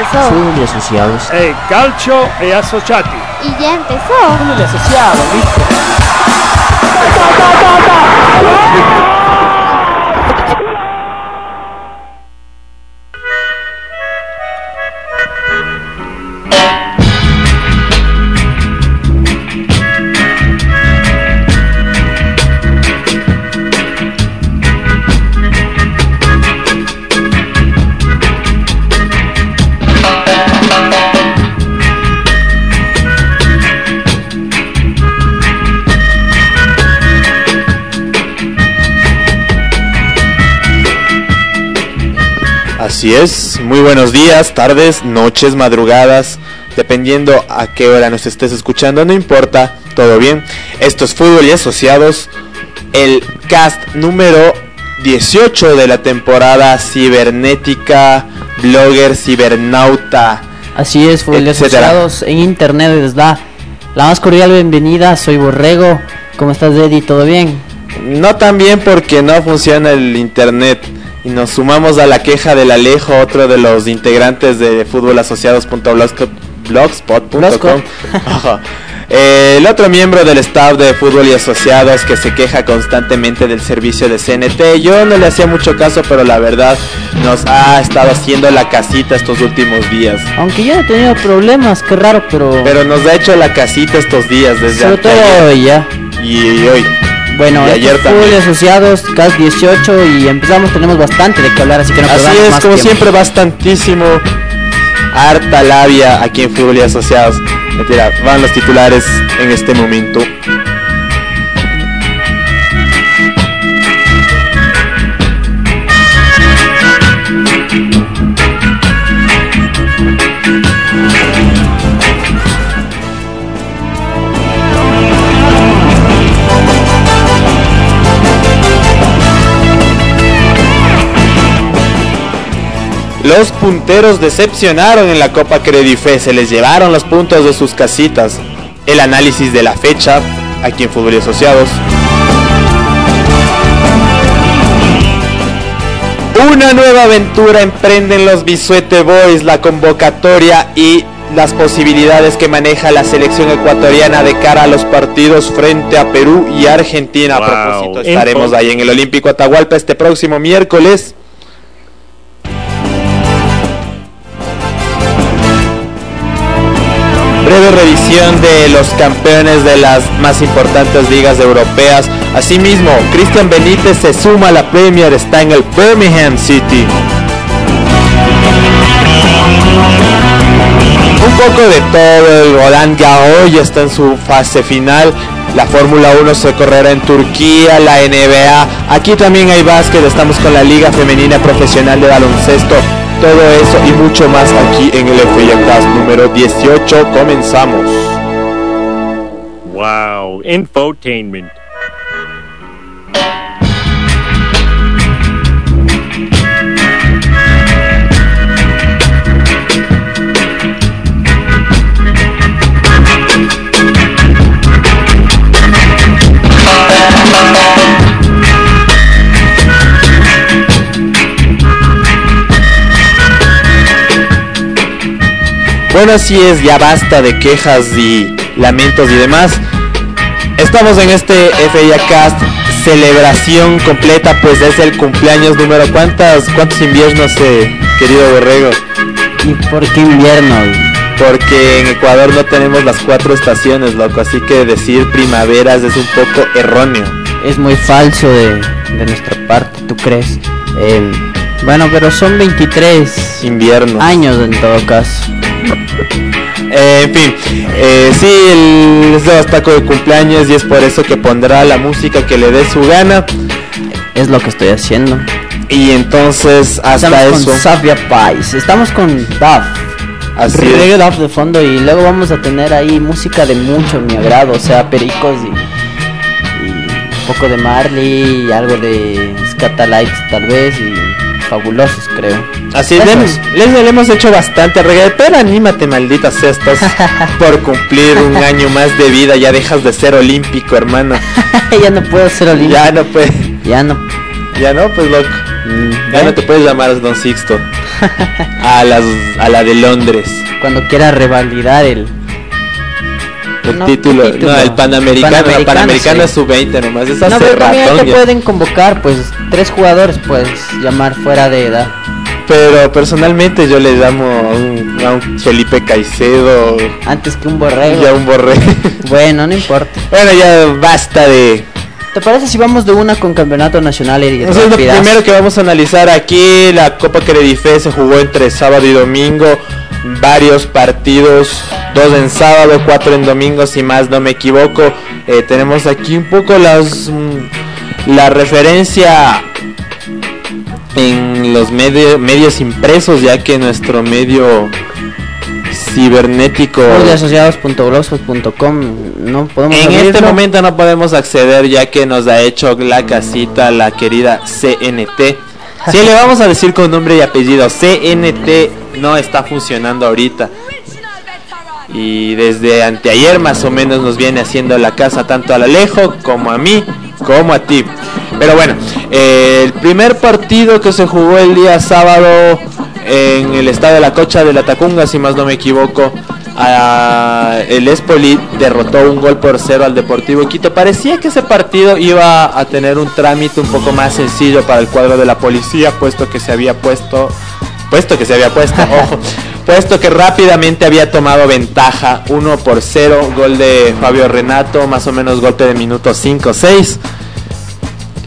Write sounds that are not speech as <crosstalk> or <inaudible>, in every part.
empezó. Fútbol y asociados. E calcio e associati. Y ya empezó. Fútbol y asociados, ¿viste? Así es, muy buenos días, tardes, noches, madrugadas, dependiendo a qué hora nos estés escuchando, no importa, todo bien. Esto es Fútbol y Asociados, el cast número 18 de la temporada cibernética, blogger, cibernauta. Así es, Fútbol y asociados en internet les da la más cordial bienvenida. Soy Borrego. ¿Cómo estás, Eddie? ¿Todo bien? No tan bien porque no funciona el internet. Y nos sumamos a la queja del Alejo, otro de los integrantes de fútbolasociados.blogspot.com. <laughs> Eh, el otro miembro del staff de Fútbol y Asociados que se queja constantemente del servicio de CNT. Yo no le hacía mucho caso, pero la verdad nos ha estado haciendo la casita estos últimos días. Aunque yo no he tenido problemas, qué raro, pero. Pero nos ha hecho la casita estos días, desde sobre todo hoy ya. y hoy. Bueno, Y ayer asociados, CAS 18 y empezamos, tenemos bastante de qué hablar, así que no Así es, más como tiempo. siempre, bastantísimo. Harta labia aquí en Fútbol y Asociados. Mentira, van los titulares en este momento. Los punteros decepcionaron en la Copa Credife, se les llevaron los puntos de sus casitas. El análisis de la fecha, aquí en Fútbol y Asociados. Una nueva aventura emprenden los Bisuete Boys, la convocatoria y las posibilidades que maneja la selección ecuatoriana de cara a los partidos frente a Perú y Argentina. Wow. A propósito, estaremos ahí en el Olímpico Atahualpa este próximo miércoles. Revisión de los campeones de las más importantes ligas europeas. Asimismo, Cristian Benítez se suma a la Premier, está en el Birmingham City. Un poco de todo, el Roland Garros ya está en su fase final. La Fórmula 1 se correrá en Turquía, la NBA. Aquí también hay básquet, estamos con la Liga Femenina Profesional de Baloncesto. Todo eso y mucho más aquí en el FIACAS número 18. Comenzamos. Wow, infotainment. Bueno, así es, ya basta de quejas y lamentos y demás. Estamos en este FIA Cast celebración completa, pues es el cumpleaños número cuántas cuántos inviernos, eh, querido Borrego, ¿Y por qué invierno? porque en Ecuador no tenemos las cuatro estaciones, loco, así que decir primaveras es un poco erróneo. Es muy falso de, de nuestra parte, ¿tú crees? Eh, bueno, pero son 23 Invierno. años en todo caso. Eh, en fin, eh, sí, el, es Taco de cumpleaños y es por eso que pondrá la música que le dé su gana. Es lo que estoy haciendo. Y entonces hasta Estamos eso. con Savia Pies, estamos con Duff. Así Reggae. Duff de fondo y luego vamos a tener ahí música de mucho mi agrado, o sea, pericos y, y un poco de Marley y algo de Scatalites tal vez y fabulosos creo. Así es, le, es. le- le hemos hecho bastante reggae, pero anímate, maldita sea, estás <laughs> por cumplir un año más de vida, ya dejas de ser olímpico, hermano. <laughs> ya no puedo ser olímpico. Ya no, pues, Ya no. ya no, pues loco. Mm, ya no te puedes llamar Don Sixto. <laughs> a, las, a la de Londres. Cuando quiera revalidar el, el, no, título, el título. no, el Panamericano, Panamericano, la Panamericana sí. sub-20 nomás. Es No, pero también te pueden convocar, pues, tres jugadores puedes llamar fuera de edad. Pero personalmente yo le llamo a un, a un Felipe Caicedo Antes que un borrego. y a un Borré. Bueno, no importa. bueno, ya basta de... ¿Te parece si vamos de una con campeonato nacional y Entonces lo rápidas? primero que vamos a analizar aquí, la Copa Credife se jugó entre sábado y domingo, varios partidos, dos en sábado, cuatro en domingo, si más no me equivoco. Eh, tenemos aquí un poco las mm, la referencia en los medio- medios impresos, ya que nuestro medio cibernético asociados.blogspot.com no podemos en este momento no podemos acceder ya que nos ha hecho la casita la querida CNT. Si <laughs> le vamos a decir con nombre y apellido, CNT no está funcionando ahorita. Y desde anteayer más o menos nos viene haciendo la casa tanto al Alejo como a mí como a ti. Pero bueno, eh, el primer partido que se jugó el día sábado en el estadio de la Cocha de la Tacunga, si más no me equivoco, a- el Espoli derrotó un gol por cero al Deportivo Quito. Parecía que ese partido iba a tener un trámite un poco más sencillo para el cuadro de la policía, puesto que se había puesto, puesto que se había puesto, <laughs> ojo, puesto que rápidamente había tomado ventaja 1 por 0, gol de Fabio Renato, más o menos golpe de minuto 5-6.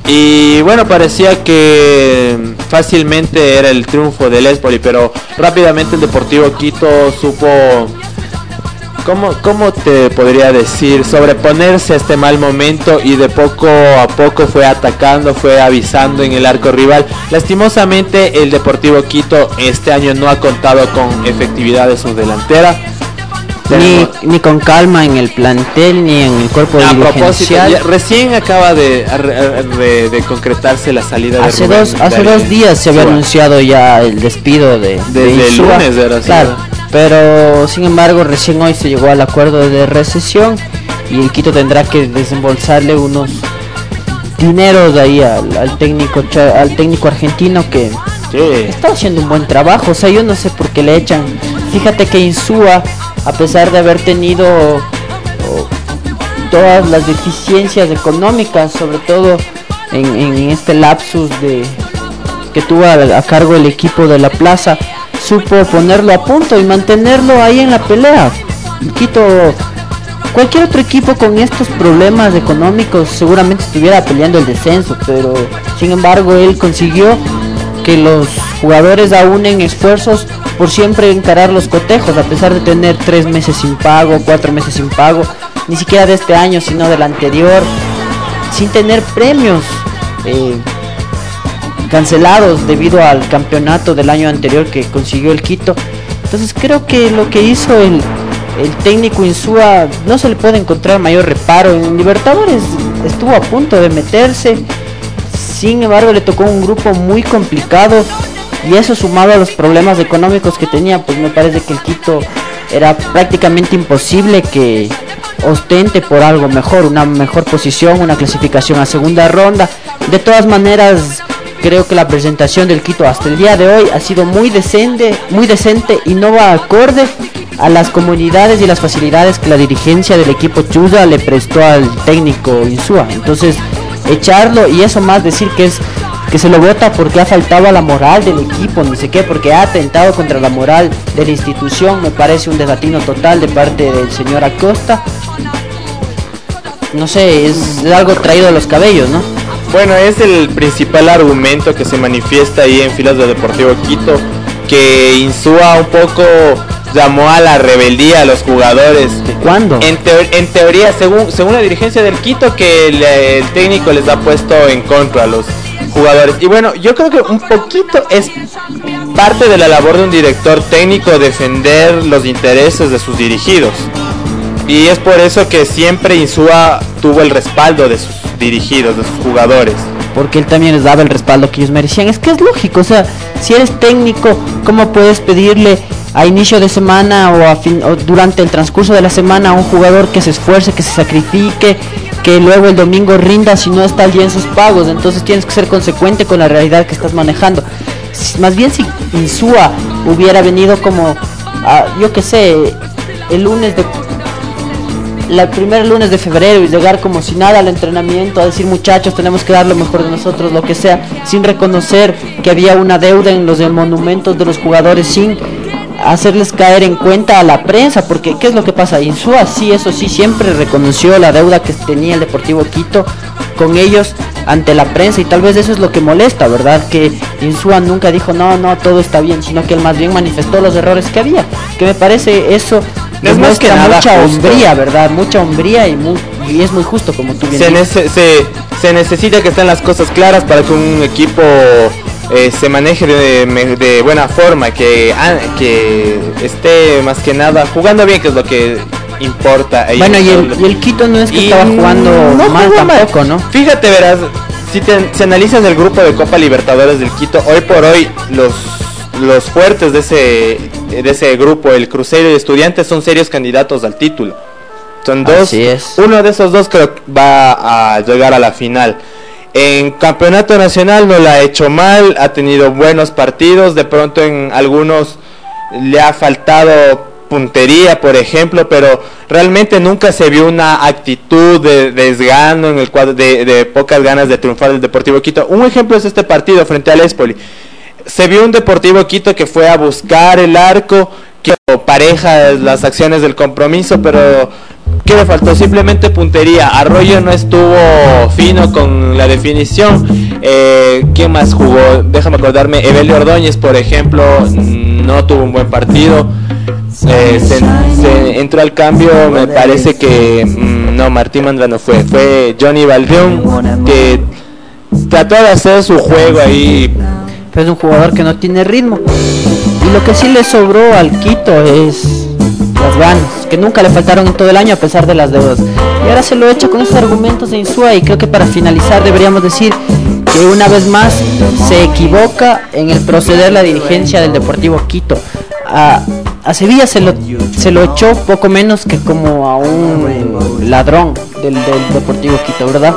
Y bueno, parecía que fácilmente era el triunfo del Espoli, pero rápidamente el Deportivo Quito supo, ¿cómo, ¿cómo te podría decir? Sobreponerse a este mal momento y de poco a poco fue atacando, fue avisando en el arco rival. Lastimosamente el Deportivo Quito este año no ha contado con efectividad de su delantera. Ni, ni con calma en el plantel ni en el cuerpo a propósito, recién acaba de, de- de concretarse la salida de Hace Rubén dos, hace dos días se había anunciado ya el despido de, de Desde el Insúa. lunes era así, Claro. Pero sin embargo recién hoy se llegó al acuerdo de recesión y el Quito tendrá que desembolsarle unos dineros ahí al, al técnico al técnico argentino que Sí. está haciendo un buen trabajo. O sea, yo no sé por qué le echan. Fíjate que Insúa, a pesar de haber tenido todas las deficiencias económicas, sobre todo en, en este lapsus de que tuvo a, a cargo el equipo de la plaza, supo ponerlo a punto y mantenerlo ahí en la pelea. Quito cualquier otro equipo con estos problemas económicos seguramente estuviera peleando el descenso, pero sin embargo él consiguió que los jugadores aúnen esfuerzos por siempre encarar los cotejos, a pesar de tener tres meses sin pago, cuatro meses sin pago, ni siquiera de este año, sino del anterior, sin tener premios eh, cancelados debido al campeonato del año anterior que consiguió el Quito. Entonces creo que lo que hizo el, técnico Insúa no se le puede encontrar mayor reparo. En Libertadores estuvo a punto de meterse, sin embargo le tocó un grupo muy complicado y eso sumado a los problemas económicos que tenía, pues me parece que el Quito era prácticamente imposible que ostente por algo mejor, una mejor posición, una clasificación a segunda ronda. De todas maneras, creo que la presentación del Quito hasta el día de hoy ha sido muy decente, muy decente y no va acorde a las comunidades y las facilidades que la dirigencia del equipo Chuda le prestó al técnico Insúa. Entonces, echarlo y eso más decir que es que se lo vota porque ha faltado a la moral del equipo, no sé qué, porque ha atentado contra la moral de la institución, me parece un desatino total de parte del señor Acosta. No sé, es algo traído de los cabellos, ¿no? Bueno, es el principal argumento que se manifiesta ahí en filas del Deportivo Quito, que Insúa un poco llamó a la rebeldía a los jugadores. ¿De cuándo? En, teo- en teoría, según, según la dirigencia del Quito, que el, el técnico les ha puesto en contra a los jugadores. Y bueno, yo creo que un poquito es parte de la labor de un director técnico defender los intereses de sus dirigidos. Y es por eso que siempre Insúa tuvo el respaldo de sus dirigidos, de sus jugadores. porque él también les daba el respaldo que ellos merecían. Es que es lógico, o sea, si eres técnico, ¿cómo puedes pedirle a inicio de semana o, a fin- o durante el transcurso de la semana a un jugador que se esfuerce, que se sacrifique, que luego el domingo rinda si no está bien sus pagos. Entonces tienes que ser consecuente con la realidad que estás manejando. Más bien si Insúa hubiera venido como, yo que sé, el lunes de el primer lunes de febrero y llegar como si nada al entrenamiento, a decir muchachos tenemos que dar lo mejor de nosotros, lo que sea, sin reconocer que había una deuda en los monumentos de los jugadores, sin hacerles caer en cuenta a la prensa, porque ¿qué es lo que pasa? Insúa sí, eso sí, siempre reconoció la deuda que tenía el Deportivo Quito con ellos ante la prensa y tal vez eso es lo que molesta, ¿verdad? Que Insúa nunca dijo no, no, todo está bien, sino que él más bien manifestó los errores que había, que me parece eso es más que mucha hombría, ¿verdad? Mucha hombría y, y es muy justo como tú bien se, se, se, necesita que estén las cosas claras para que un equipo eh, se maneje de, buena forma, que, ah, que esté más que nada jugando bien, que es lo que importa. Bueno, y el, Quito no es que estaba jugando mal tampoco, ¿no? Fíjate, verás, si, te, si analizas el grupo de Copa Libertadores del Quito, hoy por hoy los los fuertes de ese, de ese grupo, el Cruzeiro y Estudiantes, son serios candidatos al título. Son dos. Uno de esos dos creo que va a llegar a la final. En campeonato nacional no la ha hecho mal, ha tenido buenos partidos, de pronto en algunos le ha faltado puntería, por ejemplo, pero realmente nunca se vio una actitud de, desgano en el cuadro de, de, pocas ganas de triunfar del Deportivo Quito. Un ejemplo es este partido frente al Espoli se vio un Deportivo Quito que fue a buscar el arco, que pareja las acciones del compromiso, pero ¿qué le faltó? Simplemente puntería. Arroyo no estuvo fino con la definición. Eh, ¿Quién más jugó? Déjame acordarme. Evelio Ordóñez, por ejemplo, no tuvo un buen partido. Eh, se, entró al cambio, me parece que mm, no, Martín Mandra no fue, fue Johnny Valdeón que trató de hacer su juego ahí es un jugador que no tiene ritmo. Y lo que sí le sobró al Quito es las ganas, que nunca le faltaron en todo el año a pesar de las deudas. Y ahora se lo echa con esos argumentos de Insúa y creo que para finalizar deberíamos decir que una vez más se equivoca en el proceder la dirigencia del Deportivo Quito. A, Sevilla se lo, se lo echó poco menos que como a un ladrón del, del Deportivo Quito, ¿verdad?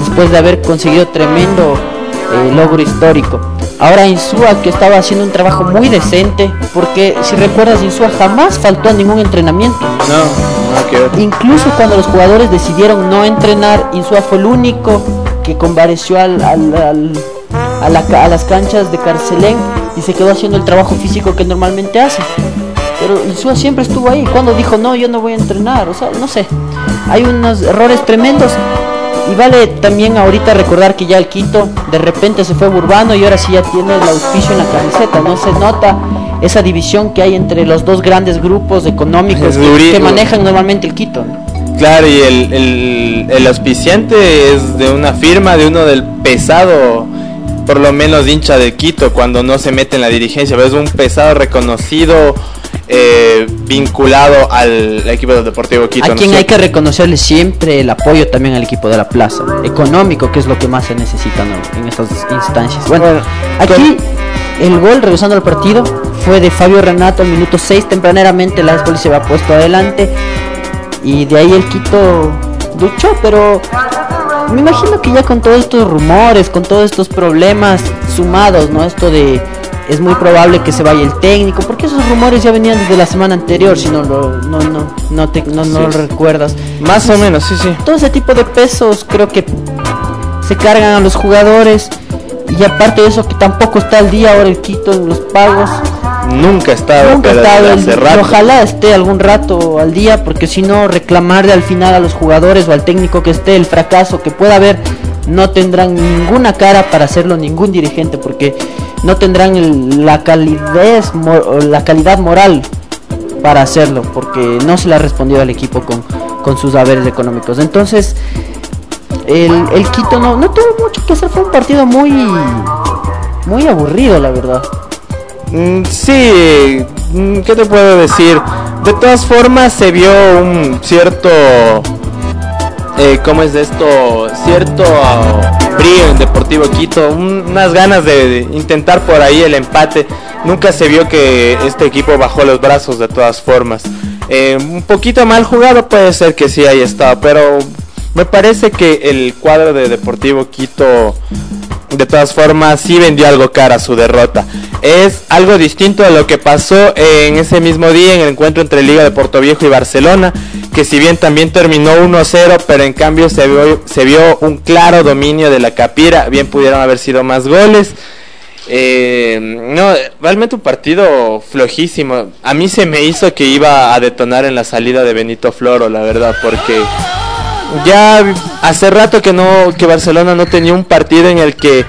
Después de haber conseguido tremendo eh, logro histórico. Ahora Insúa que estaba haciendo un trabajo muy decente, porque si recuerdas Insúa jamás faltó a ningún entrenamiento. No, Incluso cuando los jugadores decidieron no entrenar, Insúa fue el único que compareció al, al, a, las canchas de Carcelén y se quedó haciendo el trabajo físico que normalmente hace. Pero Insúa siempre estuvo ahí. Cuando dijo no, yo no voy a entrenar, o sea, no sé. Hay unos errores tremendos y vale también ahorita recordar que ya el Quito de repente se fue Burbano y ahora sí ya tiene el auspicio en la camiseta, no se nota esa división que hay entre los dos grandes grupos económicos que, manejan normalmente el Quito. Claro, y el, el, auspiciante es de una firma, de uno del pesado, por lo menos hincha de Quito, cuando no se mete en la dirigencia, es un pesado reconocido eh, vinculado al equipo del Deportivo Quito. A quien hay que reconocerle siempre el apoyo también al equipo de la plaza, económico, que es lo que más se necesita en estas instancias. Bueno, aquí el gol, regresando al partido, fue de Fabio Renato al minuto 6, tempraneramente la Espoli se va puesto adelante y de ahí el Quito luchó, pero me imagino que ya con todos estos rumores, con todos estos problemas sumados, ¿no? Esto de es muy probable que se vaya el técnico, porque esos rumores ya venían desde la semana anterior, si no lo, no, no, no, te, no, no lo recuerdas. Más o menos, sí, sí. Todo ese tipo de pesos creo que se cargan a los jugadores. Y aparte de eso, que tampoco está al día ahora el Quito en los pagos. Nunca está Nunca está Ojalá esté algún rato al día, porque si no, reclamarle al final a los jugadores o al técnico que esté el fracaso que pueda haber, no tendrán ninguna cara para hacerlo ningún dirigente, porque no tendrán la calidez, la calidad moral para hacerlo, porque no se le ha respondido al equipo con, con sus haberes económicos. Entonces, el, el Quito no, no tuvo mucho que hacer, fue un partido muy, muy aburrido, la verdad. Mm, sí, mm, ¿qué te puedo decir? De todas formas se vio un cierto, eh, ¿cómo es esto? Cierto brío en Deportivo Quito, unas ganas de, intentar por ahí el empate. Nunca se vio que este equipo bajó los brazos de todas formas. Eh, un poquito mal jugado puede ser que sí haya estado, pero me parece que el cuadro de Deportivo Quito de todas formas sí vendió algo cara su derrota. Es algo distinto a lo que pasó en ese mismo día en el encuentro entre Liga de Puerto Viejo y Barcelona, que si bien también terminó 1-0, pero en cambio se vio, se vio un claro dominio de la Capira, bien pudieron haber sido más goles. Eh, no, realmente un partido flojísimo. A mí se me hizo que iba a detonar en la salida de Benito Floro, la verdad, porque ya hace rato que no que Barcelona no tenía un partido en el que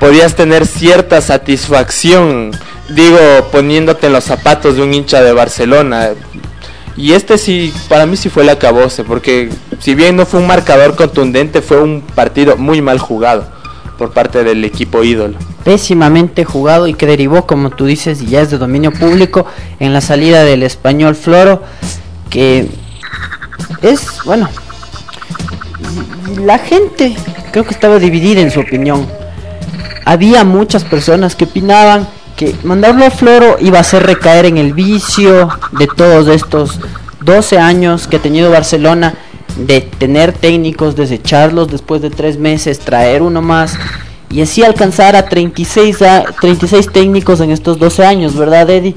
podías tener cierta satisfacción, digo, poniéndote en los zapatos de un hincha de Barcelona. Y este sí, para mí sí fue el acabose, porque si bien no fue un marcador contundente, fue un partido muy mal jugado por parte del equipo ídolo. Pésimamente jugado y que derivó, como tú dices, y ya es de dominio público, en la salida del español Floro, que es, bueno, la gente creo que estaba dividida en su opinión. Había muchas personas que opinaban que mandarlo a Floro iba a hacer recaer en el vicio de todos estos 12 años que ha tenido Barcelona de tener técnicos, desecharlos después de tres meses, traer uno más y así alcanzar a 36, a 36 técnicos en estos 12 años, ¿verdad, Eddie?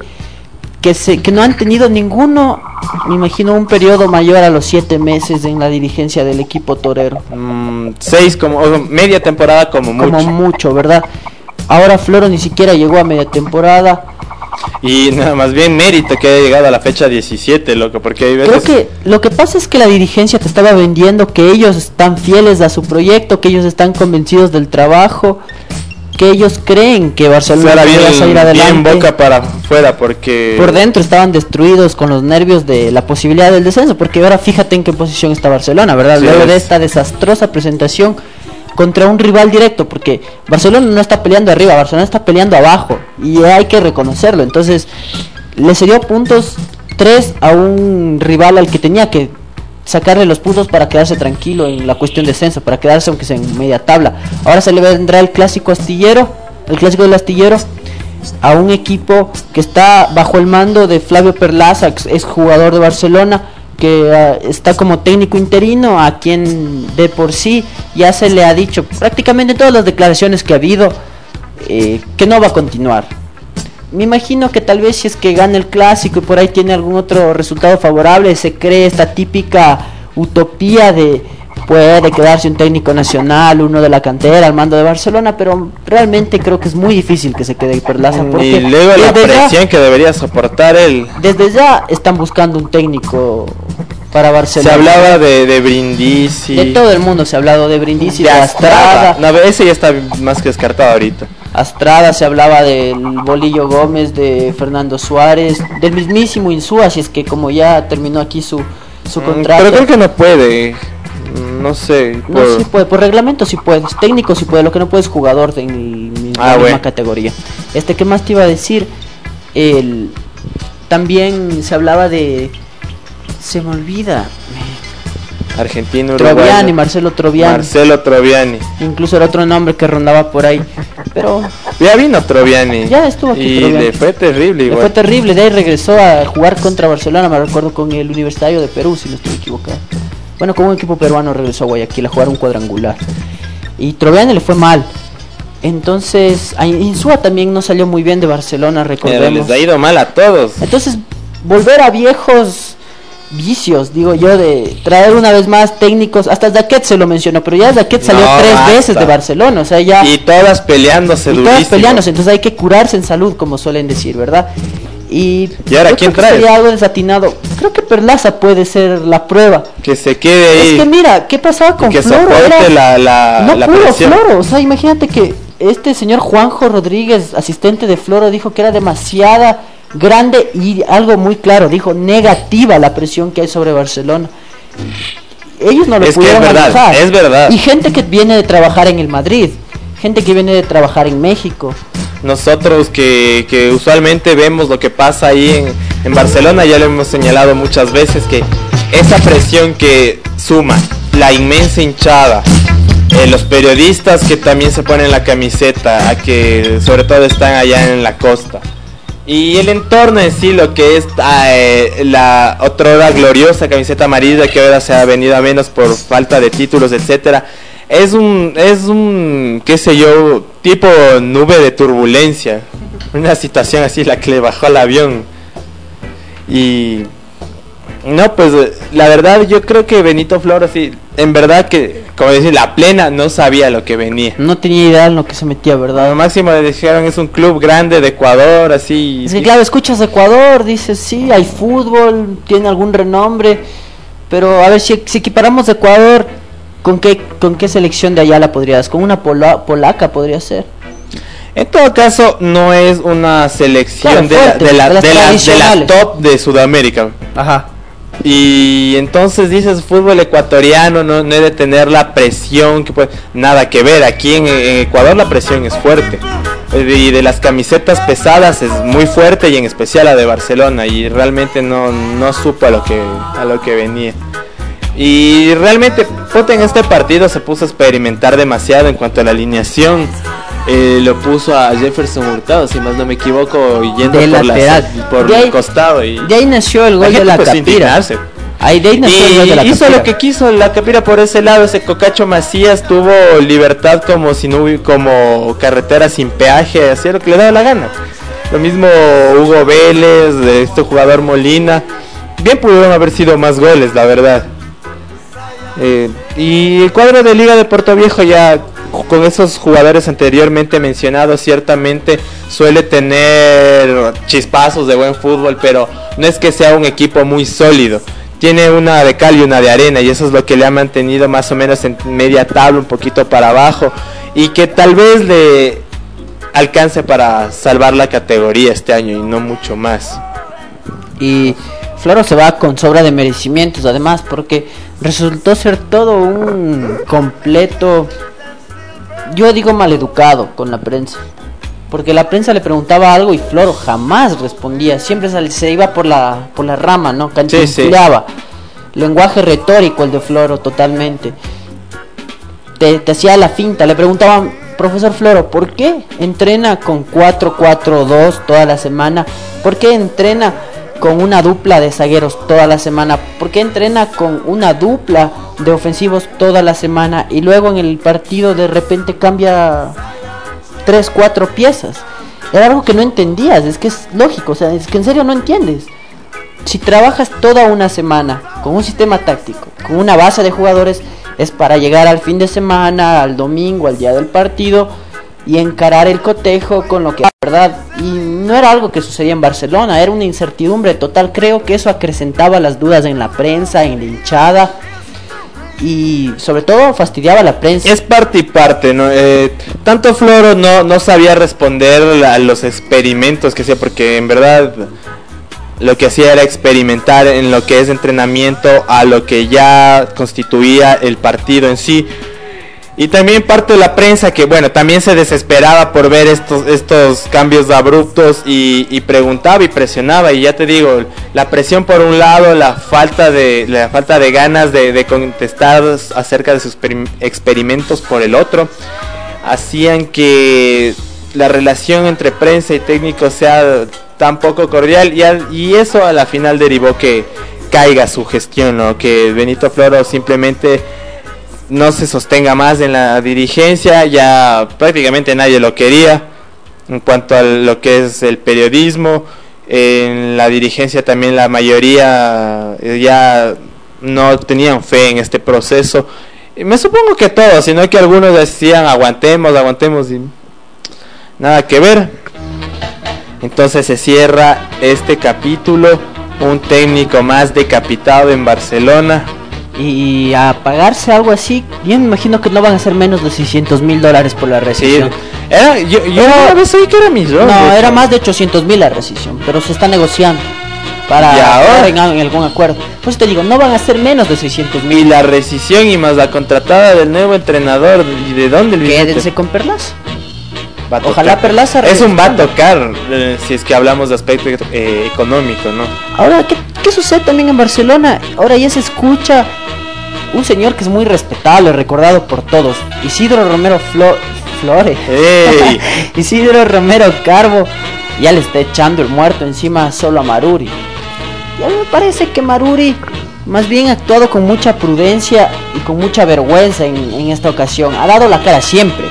que, se, que no han tenido ninguno, me imagino, un periodo mayor a los siete meses en la dirigencia del equipo torero. Mm, seis, como media temporada como mucho. Como mucho, ¿verdad? Ahora Floro ni siquiera llegó a media temporada. Y nada más bien mérito que haya llegado a la fecha 17, loco, porque hay veces... Creo que lo que pasa es que la dirigencia te estaba vendiendo que ellos están fieles a su proyecto, que ellos están convencidos del trabajo que ellos creen que Barcelona va a salir adelante. boca para afuera porque por dentro estaban destruidos con los nervios de la posibilidad del descenso, porque ahora fíjate en qué posición está Barcelona, ¿verdad? Luego de esta desastrosa presentación contra un rival directo, porque Barcelona no está peleando arriba, Barcelona está peleando abajo y hay que reconocerlo. Entonces, le cedió puntos 3 a un rival al que tenía que sacarle los puntos para quedarse tranquilo en la cuestión de descenso, para quedarse aunque sea en media tabla. Ahora se le vendrá el clásico astillero, el clásico del astillero, a un equipo que está bajo el mando de Flavio Perlaza, es jugador de Barcelona, que ah, está como técnico interino, a quien de por sí ya se le ha dicho prácticamente todas las declaraciones que ha habido eh, que no va a continuar. Me imagino que tal vez si es que gana el clásico y por ahí tiene algún otro resultado favorable, se cree esta típica utopía de puede quedarse un técnico nacional, uno de la cantera al mando de Barcelona, pero realmente creo que es muy difícil que se quede Perlaza porque y luego la presión que debería soportar él. Desde ya están buscando un técnico para Barcelona. Se hablaba de, de Brindisi. De todo el mundo se ha hablado de Brindisi, de, de Astrada. No, ese ya está más que descartado ahorita. Astrada, se hablaba del Bolillo Gómez, de Fernando Suárez, del mismísimo Insúa, si es que como ya terminó aquí su, su mm, contrato. Pero creo que no puede, no sé. No, sí puede, por reglamento sí puedes, técnico sí puede, lo que no puede es jugador de la ah, misma categoría. Este, ¿qué más te iba a decir? El, también se hablaba de... Se me olvida, argentino Troviani, Marcelo Troviani. Marcelo Troviani. Incluso era otro nombre que rondaba por ahí. Pero ya vino Troviani. Ya estuvo aquí. Y le fue terrible igual. fue terrible, de ahí regresó a jugar contra Barcelona, me recuerdo con el Universitario de Perú, si no estoy equivocado. Bueno, con un equipo peruano regresó a Guayaquil a jugar un cuadrangular. Y Troviani le fue mal. Entonces, Insúa también no salió muy bien de Barcelona, recordemos. Pero les ha ido mal a todos. Entonces, volver a viejos vicios, digo yo, de traer una vez más técnicos. Hasta Zaquet se lo mencionó, pero ya Zaquet salió tres veces de Barcelona, o sea, ya. Y todas peleándose, y todas peleándose, entonces hay que curarse en salud, como suelen decir, ¿verdad? Y, ¿Y ahora quién trae? Sería algo desatinado. Creo que Perlaza puede ser la prueba. Que se quede ahí. Es que mira, ¿qué pasaba con que Floro? la, la, no la pudo Floro, o sea, imagínate que este señor Juanjo Rodríguez, asistente de Floro, dijo que era demasiada grande y algo muy claro, dijo negativa la presión que hay sobre Barcelona. Ellos no lo pudieron es verdad, Es verdad. Y gente que viene de trabajar en el Madrid, gente que viene de trabajar en México. Nosotros que, que usualmente vemos lo que pasa ahí en, en Barcelona, ya lo hemos señalado muchas veces, que esa presión que suma la inmensa hinchada, eh, los periodistas que también se ponen la camiseta, a que sobre todo están allá en la costa, Y el entorno en sí, lo que es ah, eh, la otra gloriosa camiseta amarilla que ahora se ha venido a menos por falta de títulos, etcétera, es un, es un, qué sé yo, tipo nube de turbulencia. Una situación así la que le bajó al avión. Y no, pues la verdad yo creo que Benito Flores sí, en verdad que, como decir, la plena no sabía lo que venía. No tenía idea en lo que se metía, ¿verdad? Lo máximo le dijeron es un club grande de Ecuador, así. Sí, claro, escuchas Ecuador, dices, sí, hay fútbol, tiene algún renombre, pero a ver, si, si equiparamos Ecuador, ¿con qué, ¿con qué selección de allá la podrías? ¿Con una polaca podría ser? En todo caso, no es una selección de, la, de, las top de Sudamérica. Ajá. Y entonces dices fútbol ecuatoriano no, no debe tener la presión que puede nada que ver. Aquí en, Ecuador la presión es fuerte. Y de las camisetas pesadas es muy fuerte y en especial la de Barcelona. Y realmente no, no supo a lo que a lo que venía. Y realmente Fote en este partido se puso a experimentar demasiado en cuanto a la alineación. Eh, lo puso a Jefferson Hurtado, si más no me equivoco, yendo por, por el costado. Y de ahí nació el gol de la pues, Capira. Ahí de ahí nació el gol de la hizo lo que quiso la Capira por ese lado. Ese Cocacho Macías tuvo libertad como, si no, como carretera sin peaje, hacía lo que le daba la gana. Lo mismo Hugo Vélez, de este jugador Molina. Bien pudieron haber sido más goles, la verdad. Eh, y el cuadro de Liga de Puerto Viejo ya con esos jugadores anteriormente mencionados ciertamente suele tener chispazos de buen fútbol, pero no es que sea un equipo muy sólido. Tiene una de cal y una de arena y eso es lo que le ha mantenido más o menos en media tabla, un poquito para abajo y que tal vez le alcance para salvar la categoría este año y no mucho más. Y Floro se va con sobra de merecimientos además porque resultó ser todo un completo yo digo maleducado con la prensa. Porque la prensa le preguntaba algo y Floro jamás respondía. Siempre se iba por la, por la rama, ¿no? Cantinfleaba. Lenguaje retórico el de Floro, totalmente. Te, te hacía la finta. Le preguntaban, profesor Floro, ¿por qué entrena con 4-4-2 toda la semana? ¿Por qué entrena con una dupla de zagueros toda la semana? ¿Por qué entrena con una dupla de ofensivos toda la semana y luego en el partido de repente cambia 3, 4 piezas? Era algo que no entendías, es que es lógico, o sea, es que en serio no entiendes. Si trabajas toda una semana con un sistema táctico, con una base de jugadores, es para llegar al fin de semana, al domingo, al día del partido, y encarar el cotejo con lo que verdad y no era algo que sucedía en Barcelona era una incertidumbre total. Creo que eso acrecentaba las dudas en la prensa en la hinchada y sobre todo fastidiaba a la prensa. Es parte y parte no eh, tanto Floro no no sabía responder a los experimentos que hacía porque en verdad lo que hacía era experimentar en lo que es entrenamiento a lo que ya constituía el partido en sí y también parte de la prensa que, bueno, también se desesperaba por ver estos, estos cambios abruptos y, preguntaba y presionaba. Y ya te digo, la presión por un lado, la falta de, la falta de ganas de, contestar acerca de sus experimentos por el otro, hacían que la relación entre prensa y técnico sea tan poco cordial. Y, y eso a la final derivó que caiga su gestión, ¿no? Que Benito Floro simplemente no se sostenga más en la dirigencia, ya prácticamente nadie lo quería. En cuanto a lo que es el periodismo, en la dirigencia también la mayoría eh, ya no tenían fe en este proceso. Me supongo que todos, sino que algunos decían aguantemos, aguantemos y nada que ver. Entonces se cierra este capítulo, un técnico más decapitado en Barcelona, y a pagarse algo así, yo me imagino que no van a ser menos de 600 mil dólares por la rescisión. Era, yo, yo una vez que era No, era más de 800 mil la rescisión, pero se está negociando para llegar en, algún acuerdo. Pues te digo, no van a ser menos de 600 mil. Y la rescisión y más la contratada del nuevo entrenador, ¿y de dónde el Quédense con Perlaza. Ojalá Perlaza Es un va a tocar, eh, si es que hablamos de aspecto eh, económico, ¿no? Ahora, ¿qué, ¿qué sucede también en Barcelona? Ahora ya se escucha un señor que es muy respetable, recordado por todos, Isidro Romero Flores. <laughs> Isidro Romero Carbo ya le está echando el muerto encima solo a Maruri. Y a mí me parece que Maruri más bien ha actuado con mucha prudencia y con mucha vergüenza en, en esta ocasión. Ha dado la cara siempre.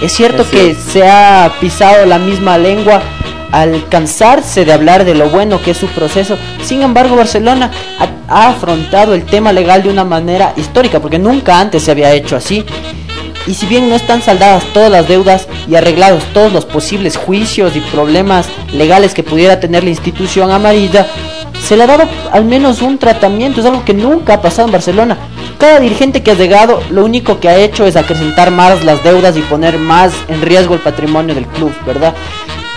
Es cierto Así que es. se ha pisado la misma lengua al cansarse de hablar de lo bueno que es su proceso. Sin embargo, Barcelona ha, ha afrontado el tema legal de una manera histórica, porque nunca antes se había hecho así. Y si bien no están saldadas todas las deudas y arreglados todos los posibles juicios y problemas legales que pudiera tener la institución amarilla, se le ha dado al menos un tratamiento, es algo que nunca ha pasado en Barcelona. Cada dirigente que ha llegado lo único que ha hecho es acrecentar más las deudas y poner más en riesgo el patrimonio del club, ¿verdad?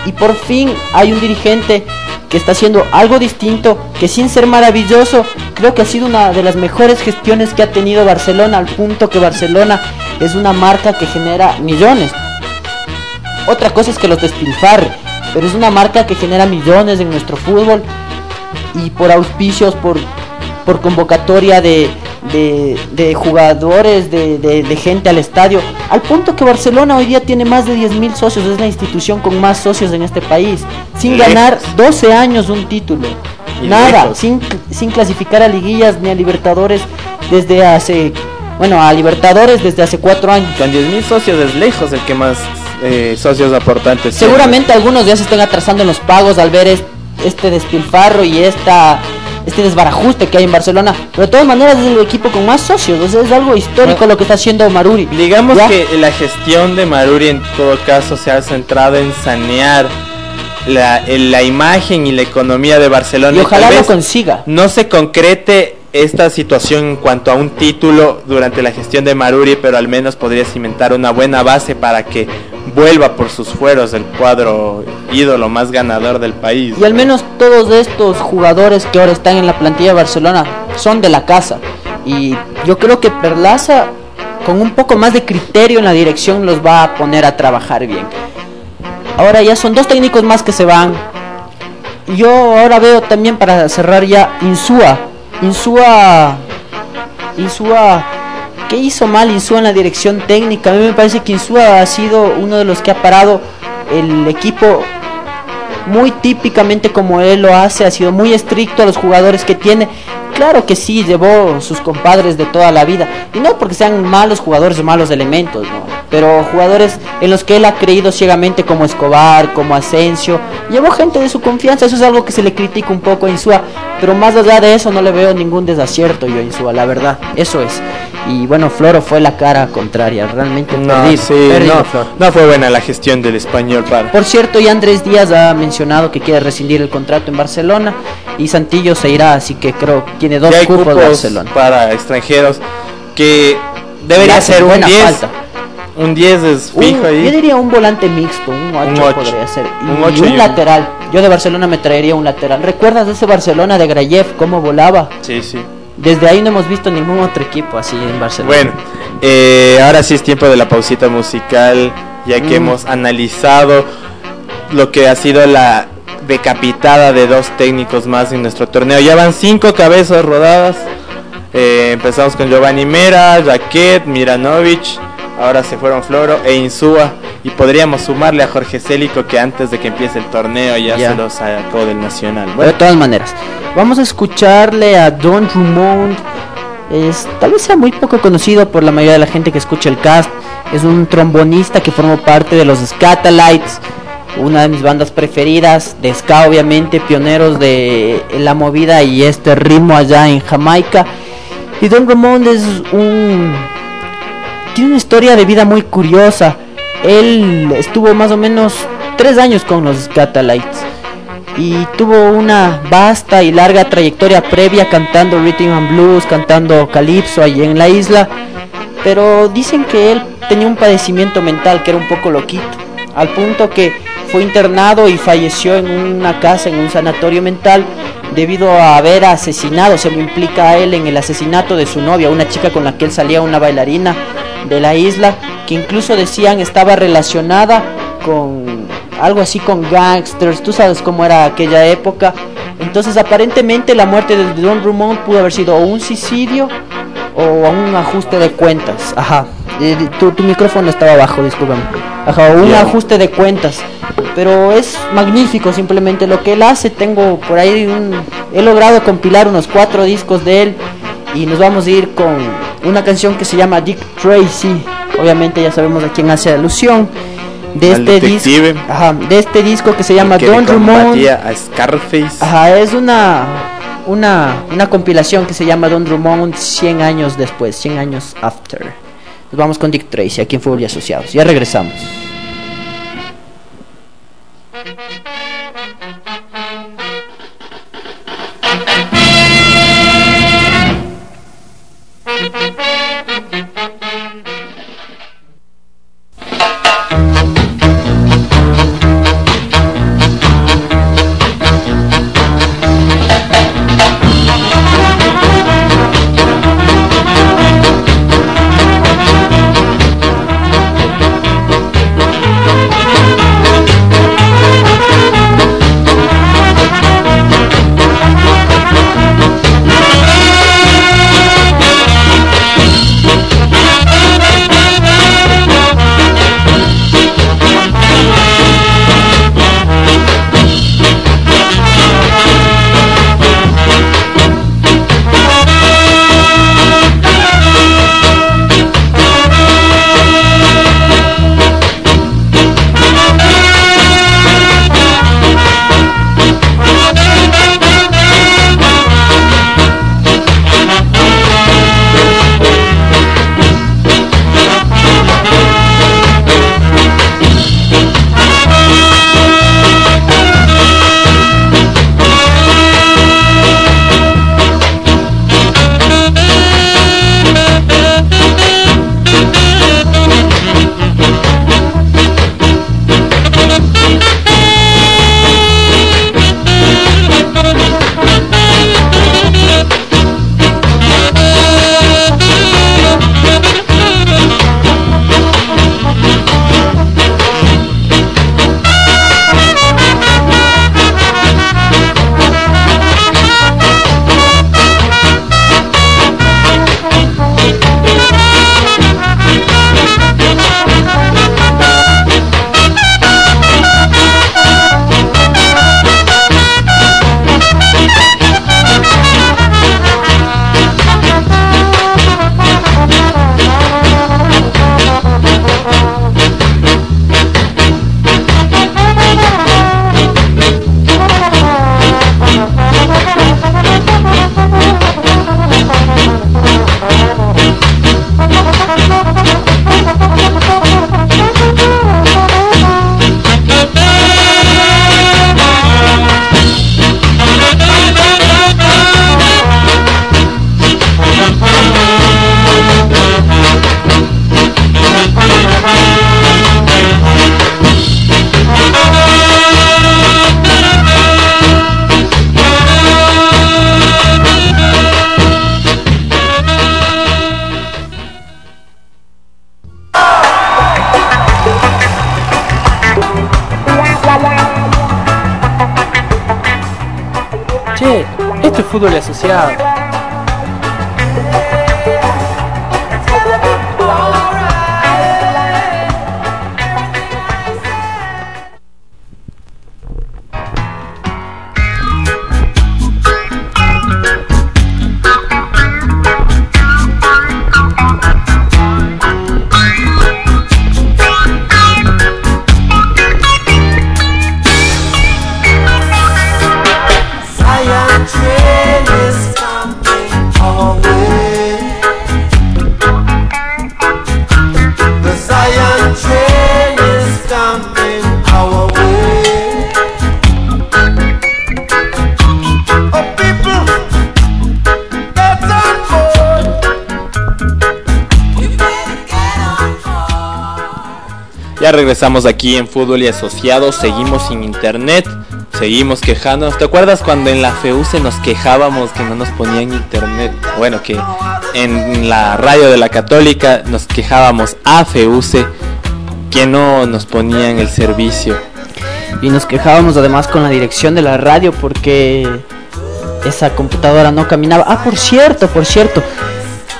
Y por fin hay un dirigente que está haciendo algo distinto, que sin ser maravilloso, creo que ha sido una de las mejores gestiones que ha tenido Barcelona, al punto que Barcelona es una marca que genera millones. Otra cosa es que los despilfarre, pero es una marca que genera millones en nuestro fútbol y por auspicios, por, por convocatoria de, de, de jugadores, de, de- gente al estadio, al punto que Barcelona hoy día tiene más de 10.000 socios, es la institución con más socios en este país, sin Lejos. ganar 12 años un título, Y nada, sin, sin clasificar a liguillas ni a Libertadores desde hace, bueno, a Libertadores desde hace 4 años. Con 10.000 socios es lejos el que más eh, socios aportantes. tiene. Seguramente algunos ya se están atrasando en los pagos al ver es- este despilfarro y esta este desbarajuste que hay en Barcelona. Pero de todas maneras es el equipo con más socios. o sea, es algo histórico Bueno, lo que está haciendo Maruri. Digamos ¿Ya? que la gestión de Maruri en todo caso se ha centrado en sanear la, en la imagen y la economía de Barcelona. Y ojalá lo consiga. No se concrete esta situación en cuanto a un título durante la gestión de Maruri, pero al menos podría cimentar una buena base para que vuelva por sus fueros el cuadro ídolo más ganador del país. Y al menos todos estos jugadores que ahora están en la plantilla de Barcelona son de la casa. Y yo creo que Perlaza, con un poco más de criterio en la dirección, los va a poner a trabajar bien. Ahora ya son dos técnicos más que se van. Yo ahora veo también para cerrar ya Insúa. Insúa. Insúa. ¿Qué hizo mal Insúa en la dirección técnica? A mí me parece que Insúa ha sido uno de los que ha parado el equipo muy típicamente como él lo hace, ha sido muy estricto a los jugadores que tiene. Claro que sí, llevó sus compadres de toda la vida. Y no porque sean malos jugadores o malos elementos, no. Pero jugadores en los que él ha creído ciegamente como Escobar, como Asensio. Llevó gente de su confianza, eso es algo que se le critica un poco a Insúa. Pero más allá de eso no le veo ningún desacierto yo a Insúa, la verdad. Eso es. Y bueno, Floro fue la cara contraria, realmente No, perdido, sí, perdido, no, Floro. no fue buena la gestión del español para. Por cierto, ya Andrés Díaz ha mencionado que quiere rescindir el contrato en Barcelona y Santillo se irá, así que creo que tiene dos cupos de Barcelona. para extranjeros que debería ser un buena 10. falta. Un 10 es Un- fijo yo ahí. diría un volante mixto, un 8, Un ocho. podría ser. Un un, y un- lateral. Yo de Barcelona me traería un lateral. ¿Recuerdas ese Barcelona de Grayev, cómo volaba? Sí, sí. Desde ahí no hemos visto ningún otro equipo así en Barcelona. Bueno, eh, ahora sí es tiempo de la pausita musical, ya que Mm. hemos analizado lo que ha sido la decapitada de dos técnicos más en nuestro torneo. Ya van cinco cabezas rodadas. Eh, empezamos con Giovanni Mera, Jaquet, Miranovic, ahora se fueron Floro e Insúa. Y podríamos sumarle a Jorge Célico que antes de que empiece el torneo ya, Ya. se lo sacó del Nacional. Pero Bueno, de todas maneras, vamos a escucharle a Don Drummond. Es, tal vez sea muy poco conocido por la mayoría de la gente que escucha el cast. Es un trombonista que formó parte de los Scatalites, una de mis bandas preferidas, de ska obviamente, pioneros de la movida y este ritmo allá en Jamaica. Y Don Drummond es un... tiene una historia de vida muy curiosa. Él estuvo más o menos tres años con los Scatalites y tuvo una vasta y larga trayectoria previa cantando rhythm and blues, cantando calypso allí en la isla, pero dicen que él tenía un padecimiento mental que era un poco loquito, al punto que fue internado y falleció en una casa, en un sanatorio mental, debido a haber asesinado, se lo implica a él en el asesinato de su novia, una chica con la que él salía, una bailarina de la isla, que incluso decían estaba relacionada con algo así con gangsters, tú sabes cómo era aquella época. Entonces aparentemente la muerte de Don Drummond pudo haber sido un suicidio o un ajuste de cuentas. Ajá. Eh, Tu, tu micrófono estaba abajo, discúlpame. Ajá, un ajuste de cuentas. pero es magnífico simplemente lo que él hace. Tengo por ahí un, he logrado compilar unos cuatro discos de él y nos vamos a ir con una canción que se llama Dick Tracy. Obviamente ya sabemos a quién hace alusión de este disco, de este disco que se llama Don Drummond. A Scarface. Ajá, es una una, una compilación que se llama Don Drummond 100 años después, 100 años after. Nos vamos con Dick Tracy aquí en Fútbol y Asociados. Ya regresamos. Regresamos aquí en Fútbol y Asociados, seguimos sin internet, seguimos quejándonos. ¿Te acuerdas cuando en la FEUCE nos quejábamos que no nos ponían internet? Bueno, que en la radio de la Católica nos quejábamos a FEUCE que no nos ponían el servicio. Y nos quejábamos además con la dirección de la radio porque esa computadora no caminaba. Ah, por cierto, por cierto.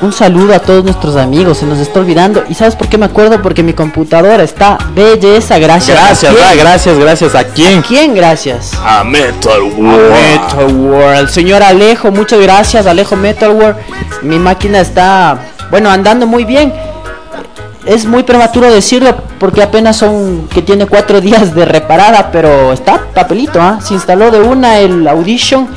Un saludo a todos nuestros amigos, se nos está olvidando. ¿Y sabes por qué me acuerdo? Porque mi computadora está belleza, gracias. Gracias, ¿A gracias, gracias. ¿A quién? ¿A quién gracias? A Metal Metal World. Señor Alejo, muchas gracias, Alejo Metal World. Mi máquina está, bueno, andando muy bien. Es muy prematuro decirlo porque apenas son que tiene cuatro <laughs> días de reparada, pero está papelito, ¿ah? Se instaló de una el Audition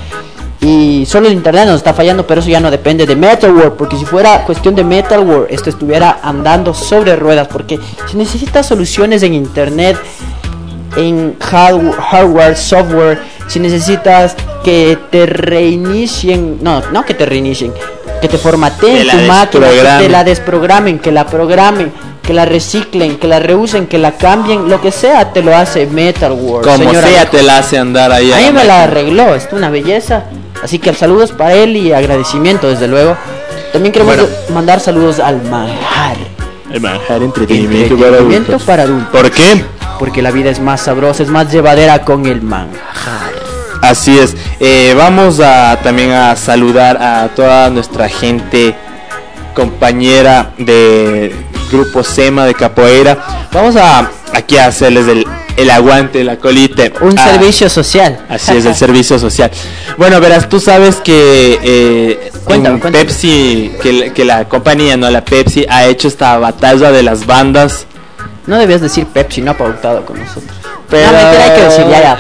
y solo el internet nos está fallando, pero eso ya no depende de Metal World, porque si fuera cuestión de Metal World, esto estuviera andando sobre ruedas, porque si necesitas soluciones en internet, en hardware, software, si necesitas que te reinicien, no, no que te reinicien, que te formateen tu máquina, que te la desprogramen, que la programen, que la reciclen, que la reusen, que la cambien, lo que sea, te lo hace Metal World. Como señora sea, te la hace andar ahí. A mí me la arregló, es una belleza. Así que saludos para él y agradecimiento, desde luego. También queremos Bueno. mandar saludos al manjar. El manjar entretenimiento, Entretenimiento para para adultos. adultos. ¿Por qué? Porque la vida es más sabrosa, es más llevadera con el manjar. Así es. Eh, vamos a también a saludar a toda nuestra gente compañera de Grupo SEMA de Capoeira. Vamos a aquí a hacerles el, el aguante, la colite. Un Ah, servicio social. Así es, el servicio social. Bueno, verás, tú sabes que eh, Cuéntame, cuéntame. Pepsi, que, la- que la compañía, no la Pepsi, ha hecho esta batalla de las bandas. No debías decir Pepsi, no ha pautado con nosotros. Pero, no, mentira, hay que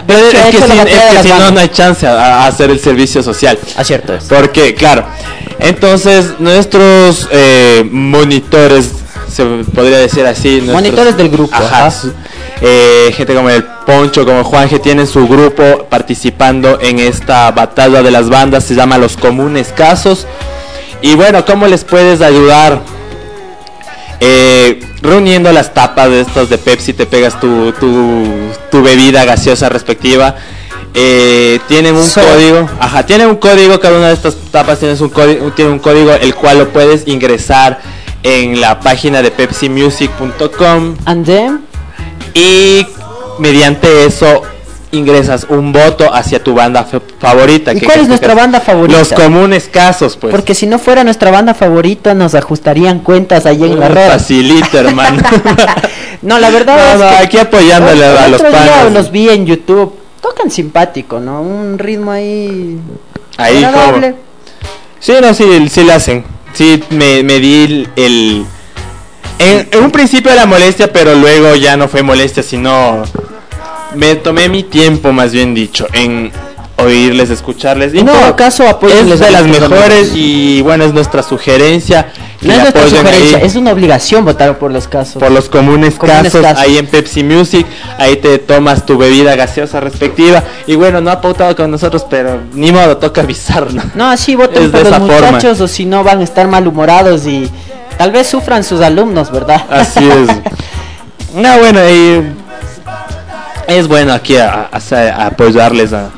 pero es que si, es que si no, no hay chance a, a hacer el servicio social. Ah, cierto es. Porque, claro, entonces nuestros eh, monitores, se podría decir así. Monitores del grupo, Ajá. ajá. su- eh, gente como el Poncho, como Juan, que tienen su grupo participando en esta batalla de las bandas, se llama Los Comunes Casos. Y bueno, ¿cómo les puedes ayudar? Eh, reuniendo las tapas de estos de Pepsi, te pegas tu, tu, tu bebida gaseosa respectiva. Eh, tienen un So- código, ajá, tienen un código, cada una de estas tapas tiene un código, tiene un código el cual lo puedes ingresar en la página de pepsimusic.com And then, y mediante eso ingresas un voto hacia tu banda fa- favorita. ¿Y que cuál es nuestra banda favorita? Los comunes casos, pues. porque si no fuera nuestra banda favorita, nos ajustarían cuentas ahí en la Muy red. Facilito, hermano. <laughs> No, la verdad No, es no, que aquí apoyándole a los otro día panas. los vi en YouTube. Tocan simpático, ¿no? Un ritmo ahí Ahí agradable. como... Sí, no, sí, sí lo hacen. Sí, me, me di el... el- En, en un principio era molestia, pero luego ya no fue molestia, sino... Me tomé mi tiempo, más bien dicho, en oírles, escucharles. Y En no, todo caso, apóyenles es de las mejores y bueno, es nuestra sugerencia. No es nuestra sugerencia, ahí es una obligación votar por los casos. por los comunes, Comunes casos, casos. ahí en Pepsi Music, ahí te tomas tu bebida gaseosa respectiva y bueno, no ha pautado con nosotros, pero ni modo, toca avisarlo. No, así voten por los forma. muchachos o si no van a estar malhumorados y tal vez sufran sus alumnos, ¿verdad? Así es. <laughs> No, bueno, y es bueno aquí a, a- a apoyarles a,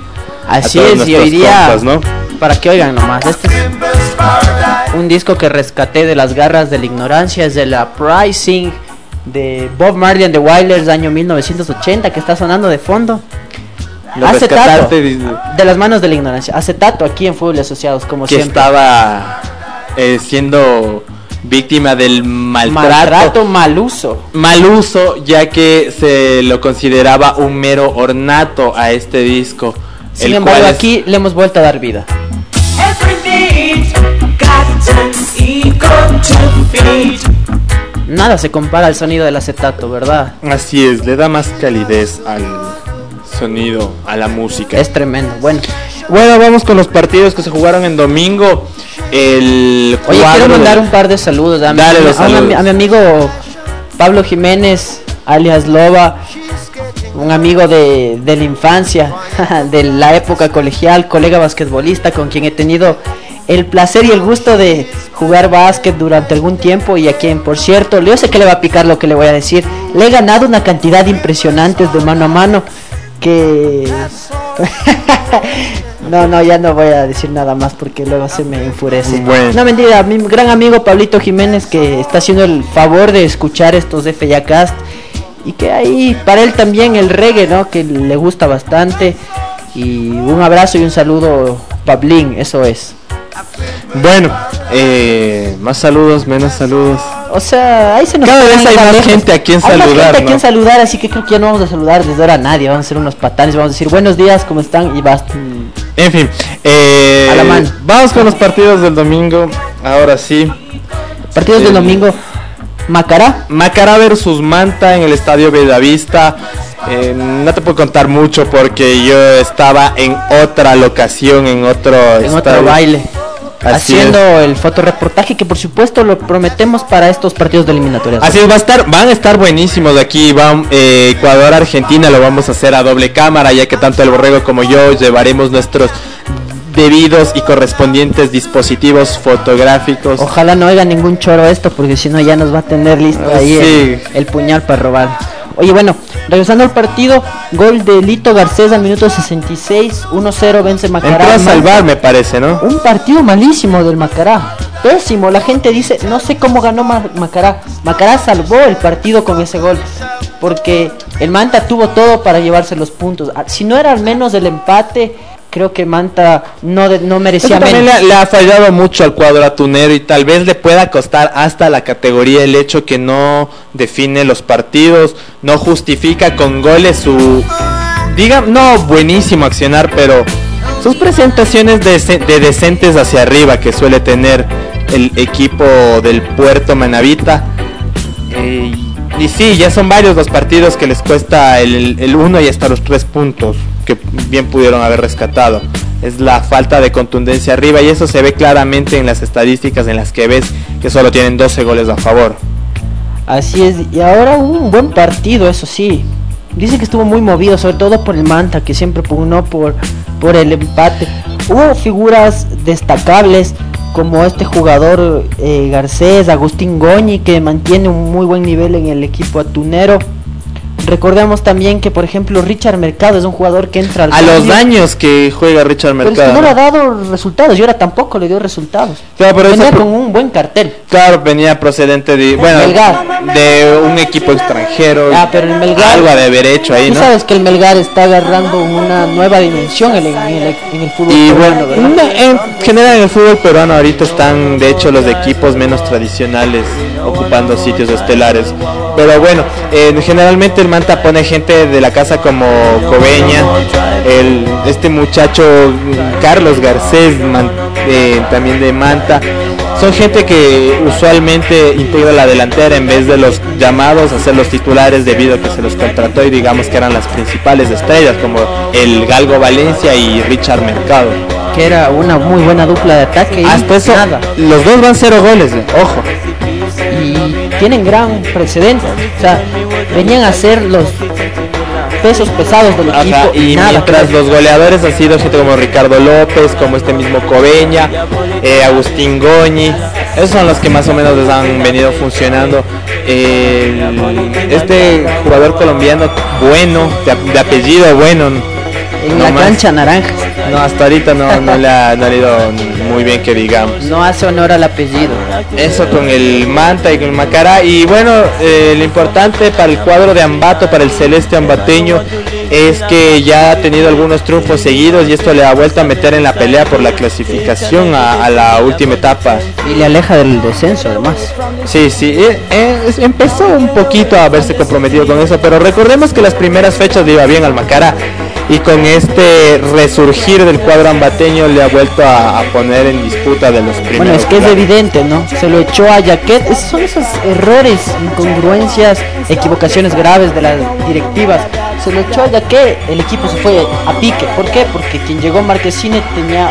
Así es, y hoy día, compas, ¿no? para que oigan nomás, este es un disco que rescaté de las garras de la ignorancia, es de la Pricing de Bob Marley and the Wailers, año 1980, que está sonando de fondo. Lo Acetato, de las manos de la ignorancia, acetato aquí en Fútbol Asociados, como que siempre. estaba eh, siendo víctima del maltrato, Maltrato, mal uso. mal uso, ya que se lo consideraba un mero ornato a este disco. Sin el embargo, cual es- aquí le hemos vuelto a dar vida. Nada se compara al sonido del acetato, ¿verdad? Así es, le da más calidez al sonido, a la música. Es tremendo. Bueno, Bueno, vamos con los partidos que se jugaron en domingo. El oye, cuadro quiero mandar un par de saludos a mi, Dale los a saludos. a mi amigo Pablo Jiménez, alias Loba, un amigo de, de la infancia, <laughs> de la época colegial, colega basquetbolista con quien he tenido el placer y el gusto de jugar básquet durante algún tiempo y a quien, por cierto, yo sé que le va a picar lo que le voy a decir, le he ganado una cantidad impresionante de mano a mano que... <laughs> <laughs> no, no, ya no voy a decir nada más porque luego se me enfurece. Bueno. No, mentira, mi gran amigo Pablito Jiménez que está haciendo el favor de escuchar estos FYcast Cast y que ahí para él también el reggae, ¿no? Que le gusta bastante y un abrazo y un saludo Pablín, eso es. Bueno, eh, más saludos, menos saludos. O sea, ahí se nos Cada vez hay más lejos. gente a quien Hay más saludar, gente a ¿no? quien saludar, así que creo que ya no vamos a saludar desde ahora a nadie. Vamos a hacer unos patanes, vamos a decir buenos días, ¿cómo están? Y basta. En fin, eh, A la vamos con los partidos del domingo. Ahora sí, Partidos del Eh, domingo. Macará. Macará versus Manta en el estadio Bellavista. Eh, no te puedo contar mucho porque yo estaba en otra locación, en otro en otro baile. Así haciendo es. el fotoreportaje que por supuesto lo prometemos para estos partidos de eliminatorias. Así es, va a estar, van a estar buenísimos aquí. Van eh, Ecuador, Argentina, lo vamos a hacer a doble cámara, ya que tanto el borrego como yo llevaremos nuestros debidos y correspondientes dispositivos fotográficos. Ojalá no oiga ningún choro esto porque si no ya nos va a tener listo Ah, ahí sí. el, el puñal para robar. Oye, bueno, regresando al partido, gol de Lito Garcés al minuto 66, 1-0 vence Macará. Entró a salvar, me parece, ¿no? Un partido malísimo del Macará. Pésimo. La gente dice, no sé cómo ganó Ma- Macará. Macará salvó el partido con ese gol. Porque el Manta tuvo todo para llevarse los puntos. Ah, Si no era al menos el empate, creo que Manta no, de- no merecía menos. le, le ha fallado mucho al cuadro atunero y tal vez le pueda costar hasta la categoría el hecho que no define los partidos, no justifica con goles su, diga, no buenísimo accionar, pero sus presentaciones de, de decentes hacia arriba que suele tener el equipo del Puerto Manavita. Eh, y sí, ya son varios los partidos que les cuesta el, el uno y hasta los tres puntos que bien pudieron haber rescatado. Es la falta de contundencia arriba y eso se ve claramente en las estadísticas en las que ves que solo tienen 12 goles a favor. Así es, y ahora un buen partido, eso sí. Dice que estuvo muy movido, sobre todo por el Manta, que siempre pugnó por, por el empate. Hubo figuras destacables como este jugador eh, Garcés, Agustín Goñi, que mantiene un muy buen nivel en el equipo atunero. Recordemos también que, por ejemplo, Richard Mercado es un jugador que entra al A los años que juega Richard pero es que Mercado. no le ha dado resultados, y ahora tampoco le dio resultados. Claro, pero Venía con un buen cartel. Claro, venía procedente de, bueno, Melgar. de un equipo extranjero. Ah, pero el Melgar- Algo de haber hecho ahí, Tú ¿no? sabes que el Melgar está agarrando una nueva dimensión en el, en el- en el fútbol Y peruano, bueno, ¿verdad? en general en el fútbol peruano ahorita están de hecho los equipos menos tradicionales ocupando sitios estelares. Pero bueno, eh, generalmente el Manta pone gente de la casa como Coveña, el, este muchacho Carlos Garcés, man- eh, también de Manta. Son gente que usualmente integra la delantera en vez de los llamados a ser los titulares debido a que se los contrató y digamos que eran las principales estrellas como el Galgo Valencia y Richard Mercado. que era una muy buena dupla de ataque y Hasta eso, nada. los dos van cero goles, eh, ojo. Y tienen gran precedente. O sea, venían a ser los pesos pesados del equipo Ajá, y nada. mientras los goleadores han sido gente como Ricardo López, como este mismo Coveña, eh, Agustín Goñi, esos son los que más o menos les han venido funcionando. El- este jugador colombiano bueno, de, ap- de apellido bueno, en no la más. cancha naranja. No hasta ahorita no, no le ha, no le ha ido muy bien que digamos. No hace honor al apellido. Eso con el Manta y con el Macará. Y bueno, eh, lo importante para el cuadro de Ambato, para el celeste ambateño, es que ya ha tenido algunos triunfos seguidos y esto le ha vuelto a meter en la pelea por la clasificación a, a la última etapa. Y le aleja del descenso además. Sí, sí, eh, eh, empezó un poquito a haberse comprometido con eso, pero recordemos que las primeras fechas le iba bien al Macará. Y con este resurgir del cuadro ambateño le ha vuelto a, a poner en disputa de los primeros. Bueno, es que es evidente, ¿no? Se lo echó a Jaquet. Esos son esos errores, incongruencias, equivocaciones graves de las directivas. Se lo echó a Jaquet, el equipo se fue a pique. ¿Por qué? Porque quien llegó Marquesine tenía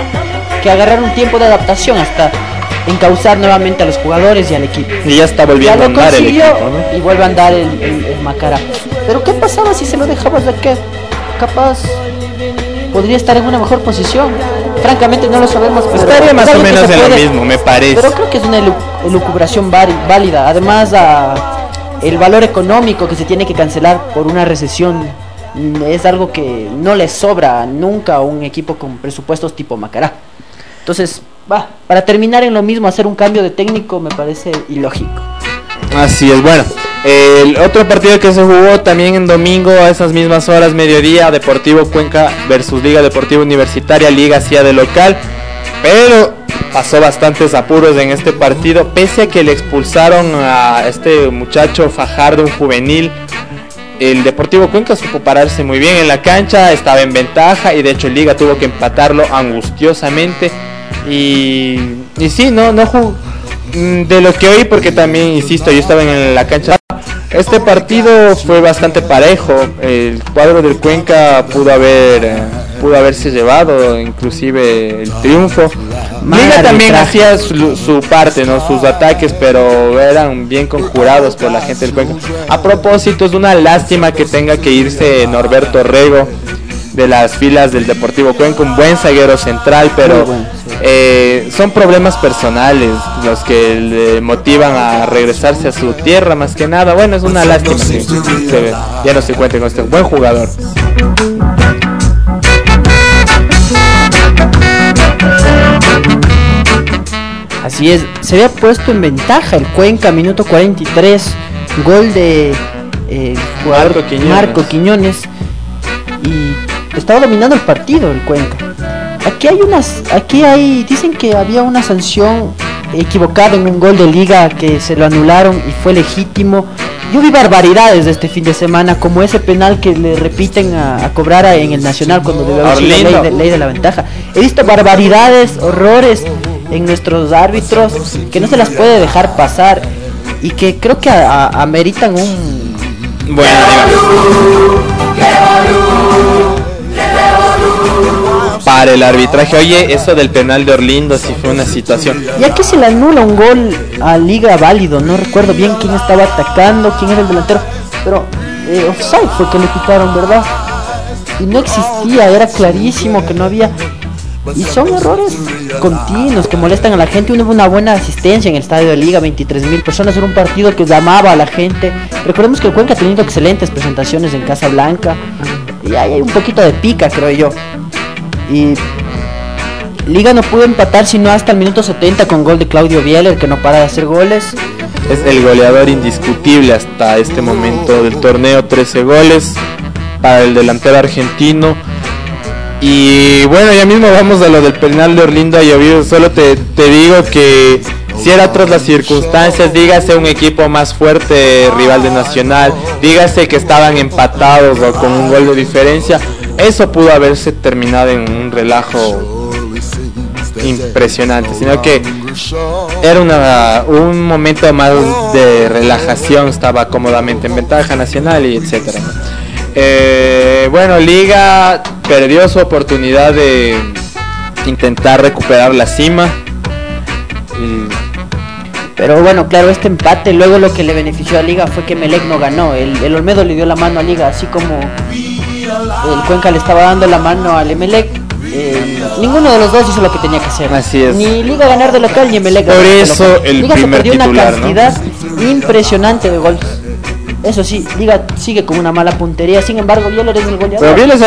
que agarrar un tiempo de adaptación hasta encauzar nuevamente a los jugadores y al equipo. Y ya está Ya volviendo a andar el equipo, ¿no? y vuelve a andar el, el, el Macará. Pero ¿qué pasaba si se lo dejaba a Jaquet? Capaz podría estar en una mejor posición. Francamente no lo sabemos. pero Estaría más o menos en lo mismo, me parece. Pero creo que es una elu- elucubración válida. Además, a- el valor económico que se tiene que cancelar por una recesión mm, es algo que no le sobra nunca a un equipo con presupuestos tipo Macará. Entonces, va, para terminar en lo mismo, hacer un cambio de técnico me parece ilógico. Así es, bueno. El otro partido que se jugó también en domingo a esas mismas horas, mediodía, Deportivo Cuenca versus Liga Deportiva Universitaria, Liga hacía de local. Pero pasó bastantes apuros en este partido, pese a que le expulsaron a este muchacho Fajardo, un juvenil. El Deportivo Cuenca supo pararse muy bien en la cancha, estaba en ventaja y de hecho Liga tuvo que empatarlo angustiosamente. Y, y sí, no, no jugó. mm, De lo que oí, porque también, insisto, yo estaba en la cancha. Este partido fue bastante parejo. El cuadro del Cuenca pudo haber eh, pudo haberse llevado inclusive el triunfo. Liga también hacía su, su parte, ¿no? Sus ataques, pero eran bien conjurados por la gente del Cuenca. A propósito, es una lástima que tenga que irse Norberto Rego de las filas del Deportivo Cuenca, un buen zaguero central, pero Muy bueno, sí. eh, son problemas personales los que le motivan a regresarse a su tierra más que nada. Bueno, es una lástima que se- ya no se cuente con este buen jugador. Así es, se había puesto en ventaja el Cuenca, minuto 43, gol de eh, jugador Marco Quiñones. Marco Quiñones y estaba dominando el partido el Cuenca. Aquí hay unas, aquí hay, dicen que había una sanción equivocada en un gol de liga que se lo anularon y fue legítimo. Yo vi barbaridades de este fin de semana, como ese penal que le repiten a, a cobrar a- en el Nacional cuando debe haber sido ley de, ley de la ventaja. He visto barbaridades, horrores en nuestros árbitros que no se las puede dejar pasar y que creo que a- a- ameritan un Bueno, para el arbitraje, oye, eso del penal de Orlindo sí fue una situación. Ya que se le anula un gol a Liga válido, no recuerdo bien quién estaba atacando, quién era el delantero, pero eh, offside fue que le quitaron, ¿verdad? Y no existía, era clarísimo que no había. Y son errores continuos que molestan a la gente. Hubo una buena asistencia en el estadio de Liga, 23 mil personas. Era un partido que llamaba a la gente. Recordemos que el Cuenca ha tenido excelentes presentaciones en Casa Blanca. Y hay un poquito de pica, creo yo. Y Liga no pudo empatar sino hasta el minuto 70 con gol de Claudio Bieler, que no para de hacer goles. Es el goleador indiscutible hasta este momento del torneo, 13 goles para el delantero argentino. Y bueno, ya mismo vamos a lo del penal de Orlindo Llovido. Solo te, te digo que si era tras las circunstancias, dígase un equipo más fuerte, rival de Nacional, dígase que estaban empatados o con un gol de diferencia, eso pudo haberse terminado en un relajo impresionante, sino que era una, un momento más de relajación, estaba cómodamente en ventaja nacional y etcétera. Eh, bueno, Liga perdió su oportunidad de intentar recuperar la cima. Pero bueno, claro, este empate luego lo que le benefició a Liga fue que Melec no ganó. El Olmedo le dio la mano a Liga, así como el Cuenca le estaba dando la mano al Emelec. eh, ninguno de los dos hizo lo que tenía que hacer. Así es. Ni Liga ganar de local ni Emelec Por eso el Liga primer se perdió titular, una ¿no? cantidad impresionante de goles. Eso sí, Liga sigue con una mala puntería. Sin embargo, Bieler es el goleador. Pero Bieler es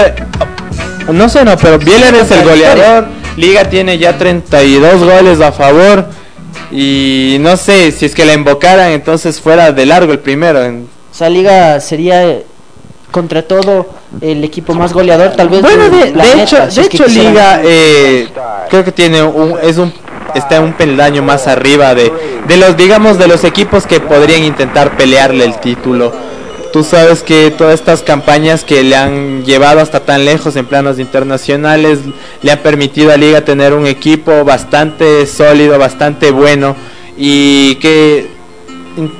el- no sé, no, pero Bieler es el goleador. Liga tiene ya 32 goles a favor. Y no sé, si es que la invocaran, entonces fuera de largo el primero. O sea, Liga sería contra todo el equipo más goleador, tal vez. Bueno, de, de hecho, si de hecho quisieran. Liga eh, creo que tiene un, es un está un peldaño más arriba de, de los digamos de los equipos que podrían intentar pelearle el título. Tú sabes que todas estas campañas que le han llevado hasta tan lejos en planos internacionales le han permitido a Liga tener un equipo bastante sólido, bastante bueno y que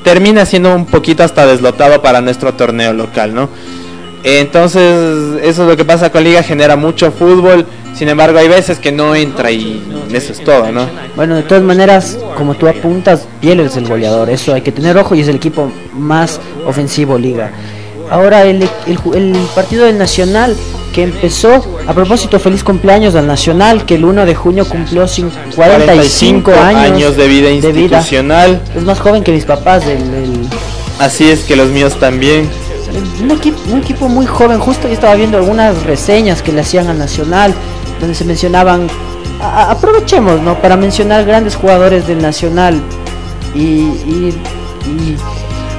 termina siendo un poquito hasta deslotado para nuestro torneo local, ¿no? Entonces, eso es lo que pasa con Liga, genera mucho fútbol, sin embargo hay veces que no entra y eso es todo, ¿no? Bueno, de todas maneras, como tú apuntas, Bieler es el goleador, eso hay que tener ojo y es el equipo más ofensivo Liga. Ahora el, el el partido del Nacional que empezó, a propósito, feliz cumpleaños al Nacional, que el 1 de junio cumplió cin- 45, años, de vida institucional, Es más joven que mis papás, el- así es que los míos también. Un, equipo, un equipo muy joven, justo yo estaba viendo algunas reseñas que le hacían al Nacional, donde se mencionaban, a- a- aprovechemos, ¿no? Para mencionar grandes jugadores del Nacional. Y, y, y-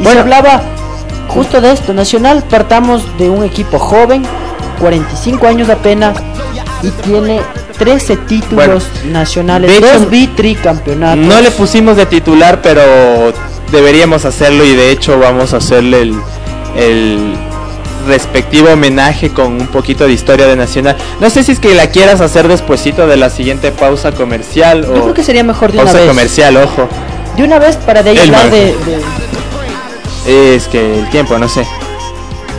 y se hablaba justo de esto, Nacional partamos de un equipo joven, 45 años apenas, y tiene 13 títulos nacionales, de hecho, dos bitricampeonatos. No le pusimos de titular, pero deberíamos hacerlo y de hecho vamos a hacerle el, el respectivo homenaje con un poquito de historia de Nacional. No sé si es que la quieras hacer despuesito de la siguiente pausa comercial o Yo creo que sería mejor de una pausa vez. comercial, ojo. De una vez para de ahí hablar de, de- Es que el tiempo, no sé.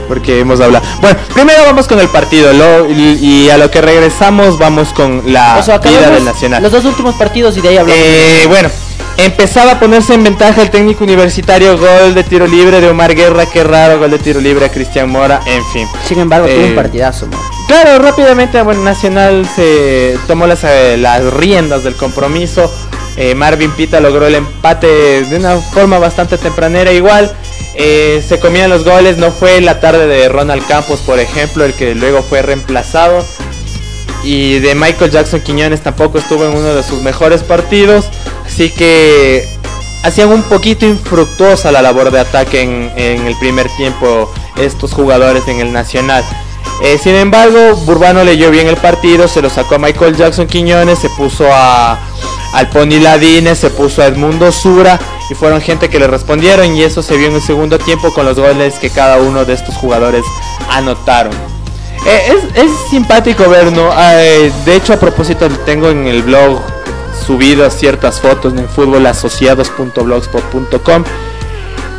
Porque hemos hablado. Bueno, primero vamos con el partido lo- y, y a lo que regresamos vamos con la o sea, vida del Nacional. los dos últimos partidos y de ahí hablamos. Eh, bueno, empezaba a ponerse en ventaja el técnico universitario, gol de tiro libre de Omar Guerra, qué raro, gol de tiro libre a Cristian Mora, en fin. Sin embargo, tuvo eh, un partidazo. man. Claro, rápidamente bueno, Nacional se tomó las, eh, las riendas del compromiso. Eh, Marvin Pita logró el empate de una forma bastante tempranera igual. Eh, se comían los goles, no fue la tarde de Ronald Campos, por ejemplo, el que luego fue reemplazado. Y de Michael Jackson Quiñones tampoco estuvo en uno de sus mejores partidos. Así que hacían un poquito infructuosa la labor de ataque en, en el primer tiempo estos jugadores en el Nacional. Eh, sin embargo, Burbano leyó bien el partido, se lo sacó a Michael Jackson Quiñones, se puso a, al Pony Ladines, se puso a Edmundo Sura y fueron gente que le respondieron y eso se vio en el segundo tiempo con los goles que cada uno de estos jugadores anotaron. Eh, es, simpático ver, ¿no? Eh, de hecho, a propósito, tengo en el blog subidas ciertas fotos en fútbolasociados.blogspot.com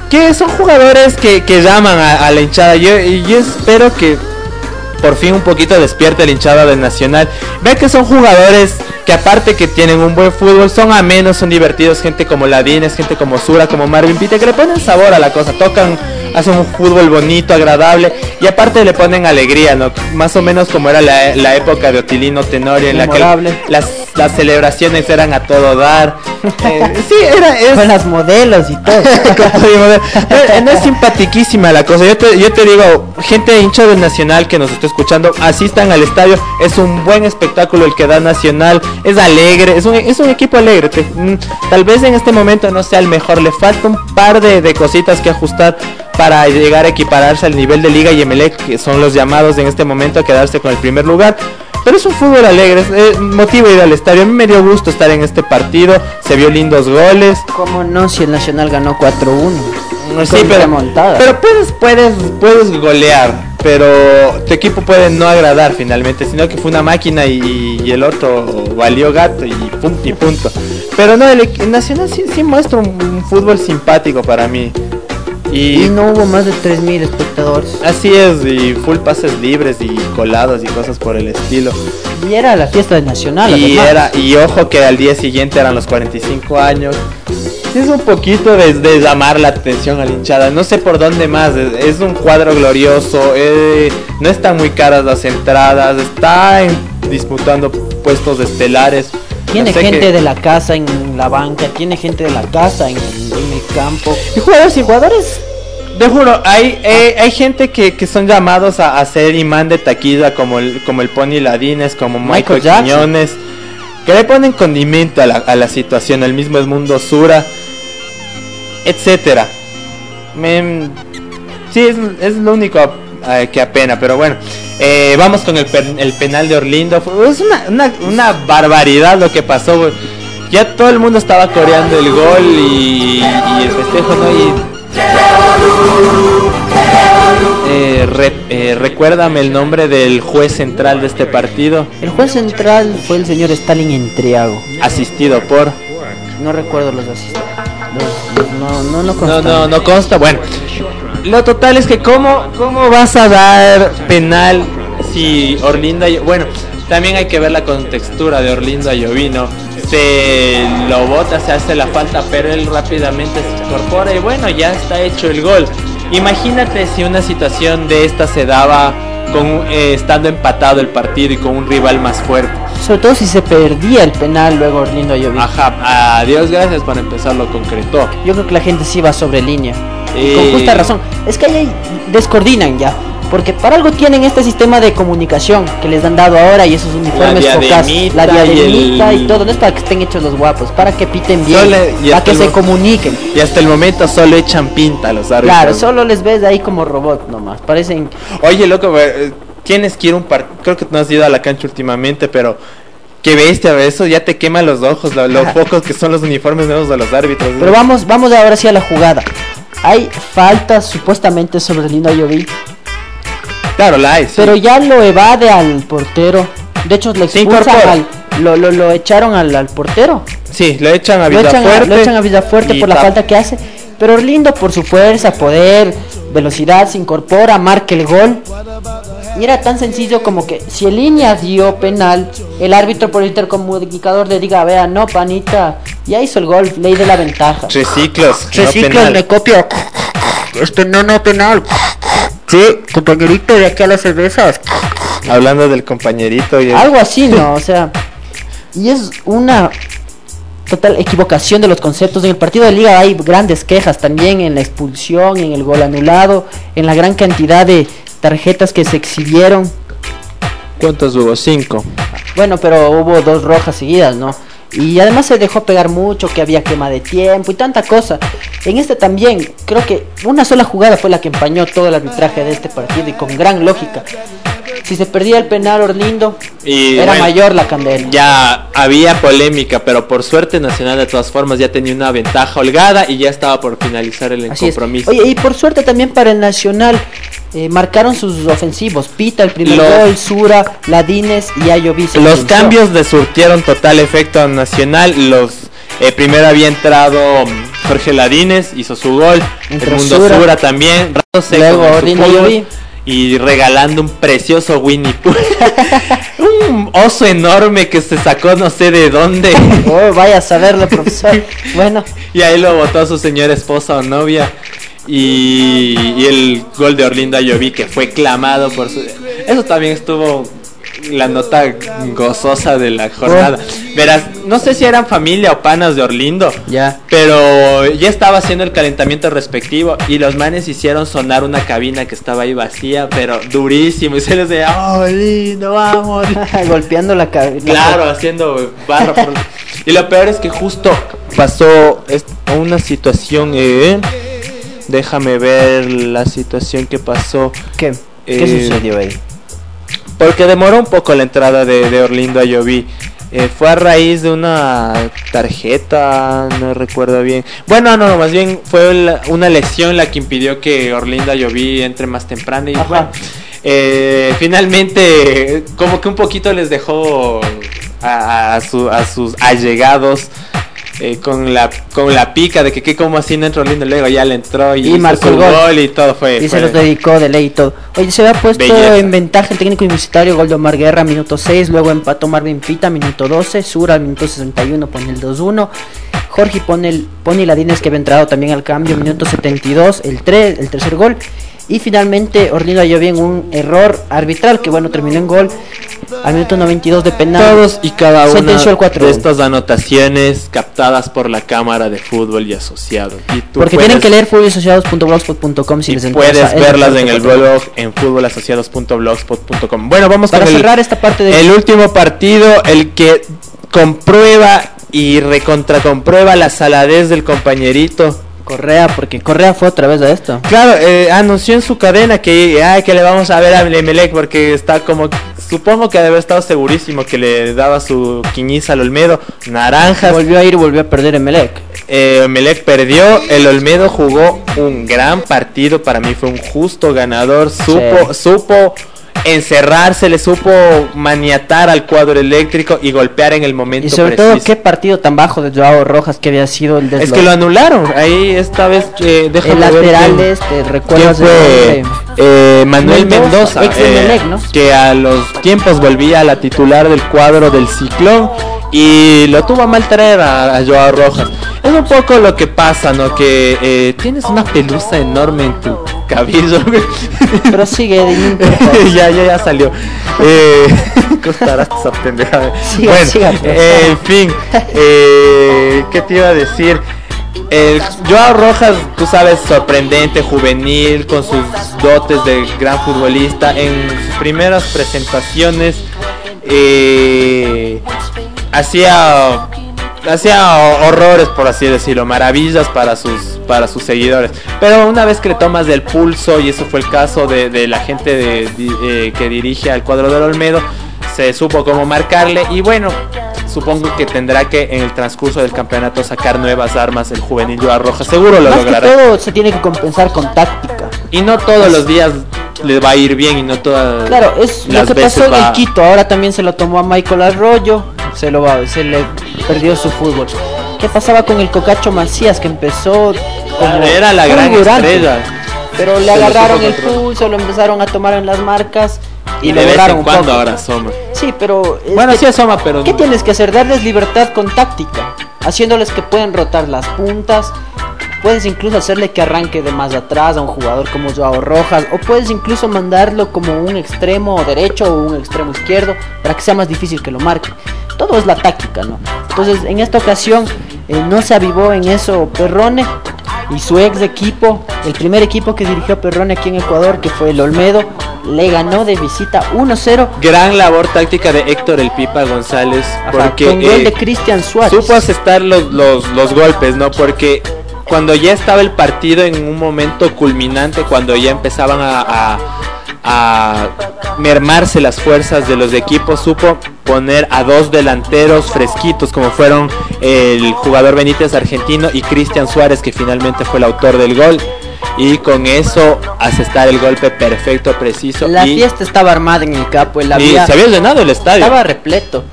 que son jugadores que, que llaman a, la hinchada. Yo, yo espero que por fin un poquito despierte la hinchada del Nacional. Ve que son jugadores que aparte que tienen un buen fútbol, son amenos, son divertidos, gente como Ladines, gente como Sura, como Marvin Pite, que le ponen sabor a la cosa, tocan, hacen un fútbol bonito, agradable, y aparte le ponen alegría, ¿no? Más o menos como era la, la época de Otilino Tenorio, en la que las, las celebraciones eran a todo dar. <laughs> Eh, sí, era... es- Con las modelos y todo. <laughs> no, no es simpatiquísima la cosa. Yo te, yo te digo, gente hincha del Nacional que nos está escuchando, asistan al estadio. Es un buen espectáculo el que da Nacional. Es alegre, es un, es un equipo alegre. Te- mm, tal vez en este momento no sea el mejor. Le falta un par de, de cositas que ajustar para llegar a equipararse al nivel de Liga y Emelec, que son los llamados en este momento a quedarse con el primer lugar. Pero es un fútbol alegre, es, motiva ir al estadio. A mí me dio gusto estar en este partido, se vio lindos goles. ¿Cómo no si el Nacional ganó 4-1? Sí, pero, pero puedes, puedes, puedes golear, pero tu equipo puede no agradar finalmente, sino que fue una máquina y, y el otro valió gato y, pun- y punto. Pero no, el, el Nacional sí, sí muestra un, un fútbol simpático para mí. Y, Y no hubo más de 3.000 espectadores. así es, y full pases libres y colados y cosas por el estilo. Y era la fiesta Nacional. Y era y ojo que al día siguiente eran los 45 años. Es un poquito de, de llamar la atención a la hinchada. No sé por dónde más. Es, es un cuadro glorioso. eh, no están muy caras las entradas. Está en- disputando puestos estelares. Tiene gente de la casa en la banca, tiene gente de la casa en, en el campo. Y jugadores y jugadores. Te juro, hay, eh, hay gente que, que son llamados a, a ser imán de taquilla como el, como el Pony Ladines, como Michael, Michael. Quiñones, que le ponen condimento a la, a la situación, el mismo Edmundo Sura, etcétera. Me- sí, es, es lo único eh, que apena, pero bueno. Eh, vamos con el, pen- el penal de Orlindo. Fue- Es una, una, una barbaridad lo que pasó. Ya todo el mundo estaba coreando el gol y, y el festejo, ¿no? Y eh, re- eh, recuérdame el nombre del juez central de este partido, El juez central fue el señor Stalin Entriago. asistido por... No recuerdo los asistentes. No, no, no, No, consta. no, no consta. Bueno, lo total es que cómo, cómo vas a dar penal si Orlinda... Bueno, también hay que ver la contextura de Orlindo Ayovino. Se lo bota, se hace la falta, pero él rápidamente se incorpora y bueno, ya está hecho el gol. Imagínate si una situación de esta se daba con eh, estando empatado el partido y con un rival más fuerte. Sobre todo si se perdía el penal luego Orlindo Ayoví. Ajá, adiós, gracias para empezar lo concretó. Yo creo que la gente sí va sobre línea. Eh. con justa razón. Es que ahí descoordinan ya. Porque para algo tienen este sistema de comunicación que les han dado ahora y esos uniformes focas, la diademita y todo. No es para que estén hechos los guapos, para que piten bien, Solo- para que se comuniquen. Y hasta el momento solo echan pinta a los árbitros. Claro, solo les ves ahí como robot nomás. Parecen. Oye, loco, eh, tienes que ir un par... Creo que no has ido a la cancha últimamente, pero Qué bestia, eso ya te quema los ojos, lo, lo <laughs> pocos que son los uniformes nuevos de los árbitros. Pero vamos, vamos ahora sí a la jugada. Hay faltas supuestamente sobre Lindo Ayoví, Claro, la hay. sí. pero ya lo evade al portero. De hecho, le expulsan al, lo, lo, lo echaron al, al portero. Sí, lo echan a Lo vida echan, a, fuerte. lo echan a vida fuerte y por la falta que hace. Pero Orlindo por su fuerza, poder, velocidad, se incorpora, marca el gol. Y era tan sencillo como que si el línea dio penal, el árbitro por el intercomunicador le diga, vea, no, panita, ya hizo el gol, ley de la ventaja. Tres ciclos. no me copia. Este no, no penal. Sí, compañerito de aquí a las cervezas. Hablando del compañerito y el- Algo así, ¿no? <laughs> O sea, y es una total equivocación de los conceptos. En el partido de liga hay grandes quejas también en la expulsión, en el gol anulado, en la gran cantidad de tarjetas que se exhibieron. ¿Cuántos hubo? Cinco. Bueno, pero hubo dos rojas seguidas, ¿no? Y además se dejó pegar mucho, que había quema de tiempo y tanta cosa. En este también, creo que una sola jugada fue la que empañó todo el arbitraje de este partido y con gran lógica. Si se perdía el penal Orlindo, Y era bueno, mayor la candela. Ya había polémica, pero por suerte Nacional de todas formas ya tenía una ventaja holgada y ya estaba por finalizar el Así es. compromiso. Oye, y por suerte también para el Nacional eh, marcaron sus ofensivos. Pita el primer Los- gol, Sura, Ladines y Ayoví. se Los cambios le surtieron total efecto a Nacional. Los eh, primero había entrado Jorge Ladines, hizo su gol. Entró el mundo Sura. Sura, también. Luego Ordino. Y regalando un precioso Winnie Pooh. <laughs> un oso enorme que se sacó no sé de dónde. <laughs> Oh, vaya a saberlo, profesor. <laughs> bueno, Y ahí lo votó a su señora esposa o novia. Y, y el gol de Orlinda Ayoví que fue clamado por su... Eso también estuvo la nota gozosa de la jornada. Verás, no sé si eran familia o panas de Orlindo. ya. Pero ya estaba haciendo el calentamiento respectivo y los manes hicieron sonar una cabina que estaba ahí vacía, pero durísimo. Y se les decía, oh, lindo, vamos. <laughs> Golpeando la cabeza. Claro, haciendo barra. por- <laughs> Y lo peor es que justo pasó una situación. Eh, déjame ver la situación que pasó. ¿Qué? ¿Qué Eh, sucedió ahí? Porque demoró un poco la entrada de, de Orlindo a. Eh, fue a raíz de una tarjeta, no recuerdo bien. Bueno, no, no, más bien fue la- una lesión la que impidió que Orlindo Ayoví entre más temprano. Y Ajá. bueno, eh, finalmente, como que un poquito les dejó a, a su- a sus allegados. Eh, con la con la pica de que, que como así no entró Orlindo luego ya le entró y, marcó el gol. y todo fue, Y fue- se los dedicó de ley y todo. Oye, se había puesto Belleza. en ventaja el técnico universitario gol de Omar Guerra, minuto 6. Luego empató Marvin Pita, minuto 12. Sura, minuto 61, pone el 2-1. Jorge pone el pone Ladines que había entrado también al cambio, minuto 72, el 3, el tercer gol. Y finalmente Orlando Ayoví en un error arbitral que bueno terminó en gol al minuto 92 de penal. Todos y cada una el 4-1. de estas anotaciones captadas por la Cámara de Fútbol y Asociados. Y Porque puedes- tienen que leer fútbolasociados.blogspot.com si y les interesa puedes el verlas en el blog en fútbolasociados.blogspot.com. Bueno, vamos Para con el, cerrar esta parte de el último partido, el que comprueba y recontracomprueba la saladez del compañerito. Correa, porque Correa fue otra vez a esto. Claro, eh, anunció en su cadena que, ay, que le vamos a ver a Emelec porque está como, supongo que debe haber estado segurísimo que le daba su quiñiza al Olmedo, naranjas. Volvió a ir y volvió a perder Emelec. Eh, Emelec perdió, el Olmedo jugó un gran partido, para mí fue un justo ganador, supo, Sí. supo encerrarse, le supo maniatar al cuadro eléctrico y golpear en el momento Y sobre preciso. todo, qué partido tan bajo de Joao Rojas que había sido el de Es que lo anularon, ahí esta vez eh, el déjame ver lateral quién- este, ¿Quién recuerdas el fue? Eh, Manuel Mendoza, eh, que a los tiempos volvía a la titular del cuadro del Ciclón y lo tuvo a mal traer a, a Joao Rojas. Es un poco lo que pasa, ¿no? Que eh, tienes una pelusa enorme en tu cabello. Pero sigue, no <laughs> ya, ya, ya salió. Eh, <laughs> costará. Siga, bueno, siga, eh, en fin, eh, ¿qué te iba a decir? El Joao Rojas, tú sabes, sorprendente, juvenil, con sus dotes de gran futbolista. En sus primeras presentaciones eh, hacía hacía horrores, por así decirlo, maravillas para sus para sus seguidores. Pero una vez que le tomas del pulso, y eso fue el caso de, de la gente de- eh, que dirige al cuadro del Olmedo, se supo cómo marcarle y bueno, supongo que tendrá que en el transcurso del campeonato sacar nuevas armas el juvenil Joao Rojas, seguro lo Más que logrará. todo se tiene que compensar con táctica. Y no todos los días le va a ir bien y no todas Claro, es lo que pasó en va- el Quito. Ahora también se lo tomó a Michael Arroyo. Se lo va, se le perdió su fútbol. ¿Qué pasaba con el Cocacho Macías que empezó como Era la gran estrella. Pero le Se agarraron el pulso, lo empezaron a tomar en las marcas y, Y vez en un cuando ahora asoma. Sí, pero Bueno, que- sí asoma, pero ¿Qué tienes que hacer? Darles libertad con táctica, haciéndoles que pueden rotar las puntas. Puedes incluso hacerle que arranque de más atrás a un jugador como Joao Rojas, o puedes incluso mandarlo como un extremo derecho o un extremo izquierdo para que sea más difícil que lo marque. Todo es la táctica, ¿no? Entonces, en esta ocasión eh, no se avivó en eso Perrone y su ex equipo, el primer equipo que dirigió Perrone aquí en Ecuador, que fue el Olmedo, le ganó de visita 1-0 gran labor táctica de Héctor el Pipa González Ajá, porque con gol eh, de Cristian Suárez. supo asestar los, los, los golpes, ¿no? Porque cuando ya estaba el partido en un momento culminante, cuando ya empezaban a, a- a mermarse las fuerzas de los equipos, supo poner a dos delanteros fresquitos como fueron el jugador Benítez argentino y Cristian Suárez que finalmente fue el autor del gol. Y con eso asestar el golpe perfecto, preciso. La y, fiesta estaba armada en el capo, el y había, se había llenado el estadio. estaba repleto.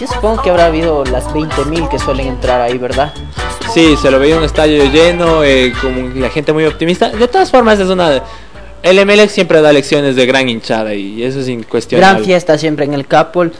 Yo supongo que habrá habido las 20.000 que suelen entrar ahí, ¿verdad? Sí, se lo veía un estadio lleno, eh, como la gente muy optimista. De todas formas, es una. El Emelec siempre da lecciones de gran hinchada y eso es incuestionable. Gran fiesta siempre en el Capol.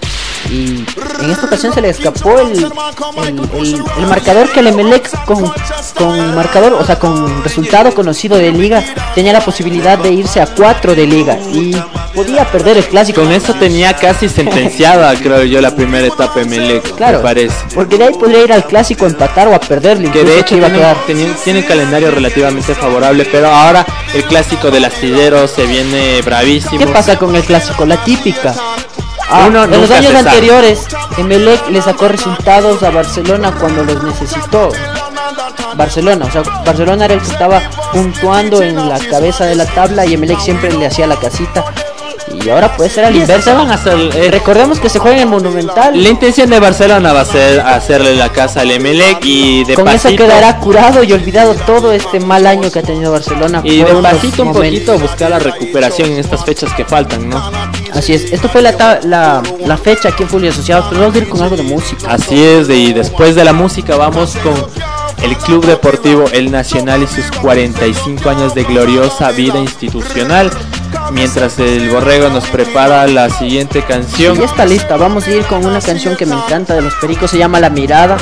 Y en esta ocasión se le escapó el, el, el- el marcador que el Emelec con, con marcador, o sea, con resultado conocido de liga, tenía la posibilidad de irse a 4 de liga y podía perder el clásico. Con eso tenía casi sentenciada, <laughs> creo yo, la primera etapa Emelec, Claro, me parece. porque de ahí podría ir al clásico a empatar o a perderle. Que de hecho iba a quedar. tiene- tiene calendario relativamente favorable, pero ahora el clásico del astillero se viene bravísimo. ¿Qué pasa con el clásico? La típica. Ah, Uno en los años anteriores, Emelec le sacó resultados a Barcelona cuando los necesitó. Barcelona, o sea, Barcelona era el que estaba puntuando en la cabeza de la tabla y Emelec siempre le hacía la casita. Y ahora puede ser al inverso. se van a hacer, eh, Recordemos que se juega en el Monumental. La intención de Barcelona va a ser hacerle la casa al Emelec y de Con eso quedará curado y olvidado todo este mal año que ha tenido Barcelona. Y de pasito un poquito buscar la recuperación en estas fechas que faltan, ¿no? Así es, esto fue la, la, la fecha aquí en Fulvio Asociados, pero vamos a ir con algo de música. Así es, y después de la música vamos con el Club Deportivo El Nacional y sus 45 años de gloriosa vida institucional. Mientras el Borrego nos prepara la siguiente canción. Ya está lista, vamos a ir con una canción que me encanta de los Pericos, se llama La Mirada,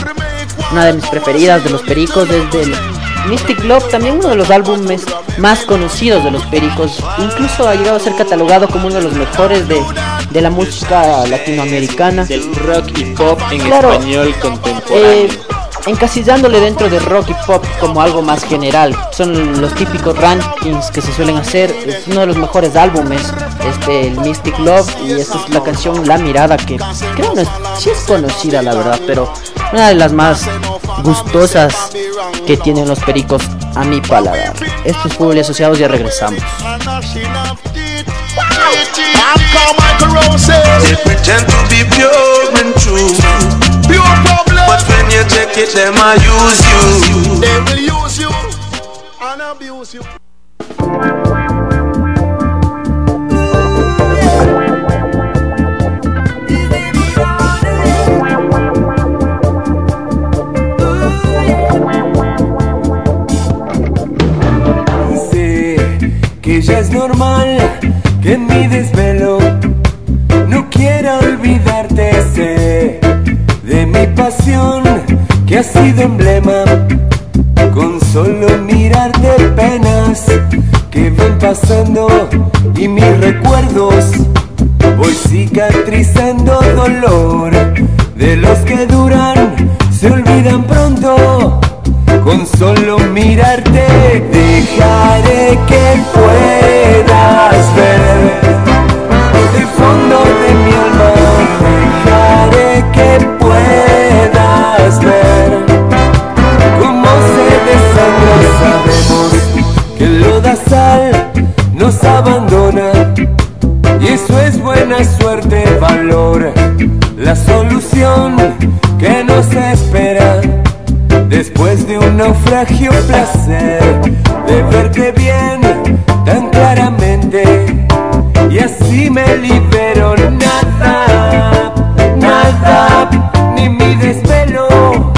una de mis preferidas de los Pericos, desde el Mystic Love, también uno de los álbumes más conocidos de los Pericos, incluso ha llegado a ser catalogado como uno de los mejores de, de la música latinoamericana. Del rock y pop en Claro. español contemporáneo. Eh, encasillándole dentro de rock y pop como algo más general. Son los típicos rankings que se suelen hacer. Es uno de los mejores álbumes, este, el Mystic Love. Y esta es la canción La Mirada, que creo no es, sí es conocida, la verdad, pero una de las más gustosas que tienen los pericos a mi paladar. Esto es Asociados, ya regresamos. But when you check it, them I use you. They will use you and abuse you. Que ya es normal que en mi desvelo no quiera olvidarte pasión que ha sido emblema con solo mirarte penas que van pasando y mis recuerdos voy cicatrizando dolor de los que duran se olvidan pronto con solo mirarte dejaré que puedas ver es buena suerte valor solución que nos espera. Después de un naufragio placer de verte bien tan claramente. Y así me libero. Nada, nada, ni mi desvelo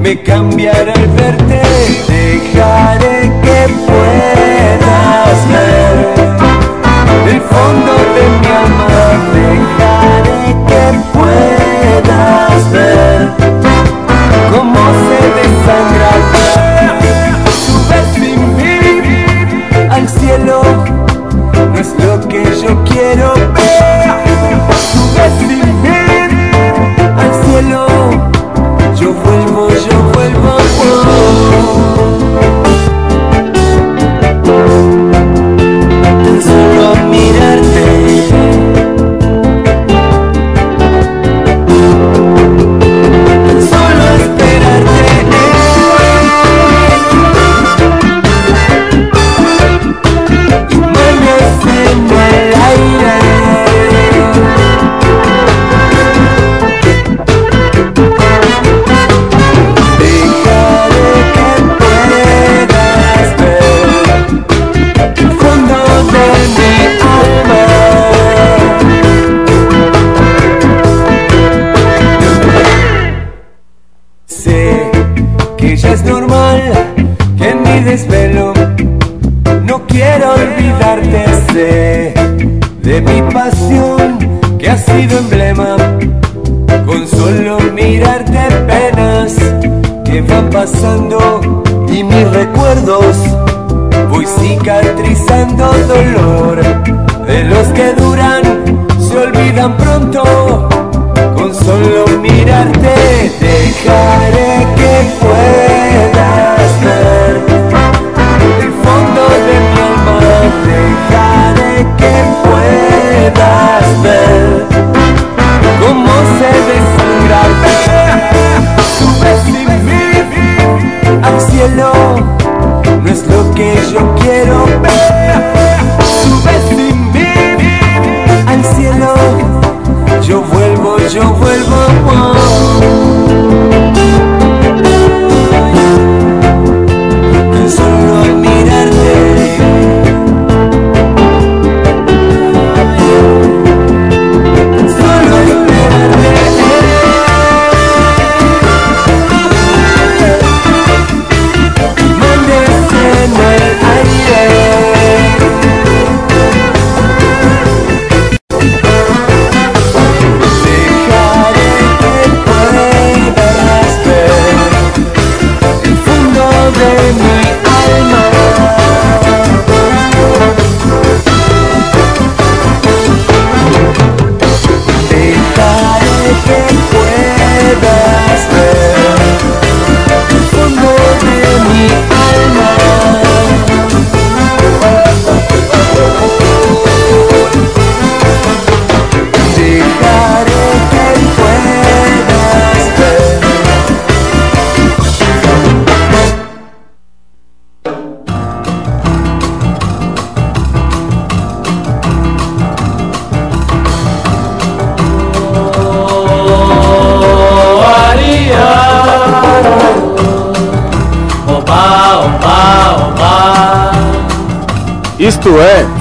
me cambiará al verte, dejaré que puedas ver del fondo y mis recuerdos voy cicatrizando dolor. De los que duran se olvidan pronto. Con solo mirarte dejaré que puedas ver. El fondo de mi alma dejaré que puedas ver es lo que yo quiero ver. Sube sin mí al cielo. Yo vuelvo yo vuelvo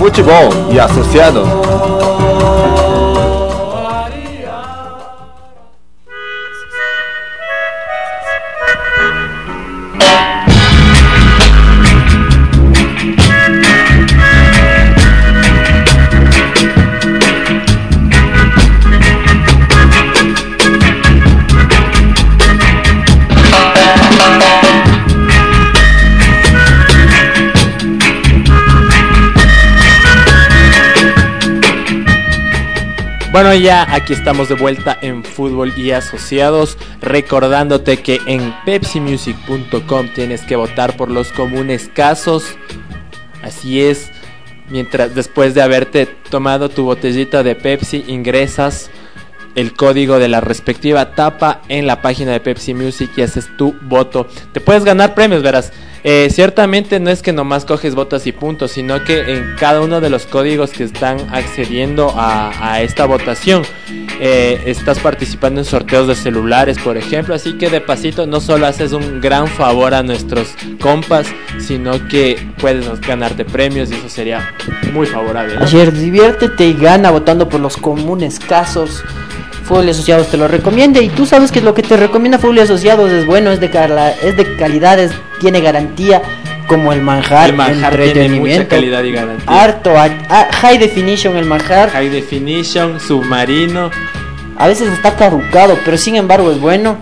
futebol e associados. Bueno, ya aquí estamos de vuelta en Fútbol y Asociados, recordándote que en pepsimusic.com tienes que votar por los comunes casos. Así es, mientras después de haberte tomado tu botellita de Pepsi ingresas el código de la respectiva tapa en la página de Pepsi Music y haces tu voto. Te puedes ganar premios, verás. Eh, ciertamente no es que nomás coges votos y puntos, sino que en cada uno de los códigos que están accediendo a, esta votación, eh, estás participando en sorteos de celulares, por ejemplo. Así que de pasito no solo haces un gran favor a nuestros compas, sino que puedes ganarte premios y eso sería muy favorable. Ayer, diviértete y gana votando por los comunes casos. Y Asociados te lo recomienda y tú sabes que lo que te recomienda y Asociados es bueno, es de, cala- es de calidad, es- tiene garantía como el manjar, El manjar tiene mucha calidad y garantía. Harto, a- a- high definition el manjar. High definition, submarino. A veces está caducado, pero sin embargo es bueno.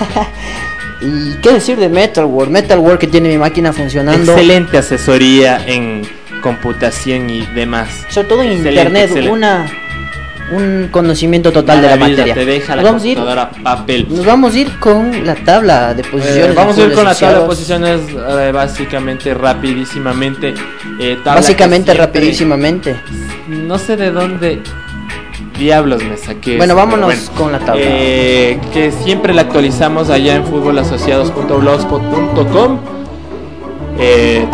<laughs> y qué decir de Metal World, Metal World que tiene mi máquina funcionando. Excelente asesoría en computación y demás. Sobre todo en Excelente, internet, excelente. una un conocimiento total de la Maravilla, materia. Te deja la Nos vamos a ir, papel. nos vamos a ir con la tabla de posiciones. Eh, de vamos a ir con la tabla de posiciones eh, básicamente rapidísimamente. eh, tabla Básicamente, siempre- rapidísimamente. No sé de dónde diablos me saqué. Bueno, vámonos con la tabla. eh, que siempre la actualizamos allá en futbolasociados.blogspot.com.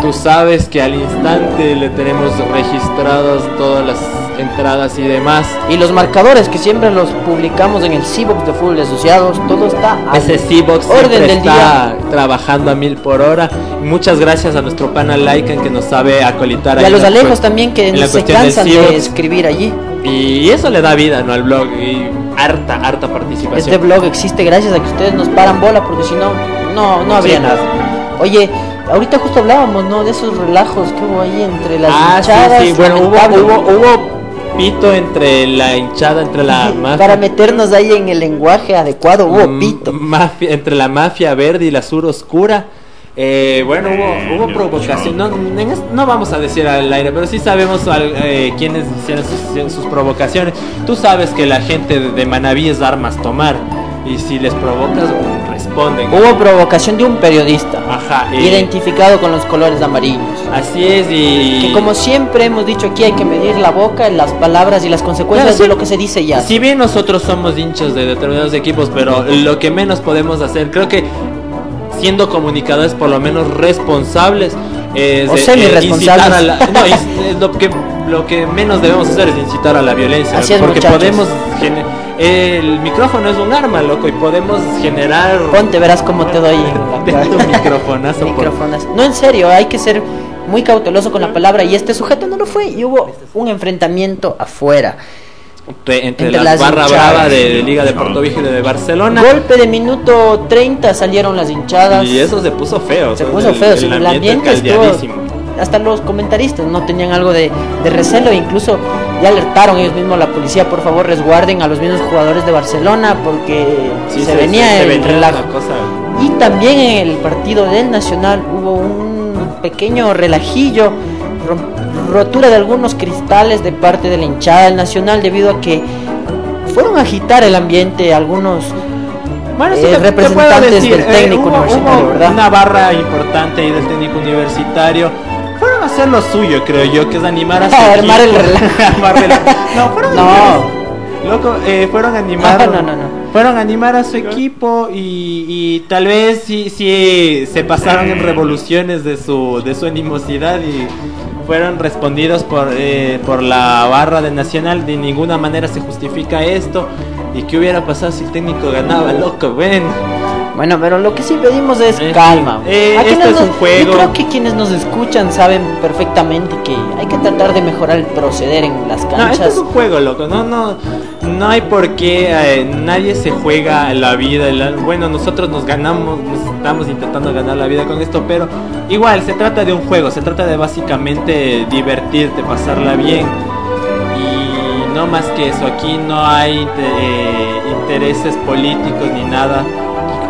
Tú sabes que al instante le tenemos registradas todas las entradas y demás. Y los marcadores que siempre los publicamos en el C-Box de Fútbol Asociados, todo está a Ese C-Box orden del está trabajando a mil por hora. Muchas gracias a nuestro pana Laikan que nos sabe acolitar Y a los alejos también que se cansan de escribir allí. Y eso le da vida ¿no? al blog y harta, harta participación. Este blog existe gracias a que ustedes nos paran bola porque si no, no, no habría Sí. nada. Oye, ahorita justo hablábamos, ¿no? De esos relajos que hubo ahí entre las ah, hinchadas. sí, sí, bueno, hubo, lamentable. hubo, hubo pito entre la hinchada, entre la <laughs> mafia. Para meternos ahí en el lenguaje adecuado, hubo Mm, pito. mafia- entre la mafia verde y la sur oscura. Eh, bueno, hubo, hubo provocación. No, no vamos a decir al aire, pero sí sabemos al- eh, quiénes hicieron sus, sus provocaciones. Tú sabes que la gente de, de Manaví es armas tomar. Y si les provocas, responden. Hubo provocación de un periodista, Ajá, eh, identificado con los colores amarillos. Así es, y. Que como siempre hemos dicho aquí hay que medir la boca, las palabras y las consecuencias Claro, sí. de lo que se dice ya. Si bien nosotros somos hinchas de determinados equipos, pero lo que menos podemos hacer, creo que siendo comunicadores por lo menos responsables, es O de- semi-responsables. incitar a la- no, es- es lo que lo que menos debemos hacer es incitar a la violencia, Así es, porque muchachos. podemos el micrófono es un arma, loco, y podemos generar Ponte, verás cómo te doy <laughs> en la un microfonazo por- Microfonas. No, en serio, hay que ser muy cauteloso con la palabra y este sujeto no lo fue y hubo un enfrentamiento afuera. entre, entre entre las las barra hinchadas. brava de, de Liga de Porto Vigil de Barcelona. Golpe de minuto 30 salieron las hinchadas. Y eso se puso feo. se o sea, puso el- feo, el el ambiente ambiente estuvo. Hasta los comentaristas no tenían algo de, de recelo, incluso ya alertaron ellos mismos a la policía, por favor resguarden a los mismos jugadores de Barcelona porque Sí, se, venía se el venía relajo. cosa Y también en el partido del Nacional hubo un pequeño relajillo, rotura de algunos cristales de parte de la hinchada del Nacional debido a que fueron a agitar el ambiente algunos Bueno, sí eh, te- representantes decir, del eh, técnico hubo- universitario, hubo ¿verdad? Una barra importante ahí del técnico universitario. Fueron a hacer lo suyo, creo yo, que es animar a su <laughs> A armar equipo. <laughs> el relajo. No, fueron <laughs> No. animar- Loco, eh, fueron a animar. No, no, no, no. Fueron a animar a su equipo y, y tal vez sí, sí se pasaron en revoluciones de su, de su animosidad y fueron respondidos por, eh, por la barra de Nacional. De ninguna manera se justifica esto. ¿Y qué hubiera pasado si el técnico ganaba, loco? Ven. Bueno, pero lo que sí pedimos es fin, calma. eh, esto es un juego. Yo creo que quienes nos escuchan saben perfectamente que hay que tratar de mejorar el proceder en las No, esto canchas. es un juego, loco. No, no, no hay por qué. eh, nadie se juega la vida. la- bueno, nosotros nos ganamos, nos estamos intentando ganar la vida con esto, pero igual se trata de un juego. Se trata de básicamente divertirte, pasarla bien. Y no más que eso. Aquí no hay eh, intereses políticos ni nada.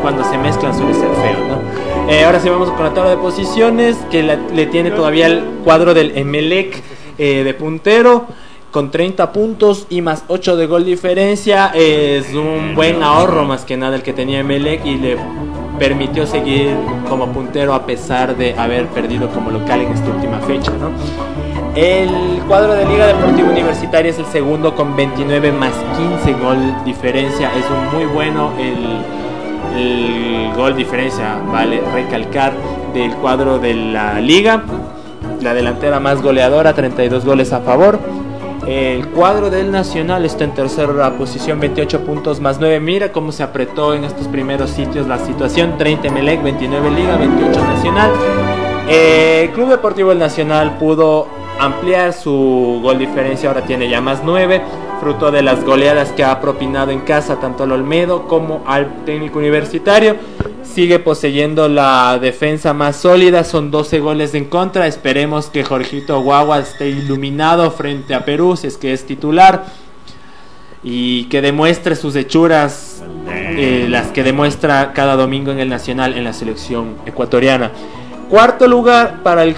Cuando se mezclan suele ser feo, ¿no? Eh, ahora sí vamos con la tabla de posiciones que le tiene todavía el cuadro del Emelec eh, de puntero con 30 puntos y más 8 de gol diferencia. Es un buen ahorro más que nada el que tenía Emelec y le permitió seguir como puntero a pesar de haber perdido como local en esta última fecha, ¿no? El cuadro de Liga Deportiva Universitaria es el segundo con 29 más 15 gol diferencia. Es un muy bueno el, el gol diferencia, vale recalcar, del cuadro de la Liga. La delantera más goleadora, 32 goles a favor. El cuadro del Nacional está en tercera posición, 28 puntos más 9. Mira cómo se apretó en estos primeros sitios la situación. 30 Melec, 29 Liga, 28 Nacional. Eh, Club Deportivo El Nacional pudo ampliar su gol diferencia, ahora tiene ya más 9, fruto de las goleadas que ha propinado en casa tanto al Olmedo como al técnico universitario. Sigue poseyendo la defensa más sólida, son 12 goles en contra. Esperemos que Jorgito Guagua esté iluminado frente a Perú, si es que es titular. Y que demuestre sus hechuras, eh, las que demuestra cada domingo en el Nacional en la selección ecuatoriana. Cuarto lugar para el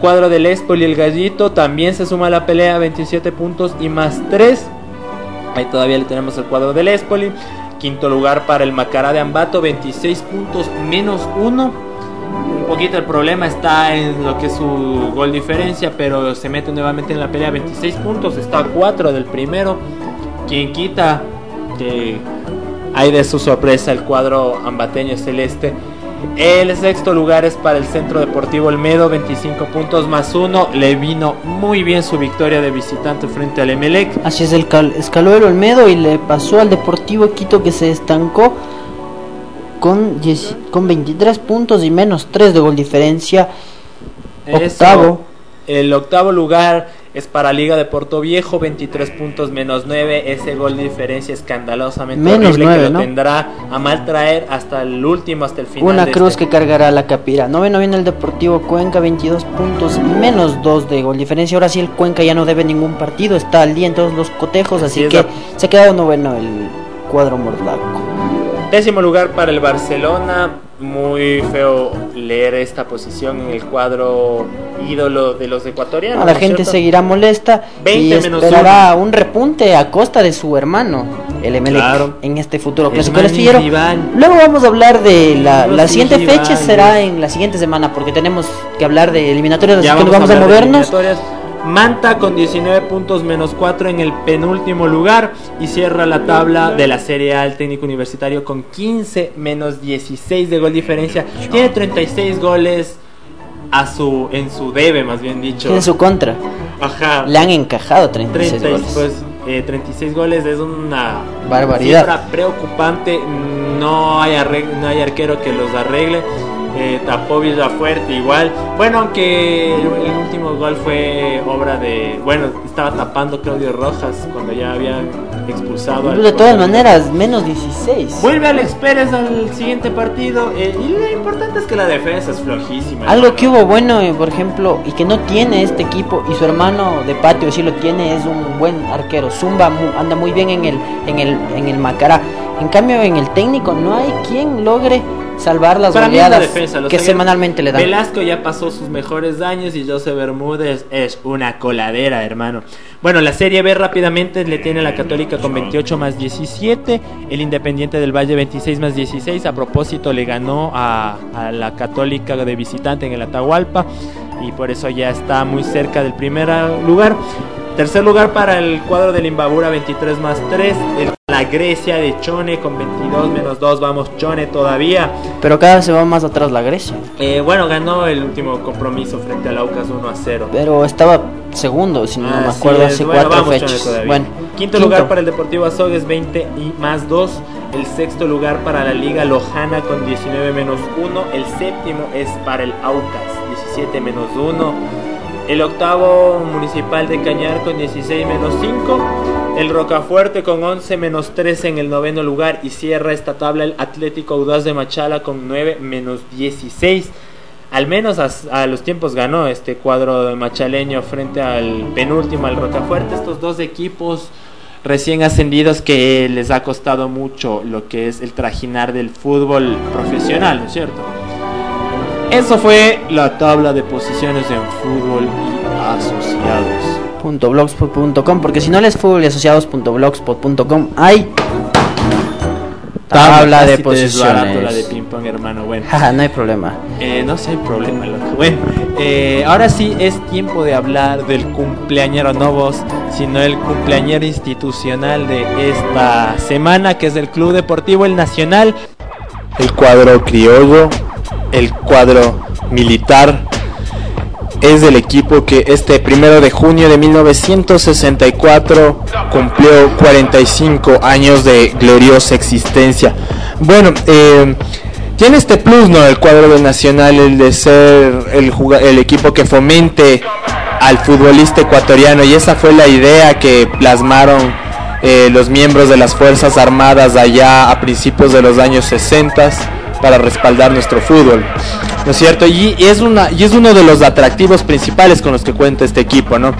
cuadro del Espol y el Gallito. También se suma a la pelea 27 puntos y más 3. Ahí todavía le tenemos el cuadro del Espoli. Quinto lugar para el Macará de Ambato, 26 puntos menos 1. Un poquito el problema está en lo que es su gol diferencia, pero se mete nuevamente en la pelea 26 puntos. Está a 4 del primero. Quien quita que hay de su sorpresa el cuadro ambateño celeste. El sexto lugar es para el Centro Deportivo Olmedo, 25 puntos más 1. Le vino muy bien su victoria de visitante frente al Emelec. Así es, el cal- escaló el Olmedo y le pasó al Deportivo Quito que se estancó con, 10 con 23 puntos y menos 3 de gol diferencia. Octavo. Eso. El octavo lugar es para Liga de Porto Viejo, 23 puntos menos 9. Ese gol de diferencia escandalosamente Menos horrible nueve, que lo ¿no? tendrá a mal traer hasta el último, hasta el final. Una de cruz este. que cargará la capira. Noveno viene el Deportivo Cuenca, 22 puntos menos 2 de gol diferencia. Ahora sí el Cuenca ya no debe ningún partido, está al día en todos los cotejos, así que la- se ha quedado noveno el cuadro mordaco. Décimo lugar para el Barcelona. Muy feo leer esta posición en el cuadro ídolo de los ecuatorianos. No, la ¿no es gente cierto? seguirá molesta 20 y menos esperará un repunte a costa de su hermano, el Emelec, Claro. en este futuro clásico. Luego vamos a hablar de la, la siguiente fecha será en la siguiente semana porque tenemos que hablar de eliminatorias, Ya así que nos vamos a, de movernos. Manta con 19 puntos menos 4 en el penúltimo lugar y cierra la tabla de la Serie A el técnico universitario con 15 menos 16 de gol diferencia. Tiene 36 goles a su en su debe, más bien dicho. En su contra, Ajá. le han encajado 36 30 goles. pues, eh, 36 goles es una Barbaridad. preocupante. No hay, no hay arquero que los arregle. Eh, tapó fuerte igual. Bueno, aunque el, el último gol fue obra de. Bueno, estaba tapando Claudio Rojas cuando ya habían expulsado al de todas maneras, menos 16. Vuelve Alex Pérez al siguiente partido. eh, y lo importante es que la defensa es flojísima. Algo hermano. que hubo bueno, eh, por ejemplo, y que no tiene este equipo, y su hermano de patio sí lo tiene, es un buen arquero. Zumba mu- anda muy bien en el, en el, en el Macará. En cambio, en el técnico no hay quien logre salvar las Para la defensa, que semanalmente le dan. Velasco ya pasó sus mejores años y José Bermúdez es una coladera, hermano. Bueno, la Serie B rápidamente le tiene la Católica con 28 más 17, el Independiente del Valle 26 más 16. A propósito, le ganó a, a la Católica de visitante en el Atahualpa y por eso ya está muy cerca del primer lugar. Tercer lugar para el cuadro del Imbabura 23 más 3. El- la Grecia de Chone con 22 menos 2. Vamos, Chone todavía. Pero cada vez se va más atrás la Grecia. Eh, bueno, ganó el último compromiso frente al Aucas 1 a 0. Pero estaba segundo, si no me acuerdo, hace Bueno, cuatro vamos, fechas. Chone. Bueno, quinto, lugar para el Deportivo Azogues 20 y más 2. El sexto lugar para la Liga Lojana con 19 menos 1. El séptimo es para el Aucas 17 menos 1. El octavo Municipal de Cañar con 16 menos 5. El Rocafuerte con 11 menos 13 en el noveno lugar. Y cierra esta tabla el Atlético Audaz de Machala con 9 menos 16. Al menos a, a los tiempos ganó este cuadro machaleño frente al penúltimo, al Rocafuerte. Estos dos equipos recién ascendidos que les ha costado mucho lo que es el trajinar del fútbol profesional, ¿no es cierto? Eso fue la tabla de posiciones en fútbol y asociados. punto blogspot.com porque si no les fútbol y asociados.blogspot.com hay tabla de desbarato la de posiciones. ping pong, hermano. Bueno. Jaja, <laughs> no hay problema. Eh, no sé, hay problema, loco. Bueno, eh, ahora sí es tiempo de hablar del cumpleañero no vos, sino el cumpleañero institucional de esta semana, que es del Club Deportivo El Nacional. El cuadro criollo, el cuadro militar, es del equipo que este primero de junio de 1964 cumplió 45 años de gloriosa existencia. Bueno, eh, tiene este plus, ¿no? El cuadro del Nacional, el de ser el, el equipo que fomente al futbolista ecuatoriano y esa fue la idea que plasmaron eh, los miembros de las Fuerzas Armadas allá a principios de los años 60 para respaldar nuestro fútbol. ¿No es cierto? Y, es una, y es uno de los atractivos principales con los que cuenta este equipo, ¿no?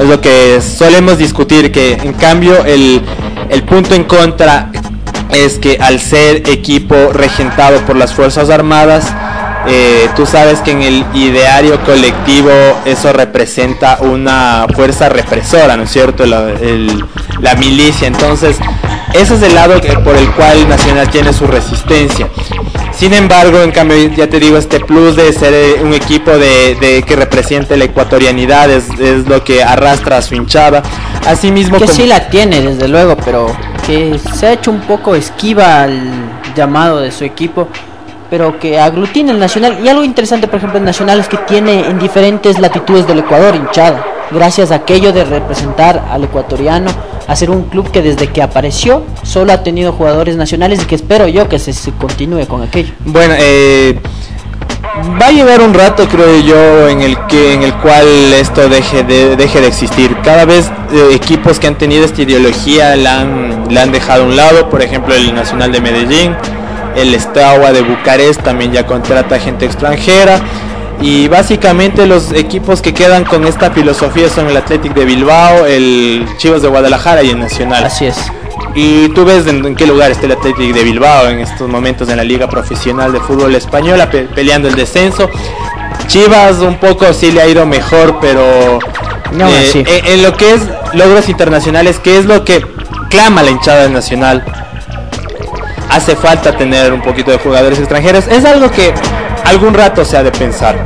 Es lo que solemos discutir, que en cambio el, el punto en contra es que al ser equipo regentado por las Fuerzas Armadas, eh, tú sabes que en el ideario colectivo eso representa una fuerza represora, ¿no es cierto? La, el- la milicia. Entonces, ese es el lado que- por el cual Nacional tiene su resistencia. Sin embargo, en cambio, ya te digo, este plus de ser eh, un equipo de, de que represente la ecuatorianidad es, es lo que arrastra a su hinchada. Asimismo, Que como- sí la tiene, desde luego, pero que se ha hecho un poco esquiva al llamado de su equipo, pero que aglutina el Nacional. Y algo interesante, por ejemplo, el Nacional es que tiene en diferentes latitudes del Ecuador hinchada, gracias a aquello de representar al ecuatoriano, a ser un club que desde que apareció solo ha tenido jugadores nacionales y que espero yo que se, continúe con aquello. Bueno, eh, va a llegar un rato, creo yo, en el que en el cual esto deje de, deje de existir. Cada vez eh, equipos que han tenido esta ideología la han, la han dejado a un lado, por ejemplo el Nacional de Medellín, el Steaua de Bucarest también ya contrata gente extranjera. Y básicamente los equipos que quedan con esta filosofía son el Athletic de Bilbao, el Chivas de Guadalajara y el Nacional. Así es. Y tú ves en, en qué lugar está el Athletic de Bilbao en estos momentos en la Liga Profesional de Fútbol Española pe- peleando el descenso. Chivas un poco sí le ha ido mejor, pero No, eh, sí. en, en lo que es logros internacionales, que es lo que clama la hinchada del Nacional, hace falta tener un poquito de jugadores extranjeros. Es algo que algún rato se ha de pensar.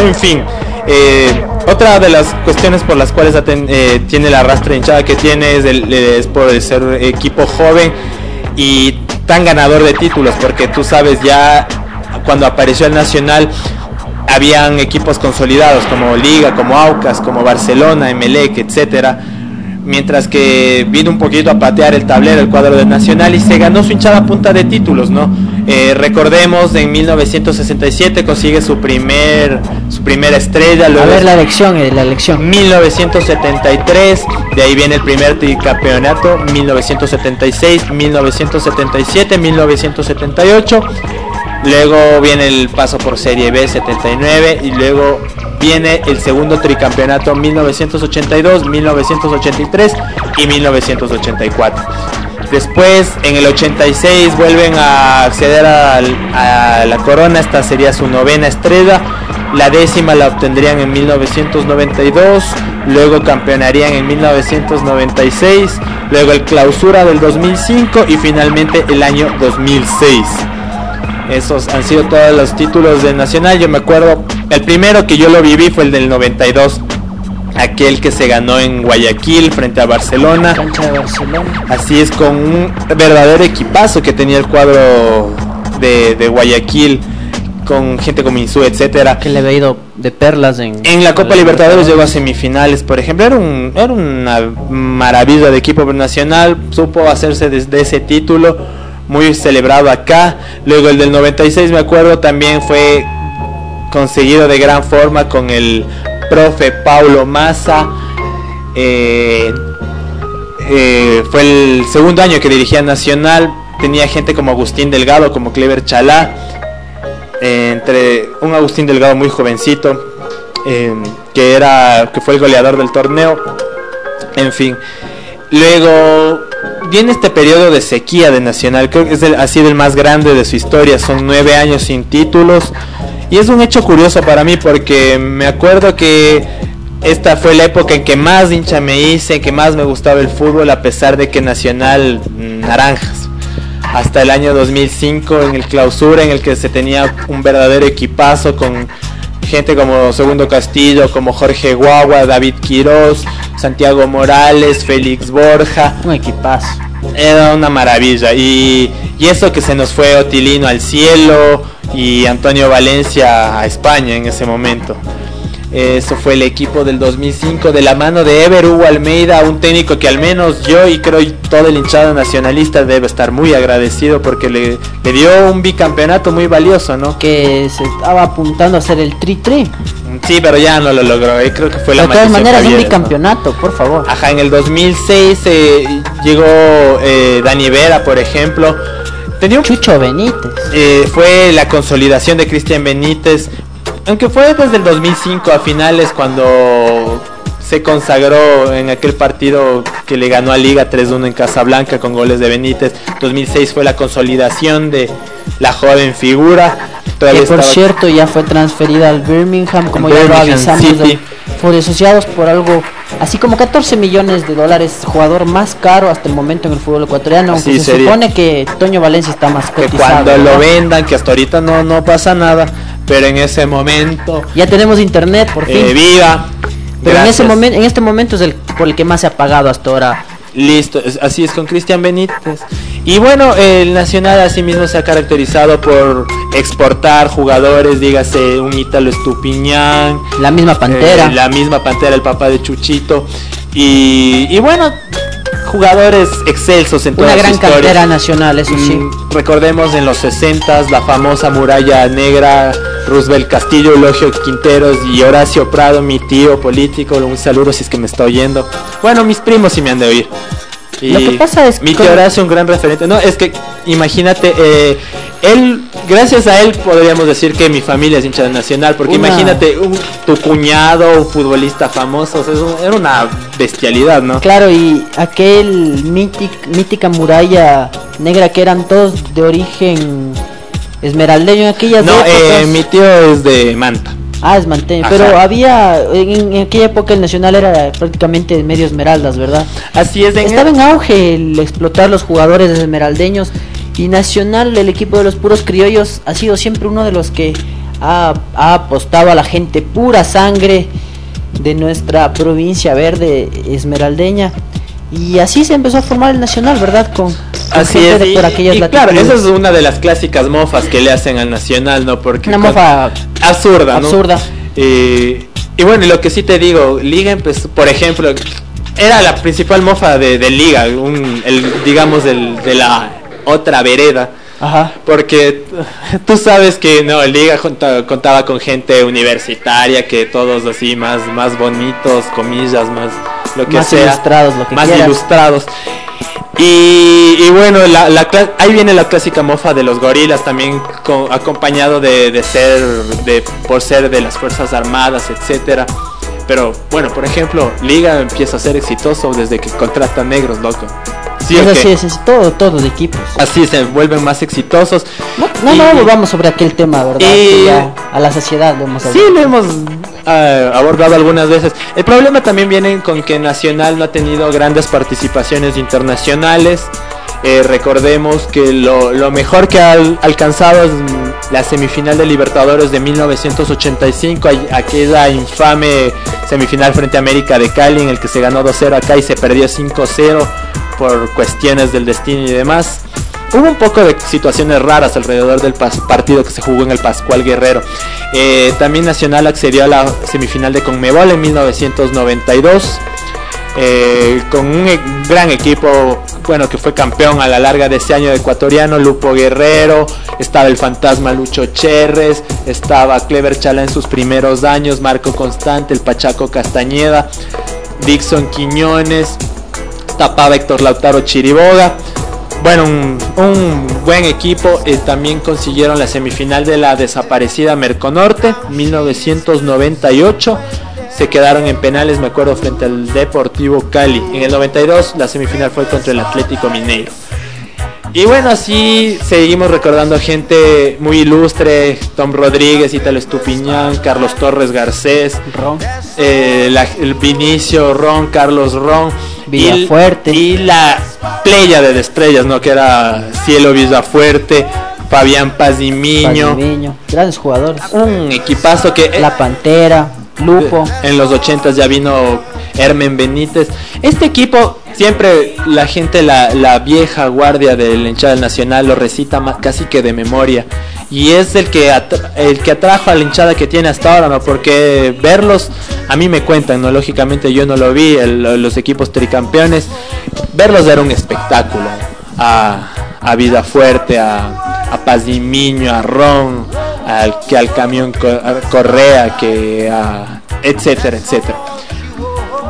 En fin, eh, otra de las cuestiones por las cuales eh, tiene la rastra hinchada que tiene es, es por ser equipo joven y tan ganador de títulos, porque tú sabes ya cuando apareció el Nacional habían equipos consolidados como Liga, como Aucas, como Barcelona, Emelec, etcétera. Mientras que vino un poquito a patear el tablero el cuadro del Nacional y se ganó su hinchada a punta de títulos, ¿no? Eh, recordemos, en 1967 consigue su primer su primera estrella, A luego ver la elección, eh, la elección. 1973, de ahí viene el primer tricampeonato, 1976, 1977, 1978. Luego viene el paso por Serie B 79 y luego viene el segundo tricampeonato 1982, 1983 y 1984. Después en el 86 vuelven a acceder a la corona, esta sería su novena estrella. La décima la obtendrían en 1992, luego campeonarían en 1996, luego el clausura del 2005 y finalmente el año 2006. Esos han sido todos los títulos de Nacional. Yo me acuerdo, el primero que yo lo viví fue el del 92. Aquel que se ganó en Guayaquil frente a Barcelona. Cancha de Barcelona. Así es, con un verdadero equipazo que tenía el cuadro de, de Guayaquil. Con gente como Insú, etcétera. Que le había ido de perlas en... En la Copa Libertadores llegó a semifinales, por ejemplo. Era, un, era una maravilla de equipo nacional. Supo hacerse desde ese título. Muy celebrado acá. Luego el del 96, me acuerdo, también fue conseguido de gran forma con el profe Paulo Massa. Eh, eh, fue el segundo año que dirigía Nacional. Tenía gente como Agustín Delgado, como Clever Chalá. eh, entre un Agustín Delgado muy jovencito, que era que fue el goleador del torneo. En fin. Luego viene este periodo de sequía de Nacional, creo que es el, ha sido el más grande de su historia, son nueve años sin títulos. Y es un hecho curioso para mí porque me acuerdo que esta fue la época en que más hincha me hice, en que más me gustaba el fútbol, a pesar de que Nacional mm, naranjas. Hasta el año 2005 en el clausura en el que se tenía un verdadero equipazo con gente como Segundo Castillo, como Jorge Guagua, David Quiroz, Santiago Morales, Félix Borja. Un equipazo. Era una maravilla. Y, y eso que se nos fue Otilino al cielo y Antonio Valencia a España en ese momento. Eso fue el equipo del 2005 de la mano de Ever Hugo Almeida, un técnico que al menos yo y creo y todo el hinchado nacionalista debe estar muy agradecido porque le, le dio un bicampeonato muy valioso, ¿no? Que se estaba apuntando a hacer el tri-tri. Sí, pero ya no lo logró. eh, Creo que fue la De todas maneras, un bicampeonato, por favor. Ajá, en el 2006 eh, llegó eh, Dani Vera, por ejemplo. Tenía un Chucho Benítez. eh, fue la consolidación de Cristian Benítez, aunque fue desde el 2005 a finales cuando se consagró en aquel partido que le ganó a Liga 3-1 en Casablanca con goles de Benítez. 2006 fue la consolidación de la joven figura. Todavía Que por estaba- cierto ya fue transferida al Birmingham, como ya lo avisamos. City. Fue asociados por algo así como 14 millones de dólares, jugador más caro hasta el momento en el fútbol ecuatoriano. Aunque se sería. supone que Toño Valencia está más que cotizado. cuando lo vendan, que hasta ahorita no, no pasa nada, pero en ese momento, Ya tenemos internet por fin. eh, viva. Pero en ese momento, en este momento es el por el que más se ha pagado hasta ahora. Listo, así es con Cristian Benítez. Y bueno, el Nacional asimismo se ha caracterizado por exportar jugadores, dígase un Ítalo Estupiñán, La misma Pantera. eh, la misma Pantera, el papá de Chuchito. Y, y bueno, jugadores excelsos en toda Una gran cantera nacional, eso sí. Mm, Recordemos en los 60 la famosa muralla negra, Roosevelt Castillo, Eulogio Quinteros y Horacio Prado, mi tío político. Un saludo si es que me está oyendo. Bueno, mis primos sí me han de oír. Y Lo que pasa es mi que- tío Horacio un gran referente. No, es que imagínate, eh, él, gracias a él podríamos decir que mi familia es hincha de Nacional, porque Una- imagínate un- tu cuñado, un futbolista famoso, o sea, es un- era una bestialidad, ¿no? Claro, y aquel mític- mítica muralla negra que eran todos de origen esmeraldeño en aquellas No, eh, mi tío es de Manta. Ah, es. Ajá. Pero había, en, en aquella época el Nacional era prácticamente medio esmeraldas, ¿verdad? Así es, en Estaba en auge el explotar los jugadores esmeraldeños y Nacional, el equipo de los puros criollos, ha sido siempre uno de los que ha, ha apostado a la gente pura sangre de nuestra provincia verde esmeraldeña. Y así se empezó a formar el Nacional, ¿verdad? Con, con Así gente es, de y, por aquellas y claro, esa es una de las clásicas mofas que le hacen al Nacional, ¿no? Porque Una mofa absurda, ¿no? absurda. Eh, y bueno, lo que sí te digo, Liga empezó, por ejemplo, era la principal mofa de, de Liga, un, el, digamos, del- de la otra vereda. Ajá. Porque <laughs> tú sabes que no, Liga conta- contaba con gente universitaria, que todos así más, más bonitos, comillas, más lo que Más sea. ilustrados, lo que más quieras. ilustrados. Y, y bueno, la, la ahí viene la clásica mofa de los gorilas también co- acompañado de, de ser, de, por ser de las Fuerzas Armadas, etcétera. Pero bueno, por ejemplo, Liga empieza a ser exitoso desde que contrata negros, loco. Sí, es es, es todo, todo de equipos. Así se vuelven más exitosos. No, no, Y- no volvamos sobre aquel tema, ¿verdad? Y- Que ya a la saciedad lo hemos Sí, hablado. lo hemos abordado algunas veces. El problema también viene con que Nacional no ha tenido grandes participaciones internacionales. Eh, recordemos que lo, lo mejor que ha al- alcanzado es la semifinal de Libertadores de 1985, ay- aquella infame semifinal frente a América de Cali en el que se ganó 2-0 acá y se perdió 5-0 por cuestiones del destino y demás. Hubo un poco de situaciones raras alrededor del partido que se jugó en el Pascual Guerrero. Eh, también Nacional accedió a la semifinal de Conmebol en 1992. eh, con un e- gran equipo, bueno, que fue campeón a la larga de ese año de ecuatoriano, Lupo Guerrero, estaba el fantasma Lucho Cherres, estaba Clever Chala en sus primeros años, Marco Constante, el Pachaco Castañeda, Dixon Quiñones, tapaba Héctor Lautaro Chiriboga. Bueno, un, buen equipo. eh, también consiguieron la semifinal de la desaparecida Merconorte, 1998. Se quedaron en penales, me acuerdo, frente al Deportivo Cali. En el 92 la semifinal fue contra el Atlético Mineiro. Y bueno, así seguimos recordando gente muy ilustre, Tom Rodríguez, Italo Estupiñán, Carlos Torres Garcés, Ron. eh, la- el Vinicio Ron, Carlos Ron, Villafuerte. y, y la playa de estrellas, ¿no? Que era Cielo Villafuerte, Fabián Pazimiño, grandes jugadores. un equipazo que La Pantera, Lupo. en los 80 ya vino Hermen Benítez. Este equipo siempre la gente, la, la vieja guardia del hinchada Nacional lo recita más, casi que de memoria. Y es el que, el que atrajo a la hinchada que tiene hasta ahora, ¿no? Porque verlos, a mí me cuentan, ¿no? Lógicamente yo no lo vi, los equipos tricampeones. Verlos era un espectáculo. A, a Vida Fuerte, a, a Pazimiño, a Ron, al, que al camión Correa, que a, etcétera, etcétera.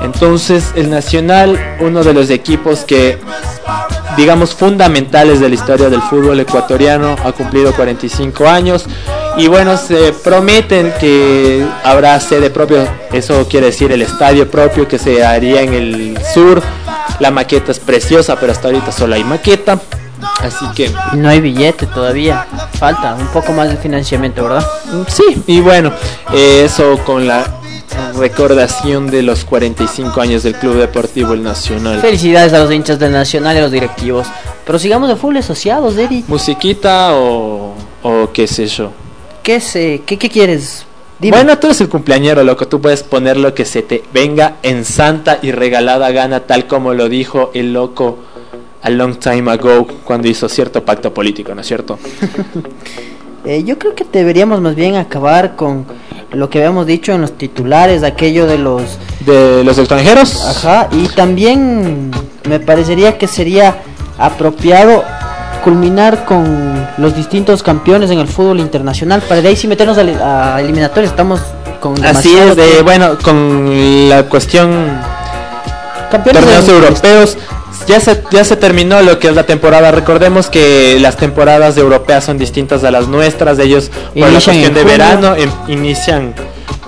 Entonces el Nacional, uno de los equipos que digamos fundamentales de la historia del fútbol ecuatoriano, ha cumplido 45 años y bueno, se prometen que habrá sede propia, eso quiere decir el estadio propio que se haría en el sur. La maqueta es preciosa, pero hasta ahorita solo hay maqueta. Así que no hay billete todavía. Falta un poco más de financiamiento, ¿verdad? Mm, Sí, y bueno, eh, eso con la recordación de los 45 años del Club Deportivo El Nacional. Felicidades a los hinchas del Nacional y a los directivos. Pero sigamos de fútbol asociados, Eri. ¿Musiquita o, o qué sé yo? ¿Qué, qué, qué quieres? Dime. Bueno, tú eres el cumpleañero, loco. Tú puedes poner lo que se te venga en santa y regalada gana, tal como lo dijo el loco a long time ago cuando hizo cierto pacto político, ¿no es cierto? <laughs> Eh, yo creo que deberíamos más bien acabar con lo que habíamos dicho en los titulares, aquello de los... De los extranjeros. Ajá, y también me parecería que sería apropiado culminar con los distintos campeones en el fútbol internacional para de ahí sí meternos a, a eliminatorios. Estamos con Así es, de, bueno, con la cuestión campeones torneos europeos. Ya se, ya se terminó lo que es la temporada. Recordemos que las temporadas europeas son distintas a las nuestras. Ellos, por la Inician cuestión en de junio. verano, em- inician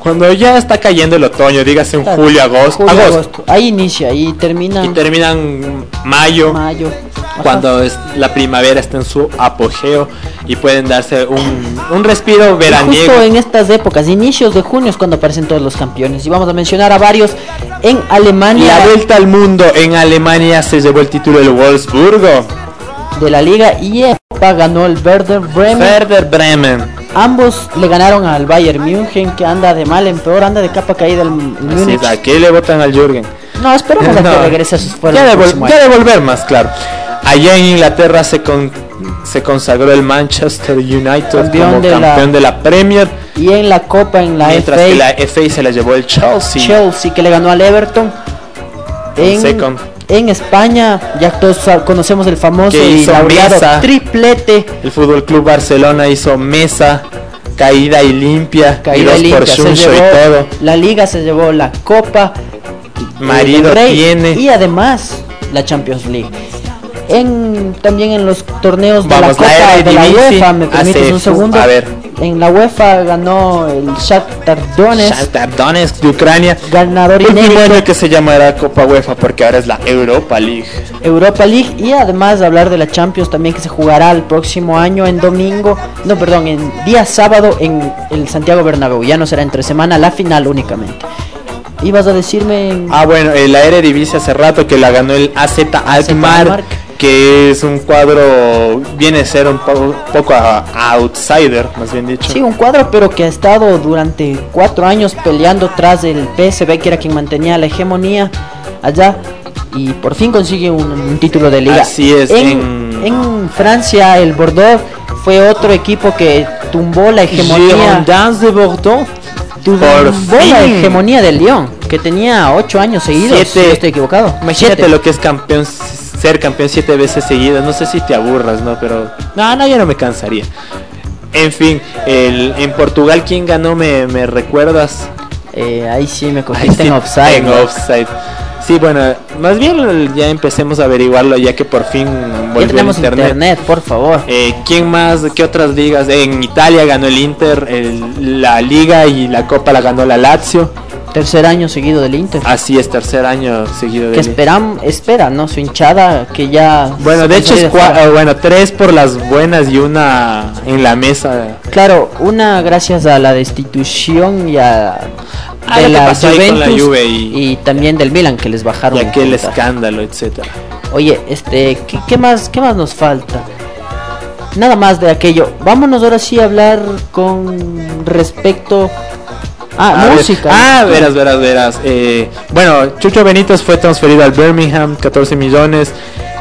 cuando ya está cayendo el otoño, dígase en Claro, julio, agosto, julio, agosto. agosto. Ahí inicia y termina Y terminan mayo, mayo. Ajá. cuando es, la primavera está en su apogeo y pueden darse un, un respiro Y veraniego. Justo en estas épocas, inicios de junio es cuando aparecen todos los campeones. Y vamos a mencionar a varios en Alemania La vuelta al mundo en Alemania se llevó el título del Wolfsburgo. de la liga y ganó el Werder Bremen. Werder Bremen. Ambos le ganaron al Bayern München que anda de mal en peor, anda de capa caída el, Múnich. es, ¿a qué le votan al Jürgen? No, esperemos a que <laughs> No. regrese a sus fuerzas. Ya, el de, vol- próximo ya año. de volver más, claro. Allá en Inglaterra se, con- se consagró el Manchester United Campeón como de la- campeón de la Premier, Y en la Copa, en la mientras FA, que la FA se la llevó el Chelsea. Chelsea que le ganó al Everton. En, Second. En España, ya todos conocemos el famoso y laureado Mesa. triplete. El Fútbol Club Barcelona hizo mesa, caída y limpia, Caída y dos por limpia, se y todo. la liga, se llevó la Copa, Marido Rey tiene. y además la Champions League. En, también en los torneos de Vamos, la la Copa de la UEFA, me permites un segundo. a ver. En la UEFA ganó el Shakhtar Donetsk, Shakhtar Donetsk de Ucrania. ganador Último inédito año que se llamará Copa UEFA porque ahora es la Europa League. Europa League y además hablar de la Champions también que se jugará el próximo año en domingo, no perdón, en día sábado en el Santiago Bernabéu, ya no será entre semana, la final únicamente. Ibas a decirme Ah, bueno, el Eredivisie hace rato que la ganó el AZ Alkmaar. Que es un cuadro, viene a ser un po- poco a- outsider, más bien dicho. Sí, un cuadro, pero que ha estado durante cuatro años peleando tras el PSV, que era quien mantenía la hegemonía allá, y por fin consigue un, un título de liga. Así es, En, en- en Francia, el Bordeaux fue otro equipo que tumbó la hegemonía. Girondins de Bordeaux. tumbó la hegemonía del Lyon, que tenía ocho años seguidos, Siete. si no estoy equivocado. Imagínate Siete. lo que es campeón, ser campeón siete veces seguidas. No sé si te aburras, ¿no? Pero no, no, yo no me cansaría. En fin, el, en Portugal, ¿quién ganó? ¿Me, me recuerdas? Eh, ahí sí me cogiste sí, en offside. en ¿no? offside. Sí, bueno, más bien ya empecemos a averiguarlo ya que por fin volvió Ya tenemos internet. por favor. Eh, ¿Quién más? ¿Qué otras ligas? En Italia ganó el Inter, el- la Liga y la Copa la ganó la Lazio. Tercer año seguido del Inter. Así es, tercer año seguido que de esperan, espera, ¿no? Su hinchada que ya... Bueno, de hecho es cua- bueno, tres por las buenas y una en la mesa. Claro, una gracias a la destitución y a... Ah, de que la Juventus Juve y- y también del Milan que les bajaron. Y aquel escándalo, etcétera. Oye, este, ¿qué, qué más, ¿qué más nos falta? nada más de aquello. Vámonos ahora sí a hablar con respecto a A ver, música. Ah, verás, verás, verás. Eh, bueno, Chucho Benítez fue transferido al Birmingham, 14 millones.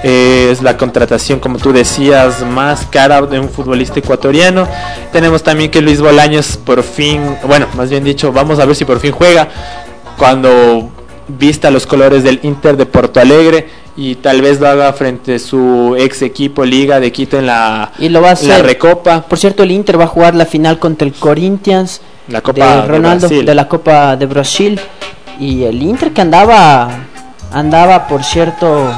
Eh, es la contratación, como tú decías, más cara de un futbolista ecuatoriano. Tenemos también que Luis Bolaños por fin, bueno, más bien dicho, vamos a ver si por fin juega cuando vista los colores del Inter de Porto Alegre y tal vez lo haga frente a su ex equipo Liga de Quito en la, Y lo va a en la hacer. Recopa. Por cierto, el Inter va a jugar la final contra el Corinthians La Copa de Ronaldo de la Copa de Brasil y el Inter que andaba andaba por cierto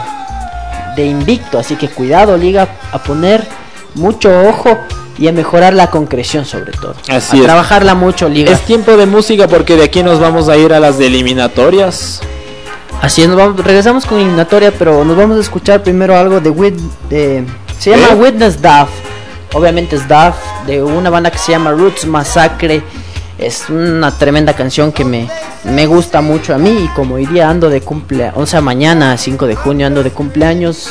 de invicto, así que cuidado liga a poner mucho ojo y a mejorar la concreción sobre todo. Así a es. trabajarla mucho liga. Es tiempo de música porque de aquí nos vamos a ir a las eliminatorias. Así es, nos vamos, regresamos con eliminatoria, pero nos vamos a escuchar primero algo de, Wit- de- se llama ¿Eh? Witness Duff. Obviamente es Duff de una banda que se llama Roots Massacre. Es una tremenda canción que me, me gusta mucho a mí y como hoy día ando de cumpleaños, o sea, mañana 5 de junio ando de cumpleaños,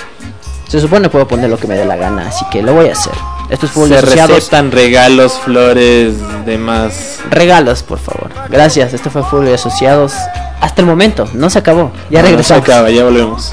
se supone puedo poner lo que me dé la gana, así que lo voy a hacer. Esto es Fútbol Se Asociados. recetan regalos, flores, demás. Regalos, por favor. Gracias, esto fue Fútbol y Asociados. Hasta el momento, no se acabó. Ya No, no se regresamos. acaba, ya volvemos.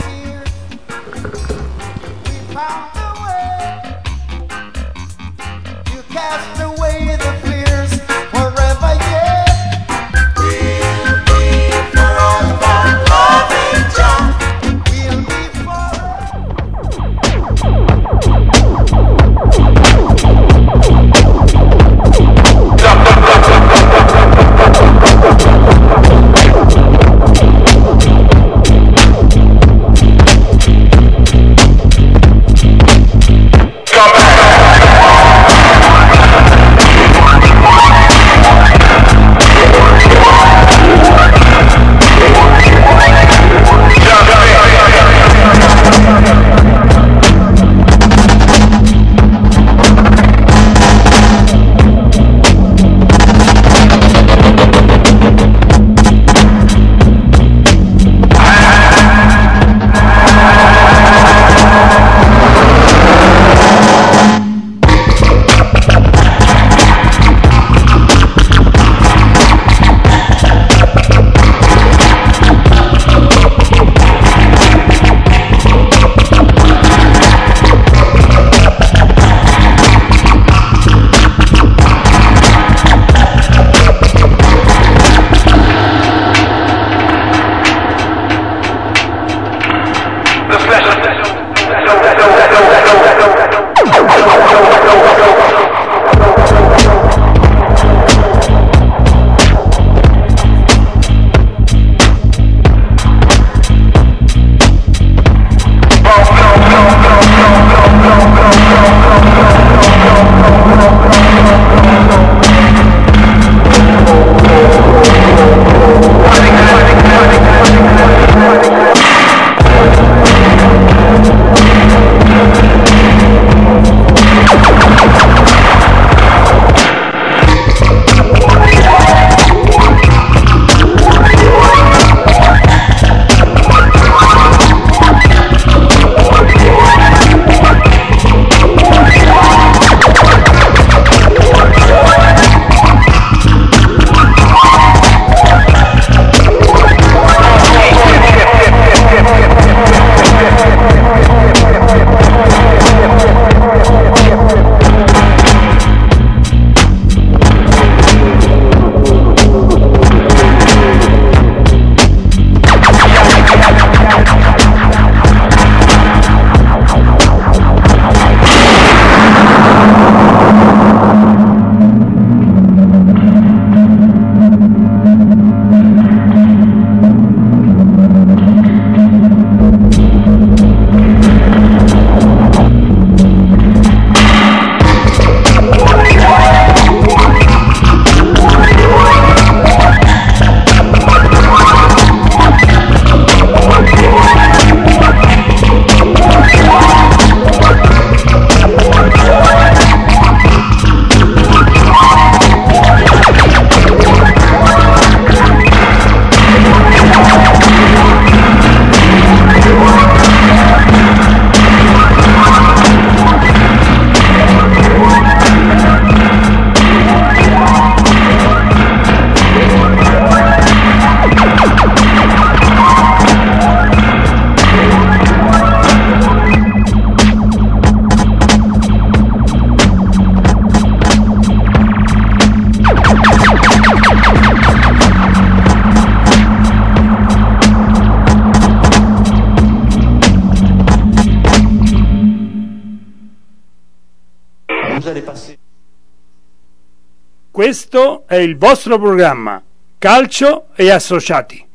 È il vostro programma Calcio e Associati.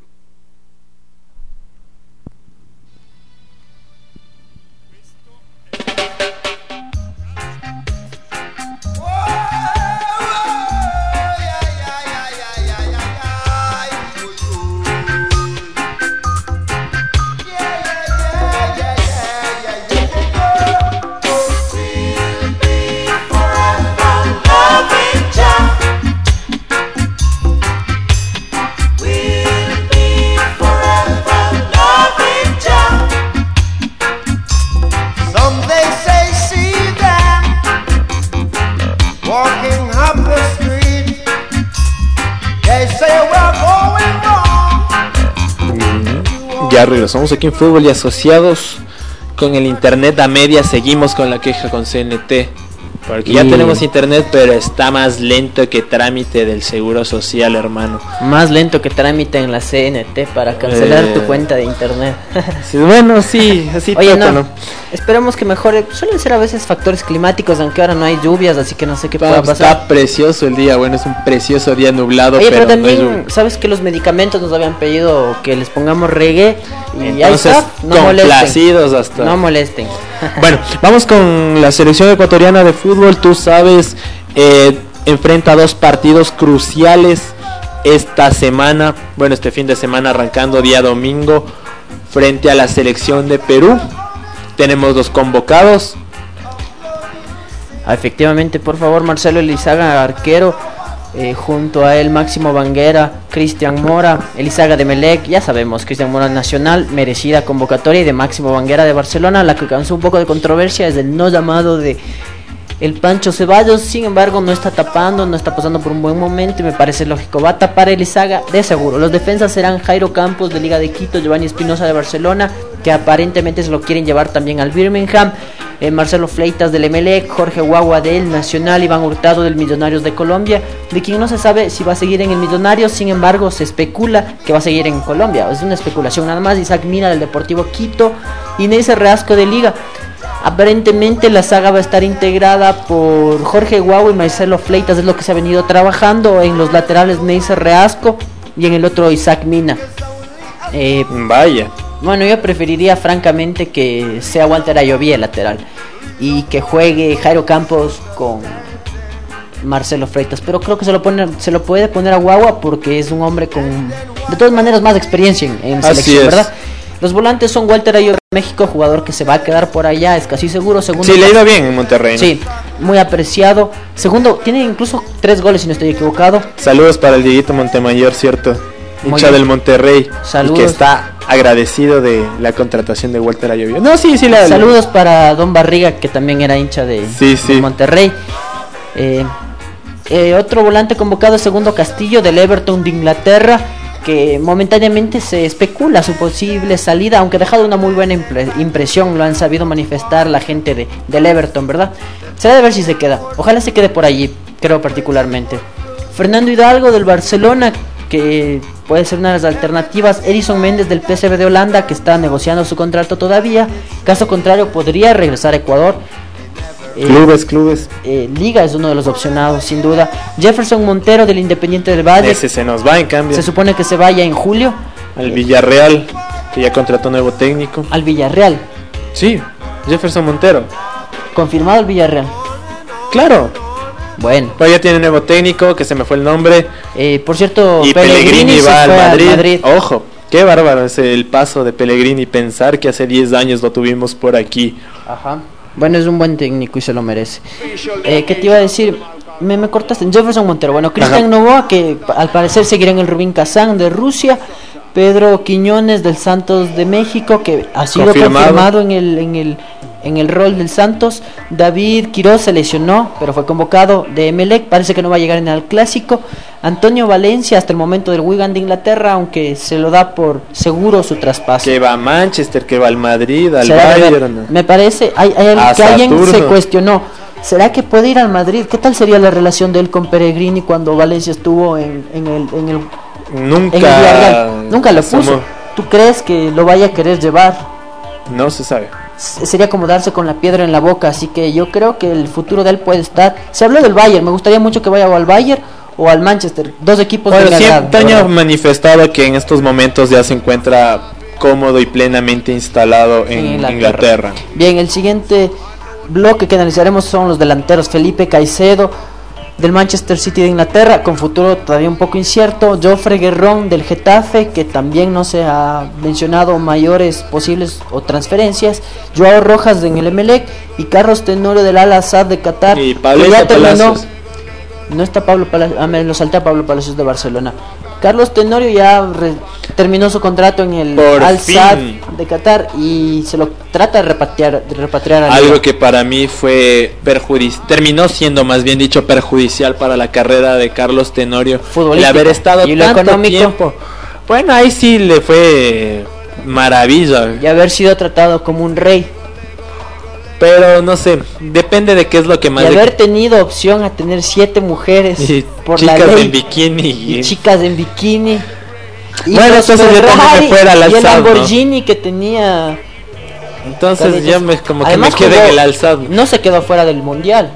Aquí en Fútbol y Asociados. Con el internet a media seguimos con la queja con CNT. Porque ya tenemos internet, pero está más lento que trámite del seguro social, hermano. Más lento que trámite en la CNT para cancelar Eh. tu cuenta de internet. <laughs> Sí, bueno, sí, así Oye, toca, no. Esperemos que mejore. Suelen ser a veces factores climáticos, aunque ahora no hay lluvias, así que no sé qué pueda pasar. está precioso el día, bueno, es un precioso día nublado, Oye, pero, pero no hay también, lluvia. ¿sabes que los medicamentos nos habían pedido que les pongamos reggae? Y ahí Entonces, está, no molesten. hasta. No molesten. Bueno, vamos con la selección ecuatoriana de fútbol. Tú sabes, eh, enfrenta dos partidos cruciales esta semana. Bueno, este fin de semana arrancando día domingo frente a la selección de Perú. Tenemos dos convocados. Ah, Efectivamente, por favor, Marcelo Elizaga, arquero. eh, junto a él, Máximo Banguera, Cristian Mora, Elizaga de Melec, ya sabemos, Cristian Mora Nacional, merecida convocatoria y de Máximo Banguera de Barcelona, la que causó un poco de controversia es el no llamado de el Pancho Ceballos, sin embargo, no está tapando, no está pasando por un buen momento y me parece lógico. Va a tapar Elizaga de seguro. Los defensas serán Jairo Campos de Liga de Quito, Giovanni Espinosa de Barcelona, que aparentemente se lo quieren llevar también al Birmingham. eh, Marcelo Fleitas del Emelec, Jorge Guagua del Nacional, Iván Hurtado del Millonarios de Colombia, de quien no se sabe si va a seguir en el Millonarios, sin embargo se especula que va a seguir en Colombia, es una especulación nada más, Isaac Mina del Deportivo Quito, Inés Reasco de Liga, Aparentemente la saga va a estar integrada por Jorge Guau y Marcelo Fleitas, es lo que se ha venido trabajando en los laterales Neisser Reasco y en el otro Isaac Mina. Eh, Vaya. bueno, yo preferiría francamente que sea Walter Ayoví el lateral y que juegue Jairo Campos con Marcelo Freitas, pero creo que se lo pone, se lo puede poner a Guagua porque es un hombre con de todas maneras más experiencia en, selección, es. Los volantes son Walter Ayoví de México, jugador que se va a quedar por allá, es casi seguro, segundo Sí, le ha ido bien en Monterrey. ¿no? Sí, muy apreciado. Segundo, tiene incluso tres goles si no estoy equivocado. Saludos para el Dieguito Montemayor, ¿cierto? Bien. del Monterrey. Saludos. Y que está agradecido de la contratación de Walter Ayovio. No, sí, sí, la Saludos para Don Barriga, que también era hincha de, Sí, sí. de Monterrey. Eh, eh, otro volante convocado es Segundo Castillo del Everton de Inglaterra, que momentáneamente se especula su posible salida, aunque ha dejado una muy buena impre- impresión, lo han sabido manifestar la gente de, del Everton, ¿verdad? Será de ver si se queda. Ojalá se quede por allí, creo particularmente. Fernando Hidalgo del Barcelona, que puede ser una de las alternativas. Edison Méndez del PSV de Holanda, que está negociando su contrato todavía. Caso contrario, podría regresar a Ecuador. Eh, Clubes, clubes. eh, Liga es uno de los opcionados, sin duda. Jefferson Montero del Independiente del Valle. Ese se nos va en cambio. Se supone que se vaya en julio Al Villarreal, que ya contrató nuevo técnico. al Villarreal. Sí, Jefferson Montero. Confirmado el Villarreal. Claro. Bueno, Pero ya tiene nuevo técnico, que se me fue el nombre. eh, por cierto, y Pellegrini, va al fue Madrid. Ojo, qué bárbaro es el paso de Pellegrini. Pensar que hace 10 años lo tuvimos por aquí. Ajá. Bueno, es un buen técnico y se lo merece. Eh, ¿Qué te iba a decir? Me, me cortaste. Jefferson Montero. Bueno, Cristian. Novoa, que al parecer seguirá en el Rubín Kazán de Rusia. Pedro Quiñones del Santos de México, que ha sido Confirmado. confirmado en el, en el, en el rol del Santos. David Quiroz se lesionó, pero fue convocado de Emelec. Parece que no va a llegar en el clásico. Antonio Valencia, hasta el momento del Wigan de Inglaterra, aunque se lo da por seguro su traspaso. Que va a Manchester, que va al Madrid, al. Bayern. Me parece, hay, hay algo A que alguien se cuestionó. ¿Será que puede ir al Madrid? ¿Qué tal sería la relación de él con Peregrini cuando Valencia estuvo en, en el, en el, Nunca. en el Villarreal? Nunca lo puso. ¿Tú crees que lo vaya a querer llevar? No se sabe. Sería como darse con la piedra en la boca, así que yo creo que el futuro de él puede estar. Se habló del Bayern, me gustaría mucho que vaya o al Bayern o al Manchester, dos equipos Bueno, de siempre manifestado que en estos momentos ya se encuentra cómodo y plenamente instalado en, En Inglaterra. Bien, el siguiente bloque que analizaremos son los delanteros Felipe Caicedo del Manchester City de Inglaterra, con futuro todavía un poco incierto, Joffre Guerrón del Getafe, que también no se ha mencionado mayores posibles o transferencias, Joao Rojas en el Emelec y Carlos Tenorio del Al Assad de Qatar, Y que Pablito ya terminó. Palacios. No está Pablo Palacios, ah, me lo salté a Pablo Palacios de Barcelona. Carlos Tenorio ya re- terminó su contrato en el Por Al Sadd de Qatar y se lo trata de repatriar, de repatriar a Algo Liga. que para mí fue perjudicial, terminó siendo más bien dicho perjudicial para la carrera de Carlos Tenorio. El haber estado Y tanto económico. tiempo. Bueno, ahí sí le fue maravilla. y haber sido tratado como un rey Pero no sé, depende de qué es lo que más y le- haber tenido opción a tener siete mujeres Y por la chicas ley en bikini. y chicas en bikini y Bueno, entonces yo también me fuera al y el Al-Sadd, ¿no? Lamborghini que tenía Entonces yo me, como que me quedé en el alzado. no se quedó fuera del mundial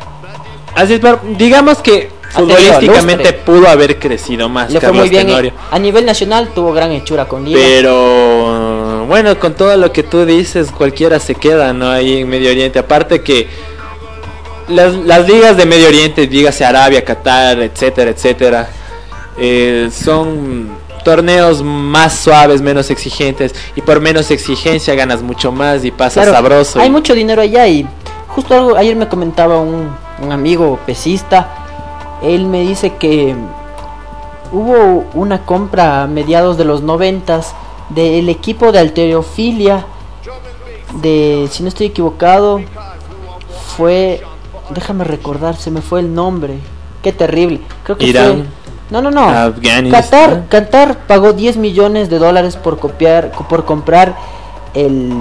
Así es, pero digamos que futbolísticamente pudo haber crecido más le fue Carlos muy bien Tenorio. a nivel nacional tuvo gran hechura con Liga Pero bueno, con todo lo que tú dices, cualquiera se queda, ¿no? Ahí en Medio Oriente. Aparte que las, las ligas de Medio Oriente, dígase Arabia, Qatar, etcétera, etcétera, eh, son torneos más suaves, menos exigentes. Y por menos exigencia ganas mucho más y pasas Claro, sabroso. Hay y- mucho dinero allá y justo algo, ayer me comentaba un, un amigo pesista, él me dice que hubo una compra a mediados de los noventas del equipo de alterofilia de, si no estoy equivocado, fue, déjame recordar, se me fue el nombre, qué terrible, creo que Irán. fue, no, no, no. Qatar, Qatar pagó 10 millones de dólares por copiar, por comprar el,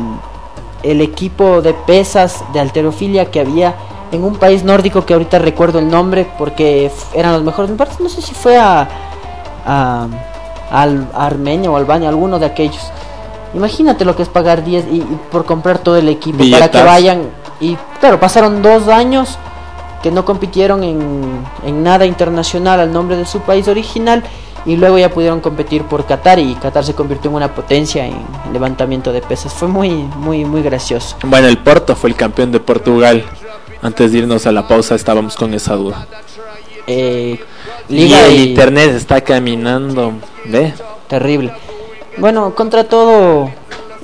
el equipo de pesas de alterofilia que había en un país nórdico que ahorita recuerdo el nombre porque eran los mejores. No sé si fue a, a, al- Armenia o Albania, alguno de aquellos. Imagínate lo que es pagar 10 y, y por comprar todo el equipo para que vayan. Y claro, pasaron dos años que no compitieron en, en nada internacional al nombre de su país original y luego ya pudieron competir por Qatar y Qatar se convirtió en una potencia en levantamiento de pesas. Fue muy, muy, muy gracioso. Bueno, el Porto fue el campeón de Portugal. Antes de irnos a la pausa estábamos con esa duda. Eh, Y Liga el y- internet está caminando, ¿ve? Terrible. Bueno, contra todo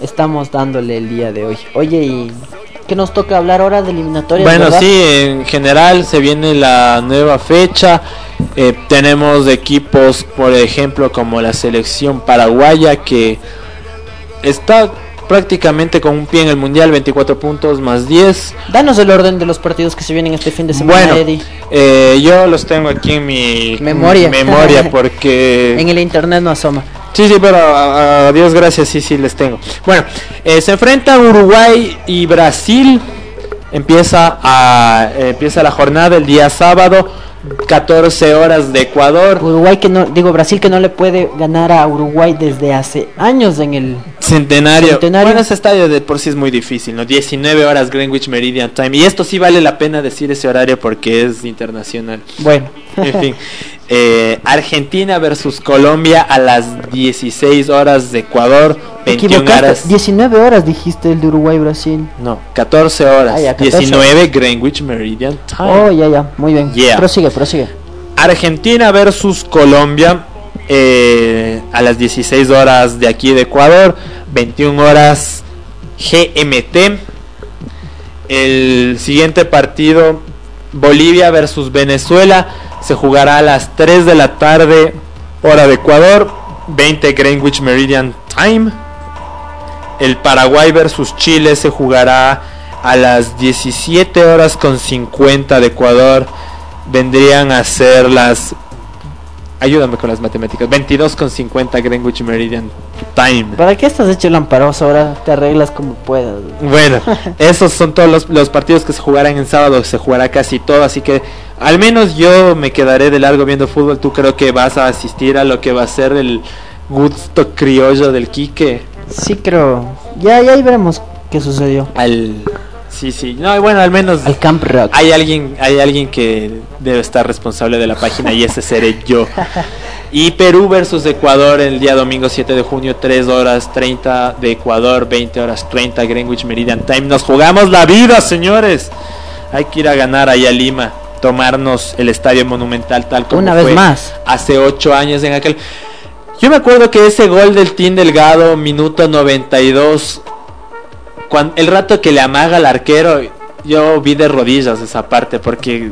estamos dándole el día de hoy. Oye, ¿y qué nos toca hablar ahora de eliminatorias? Bueno, verdad? sí, en general se viene la nueva fecha. Eh, tenemos equipos, por ejemplo, como la selección paraguaya que está prácticamente con un pie en el mundial, 24 puntos más 10. Danos el orden de los partidos que se vienen este fin de semana, Bueno, Eddie. eh, yo los tengo aquí en mi Memoria. memoria <laughs> porque En el internet no asoma. Sí, sí, pero a, a Dios gracias, sí, sí, les tengo. Bueno, eh, se enfrentan Uruguay y Brasil. Empieza, a, eh, empieza la jornada el día sábado, 14 horas de Ecuador. Uruguay que no, digo Brasil que no le puede ganar a Uruguay desde hace años en el Centenario. Centenario. Bueno, ese estadio de por sí es muy difícil, ¿no? 19 horas Greenwich Meridian Time. Y esto sí vale la pena decir ese horario porque es internacional. bueno. En fin. Eh, Argentina versus Colombia a las 16 horas de Ecuador, 21 Equivocaste. horas. 19 horas dijiste el de Uruguay Brasil. No, 14 horas. Ah, ya, 14 19 Greenwich Meridian Time. Oh, ya, ya, muy bien. Yeah. Prosigue, prosigue. Argentina versus Colombia eh, a las 16 horas de aquí de Ecuador, 21 horas GMT. El siguiente partido, Bolivia versus Venezuela, se jugará a las 3 de la tarde, hora de Ecuador, 20 Greenwich Meridian Time. El Paraguay versus Chile se jugará a las 17 horas con 50 de Ecuador. Vendrían a ser las... Ayúdame con las matemáticas. 22 con 50 Greenwich Meridian Time. ¿Para qué estás hecho lamparoso? Ahora te arreglas como puedas. Bueno, <laughs> esos son todos los, los partidos que se jugarán en sábado. Se jugará casi todo. Así que al menos yo me quedaré de largo viendo fútbol. Tú creo que vas a asistir a lo que va a ser el gusto criollo del Quique. Sí, creo. Ya, ya ahí veremos ¿Qué sucedió? Al Sí, sí. No, bueno, al menos Al Camp Rock. hay alguien hay alguien que debe estar responsable de la página y ese seré yo. Y Perú versus Ecuador el día domingo 7 de junio, 3 horas 30 de Ecuador, 20 horas 30 Greenwich Meridian Time. Nos jugamos la vida, señores. Hay que ir a ganar allá a Lima, tomarnos el estadio monumental tal como Una vez fue más. hace 8 años en aquel. Yo me acuerdo que ese gol del Team Delgado, minuto 92, cuando, el rato que le amaga al arquero, yo vi de rodillas esa parte porque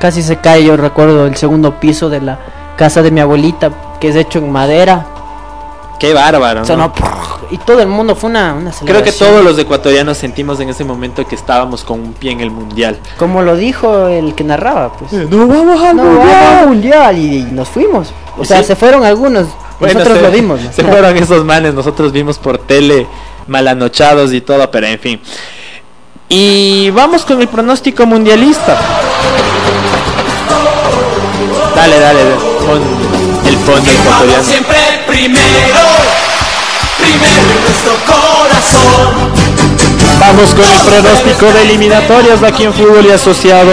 Casi se cae, yo recuerdo el segundo piso de la casa de mi abuelita, que es hecho en madera. qué bárbaro. y todo el mundo fue una, una Creo que todos los ecuatorianos sentimos en ese momento que estábamos con un pie en el mundial. Como lo dijo el que narraba, pues. No vamos al No, vamos al mundial y, y nos fuimos. O sea, Sí. se fueron algunos. Bueno, Nosotros se, lo vimos. ¿no? <laughs> Se fueron esos manes, nosotros vimos por tele malanochados y todo, pero en fin. Y vamos con el pronóstico mundialista. Dale, dale, dale, pon el fondo ecuatoriano. Siempre primero, primero en nuestro corazón. Vamos con el pronóstico de eliminatorias de aquí en Fútbol y Asociado,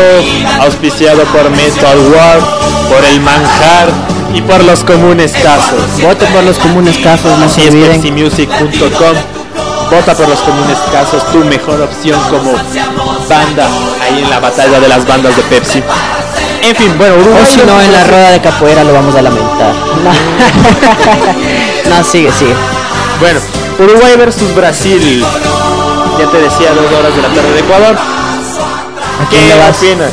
auspiciado por Metal War, por el Manjar y por los comunes casos. Voten por los comunes casos, no se olviden. Vota por los comunes casos, tu mejor opción como banda ahí en la batalla de las bandas de Pepsi. En fin, bueno, Uruguay. O si no, en la rueda de capoeira lo vamos a lamentar. <laughs> No, sigue, sigue. Bueno, Uruguay versus Brasil. Ya te decía, dos horas de la tarde de Ecuador. ¿A quién ¿Qué vas? opinas?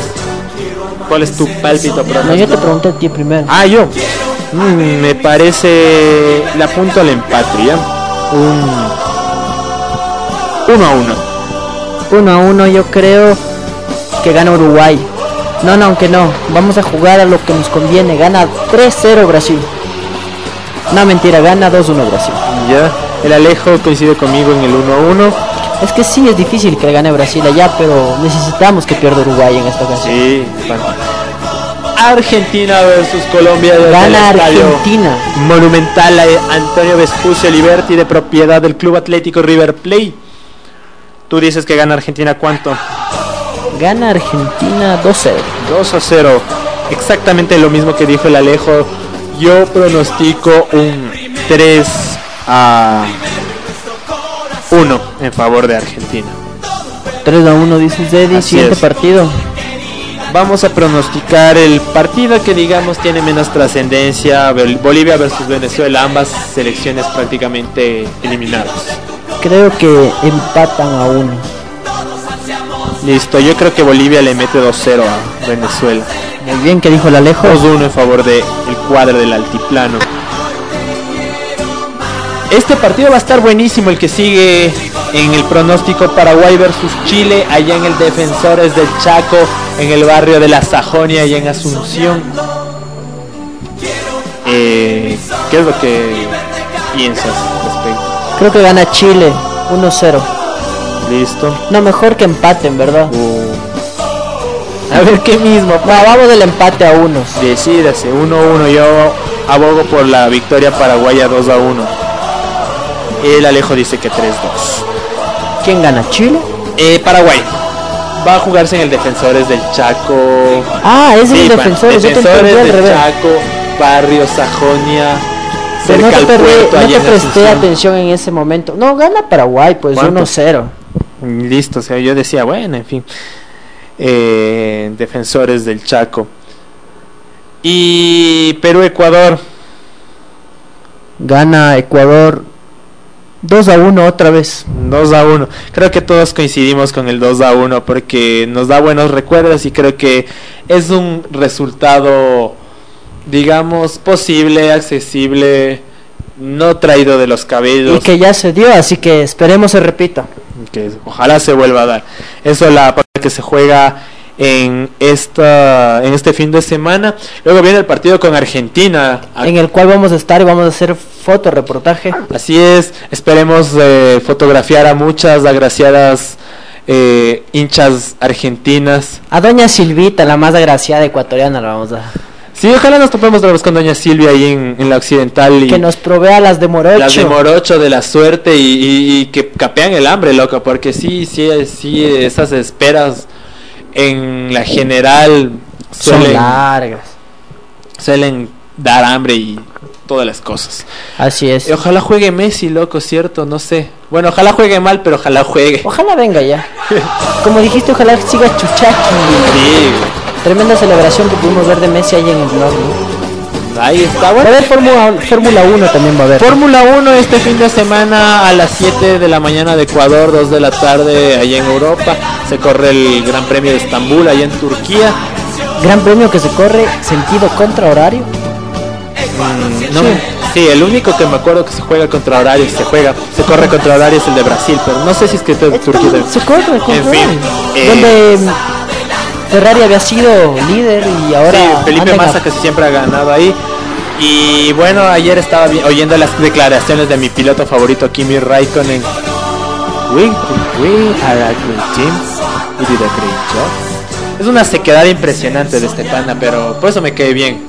¿Cuál es tu pálpito No, yo te pregunté a ti primero. Ah, yo. Mm, me parece. La apunto al empate, ¿ya? Un. Uno a uno. Uno a uno, yo creo que gana Uruguay. No, no, aunque no. Vamos a jugar a lo que nos conviene. Gana 3-0 Brasil. No, mentira, gana 2-1 Brasil. Ya. El Alejo coincide conmigo en el 1 a 1. Es que sí, es difícil que gane Brasil allá, pero necesitamos que pierda Uruguay en esta ocasión. Sí, bueno. Argentina versus Colombia. Gana Argentina. Monumental eh, Antonio Vespucio Liberty de propiedad del Club Atlético River Plate. Tú dices que gana Argentina cuánto? Gana Argentina 2-0. 2 a 0. Exactamente lo mismo que dijo el Alejo. Yo pronostico un 3 a 1 en favor de Argentina. 3 a 1 dices Eddie. Siguiente es. partido. Vamos a pronosticar el partido que digamos tiene menos trascendencia. Bol- Bolivia versus Venezuela, ambas selecciones prácticamente eliminadas. Creo que empatan a 1. Listo, yo creo que Bolivia le mete 2-0 a Venezuela. Muy bien, que dijo el Alejo. 2-1 en favor del el cuadro del altiplano. Este partido va a estar buenísimo, el que sigue en el pronóstico Paraguay versus Chile, allá en el Defensores del Chaco, en el barrio de la Sajonia y en Asunción. Eh, ¿Qué es lo que piensas respecto? Creo que gana Chile 1-0. Listo. No, mejor que empaten, ¿verdad? A ver qué mismo. No, vamos del empate a unos. Decídase, 1-1. Yo abogo por la victoria paraguaya 2 a 1. El Alejo dice que 3-2. ¿Quién gana? ¿Chile? Eh, Paraguay. Va a jugarse en el Defensores del Chaco. Ah, es Sí, el. Yo te Defensores del. Chaco, Barrio Sajonia. No te, perdí- puerto, no allá te en presté atención en ese momento. No, gana Paraguay, pues ¿Cuánto? 1-0. Listo, o sea, yo decía, bueno, en fin. Eh, defensores del Chaco. Y Perú-Ecuador. Gana Ecuador 2 a 1 otra vez. 2 a 1. Creo que todos coincidimos con el 2 a 1 porque nos da buenos recuerdos y creo que es un resultado, digamos, posible, accesible, no traído de los cabellos. Y que ya se dio, así que esperemos se repita. que ojalá se vuelva a dar. Eso es la parte que se juega en esta en este fin de semana. Luego viene el partido con Argentina. En el cual vamos a estar y vamos a hacer fotoreportaje. Así es, esperemos eh, fotografiar a muchas agraciadas eh, hinchas argentinas. A doña Silvita, la más agraciada ecuatoriana, la vamos a... Sí, ojalá nos topemos otra vez con Doña Silvia ahí en, en la occidental y Que nos provea las de Morocho. las de Morocho de la suerte y, y- y que capean el hambre, loco, porque sí, sí, sí, esas esperas en la general Son suelen, largas. suelen dar hambre y todas las cosas. Así es. Y ojalá juegue Messi, loco, cierto, no sé. Bueno, ojalá juegue mal, pero ojalá juegue. Ojalá venga ya. Como dijiste, ojalá siga Chuchaki. Sí, Tremenda celebración que pudimos ver de Messi ahí en el blog. ¿no? ahí está, Va a bueno. haber Fórmula Fórmula 1 también va a haber. Fórmula 1 este fin de semana a las 7 de la mañana de Ecuador, 2 de la tarde allá en Europa. Se corre el Gran Premio de Estambul, allá en Turquía. Gran premio que se corre sentido contra horario. No, sí. el único que me acuerdo que se juega contra horario, se juega, se corre contra horario es el de Brasil, pero no sé si es que este de Turquía. Se corre contra En fin, eh, Donde mm, Ferrari había sido líder y ahora Sí, Felipe Massa que siempre ha ganado ahí. Y bueno, ayer estaba oyendo las declaraciones de mi piloto favorito, Kimi Raikkonen. We, we are a great team. We did a great job. Es una sequedad impresionante de este pana, pero por eso me cae bien.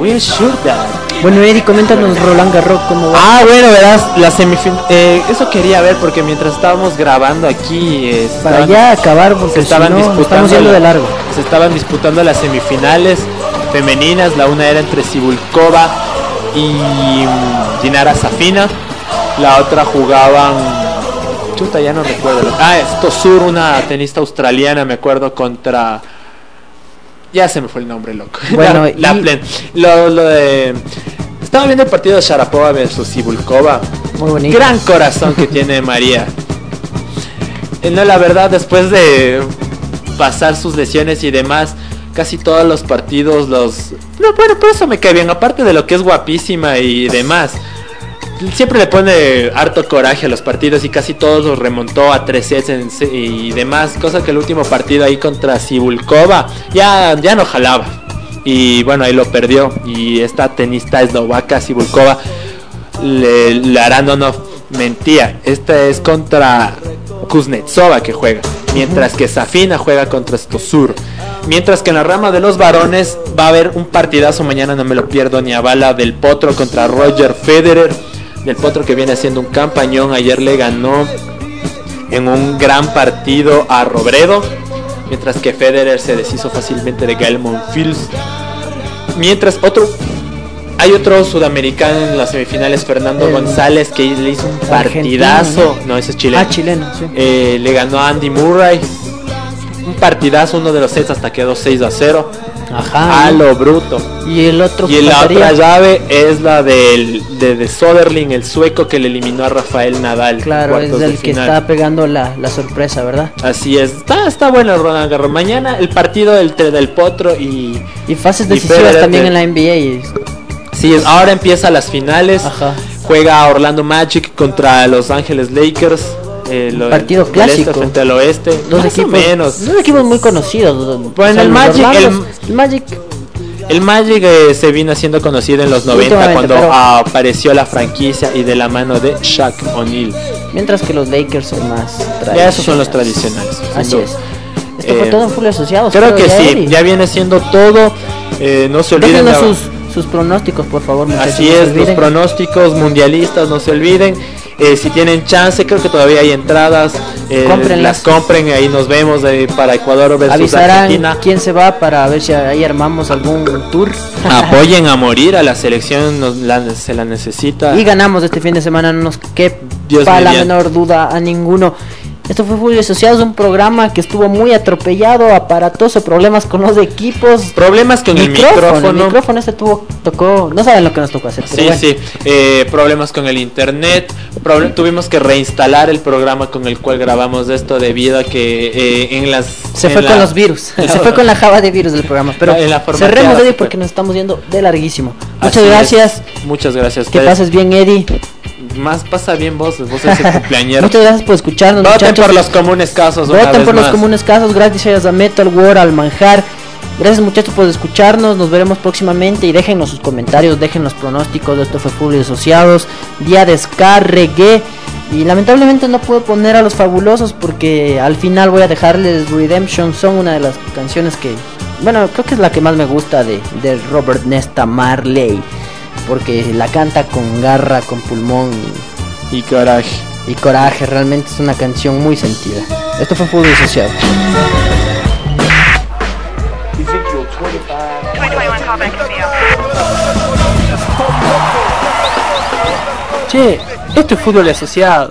we should that. Bueno, Eddie, coméntanos Roland Garros cómo va. Ah, bueno, verás, la semifinal. eso quería ver porque mientras estábamos grabando aquí. eh, Para estaban- ya acabar porque se si estaban no, disputando estamos yendo de largo. se estaban disputando las semifinales femeninas la una era entre Sibulkova y mm, Dinara Safina la otra jugaban chuta ya no recuerdo ah es Tosur una tenista australiana me acuerdo contra ya se me fue el nombre loco <laughs> Bueno, La- y- Laplen. lo, lo de estaba viendo el partido de Sharapova versus Sibulkova Muy bonito. gran corazón que tiene María eh, No, la verdad, después de pasar sus lesiones y demás, casi todos los partidos los... No, bueno, por eso me cae bien, aparte de lo que es guapísima y demás. Siempre le pone harto coraje a los partidos y casi todos los remontó a 3 sets y demás, cosa que el último partido ahí contra Sibulkova ya, ya no jalaba. Y bueno, ahí lo perdió. Y esta tenista eslovaca, Sibulkova, le, hará no, no, mentía. Esta es contra Kuznetsova que juega. Mientras que Safina juega contra Stosur. Mientras que en la rama de los varones va a haber un partidazo mañana, no me lo pierdo ni a bala, del Potro contra Roger Federer. Del Potro que viene haciendo un campañón. Ayer le ganó en un gran partido a Robredo. Mientras que Federer se deshizo fácilmente de Gael Monfils. Mientras otro hay otro sudamericano en las semifinales, Fernando El- González, que le hizo un partidazo. No, ese es chileno. Ah, chileno, sí. Eh, le ganó a Andy Murray. Un partidazo, uno de los sets hasta quedó 6 a 0. Ajá. A lo bruto. Y el otro Y la otra llave es la del, de, de Soderling, el sueco que le eliminó a Rafael Nadal. Claro, es el que final. está pegando la, la sorpresa, ¿verdad? Así es. Está, está bueno el Roland Garros. Mañana el partido del, del Potro y... Y fases decisivas también en la NBA. Sí, es- ahora empieza las finales. Ajá. Juega Orlando Magic contra Los Ángeles Lakers. Eh, lo- Partido clásico. frente al oeste. Dos Más equipos, o menos. dos equipos muy conocidos. Bueno, el Magic, Orlandos- el- el Magic El Magic eh, se vino haciendo conocido en los 90 Últimamente, cuando pero- apareció la franquicia y de la mano de Shaq O'Neal. Mientras que los Lakers son más Ya esos son los tradicionales. tradicionales. Así es. Esto fue Eh, todo en Full Asociados. Creo que ya, sí, ya viene siendo todo. Eh, no se olviden. Déjenos de- sus, sus pronósticos, por favor, muchachos. Así no es, los olviden. pronósticos mundialistas, no se olviden. Eh, si tienen chance, creo que todavía hay entradas. eh, las compren, ahí nos vemos eh, para Ecuador versus Avisarán Argentina. quién se va para ver si ahí armamos algún tour. <laughs> Apoyen a <laughs> morir a la selección, nos la- se la necesita. y ganamos este fin de semana, no nos quepa la menor duda a ninguno. Esto fue Fútbol Asociados, un programa que estuvo muy atropellado, aparatoso, problemas con los equipos. Problemas con el micrófono. El micrófono este tuvo, tocó, no saben lo que nos tocó hacer. Sí, bueno. sí, eh, problemas con el internet, tuvimos que reinstalar el programa con el cual grabamos esto debido a que eh, en las... Se en fue la- con los virus, <laughs> se fue con la java de virus del programa. Pero En la cerremos, Eddie, fue. porque nos estamos yendo de larguísimo. Así Muchas es. gracias, Muchas gracias. que pases bien, Eddie. Más pasa bien vos, vos eres el <laughs> cumpleañero. Muchas gracias por escucharnos, Voten muchachos. por los comunes casos. una Voten vez por los comunes casos, gracias a Metal War, al Manjar. Gracias muchachos por escucharnos, nos veremos próximamente y déjenos sus comentarios, dejen los pronósticos de esto fue y Asociados, día descarregué y lamentablemente no puedo poner a los fabulosos porque al final voy a dejarles Redemption Song, una de las canciones que bueno, creo que es la que más me gusta de, de Robert Nesta Marley, porque la canta con garra, con pulmón Y coraje. y, y coraje, realmente es una canción muy sentida. Esto fue Fútbol Social. Che, esto es fútbol asociado.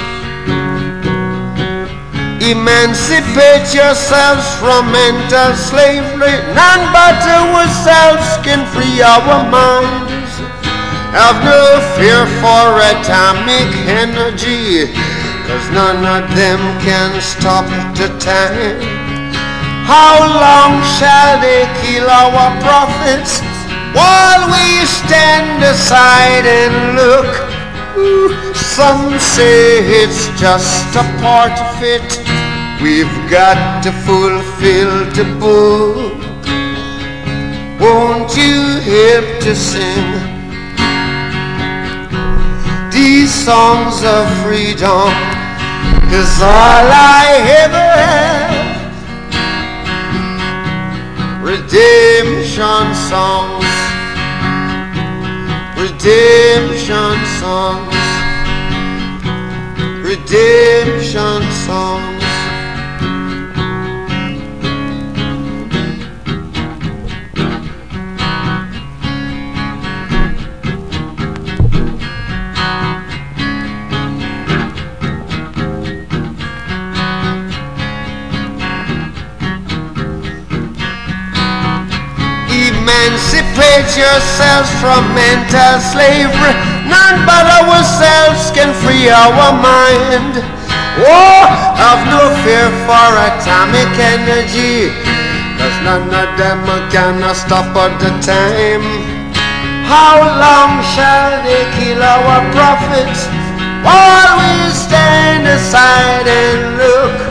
Emancipate yourselves from mental slavery. None but ourselves can free our minds. Have no fear for atomic energy, cause none of them can stop the time. How long shall they kill our prophets? while we stand aside and look. Some say it's just a part of it. We've got to fulfill the book. Won't you help to sing these songs of freedom? Is all I ever have. Redemption songs redemption songs, redemption songs. Emancipate yourselves from mental slavery. None but ourselves can free our mind. Oh, have no fear for atomic energy. Cause none of them can stop at the time. How long shall they kill our prophets while we stand aside and look?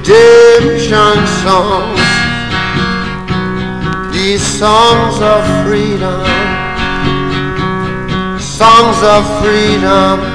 redemption songs, these songs of freedom, songs of freedom.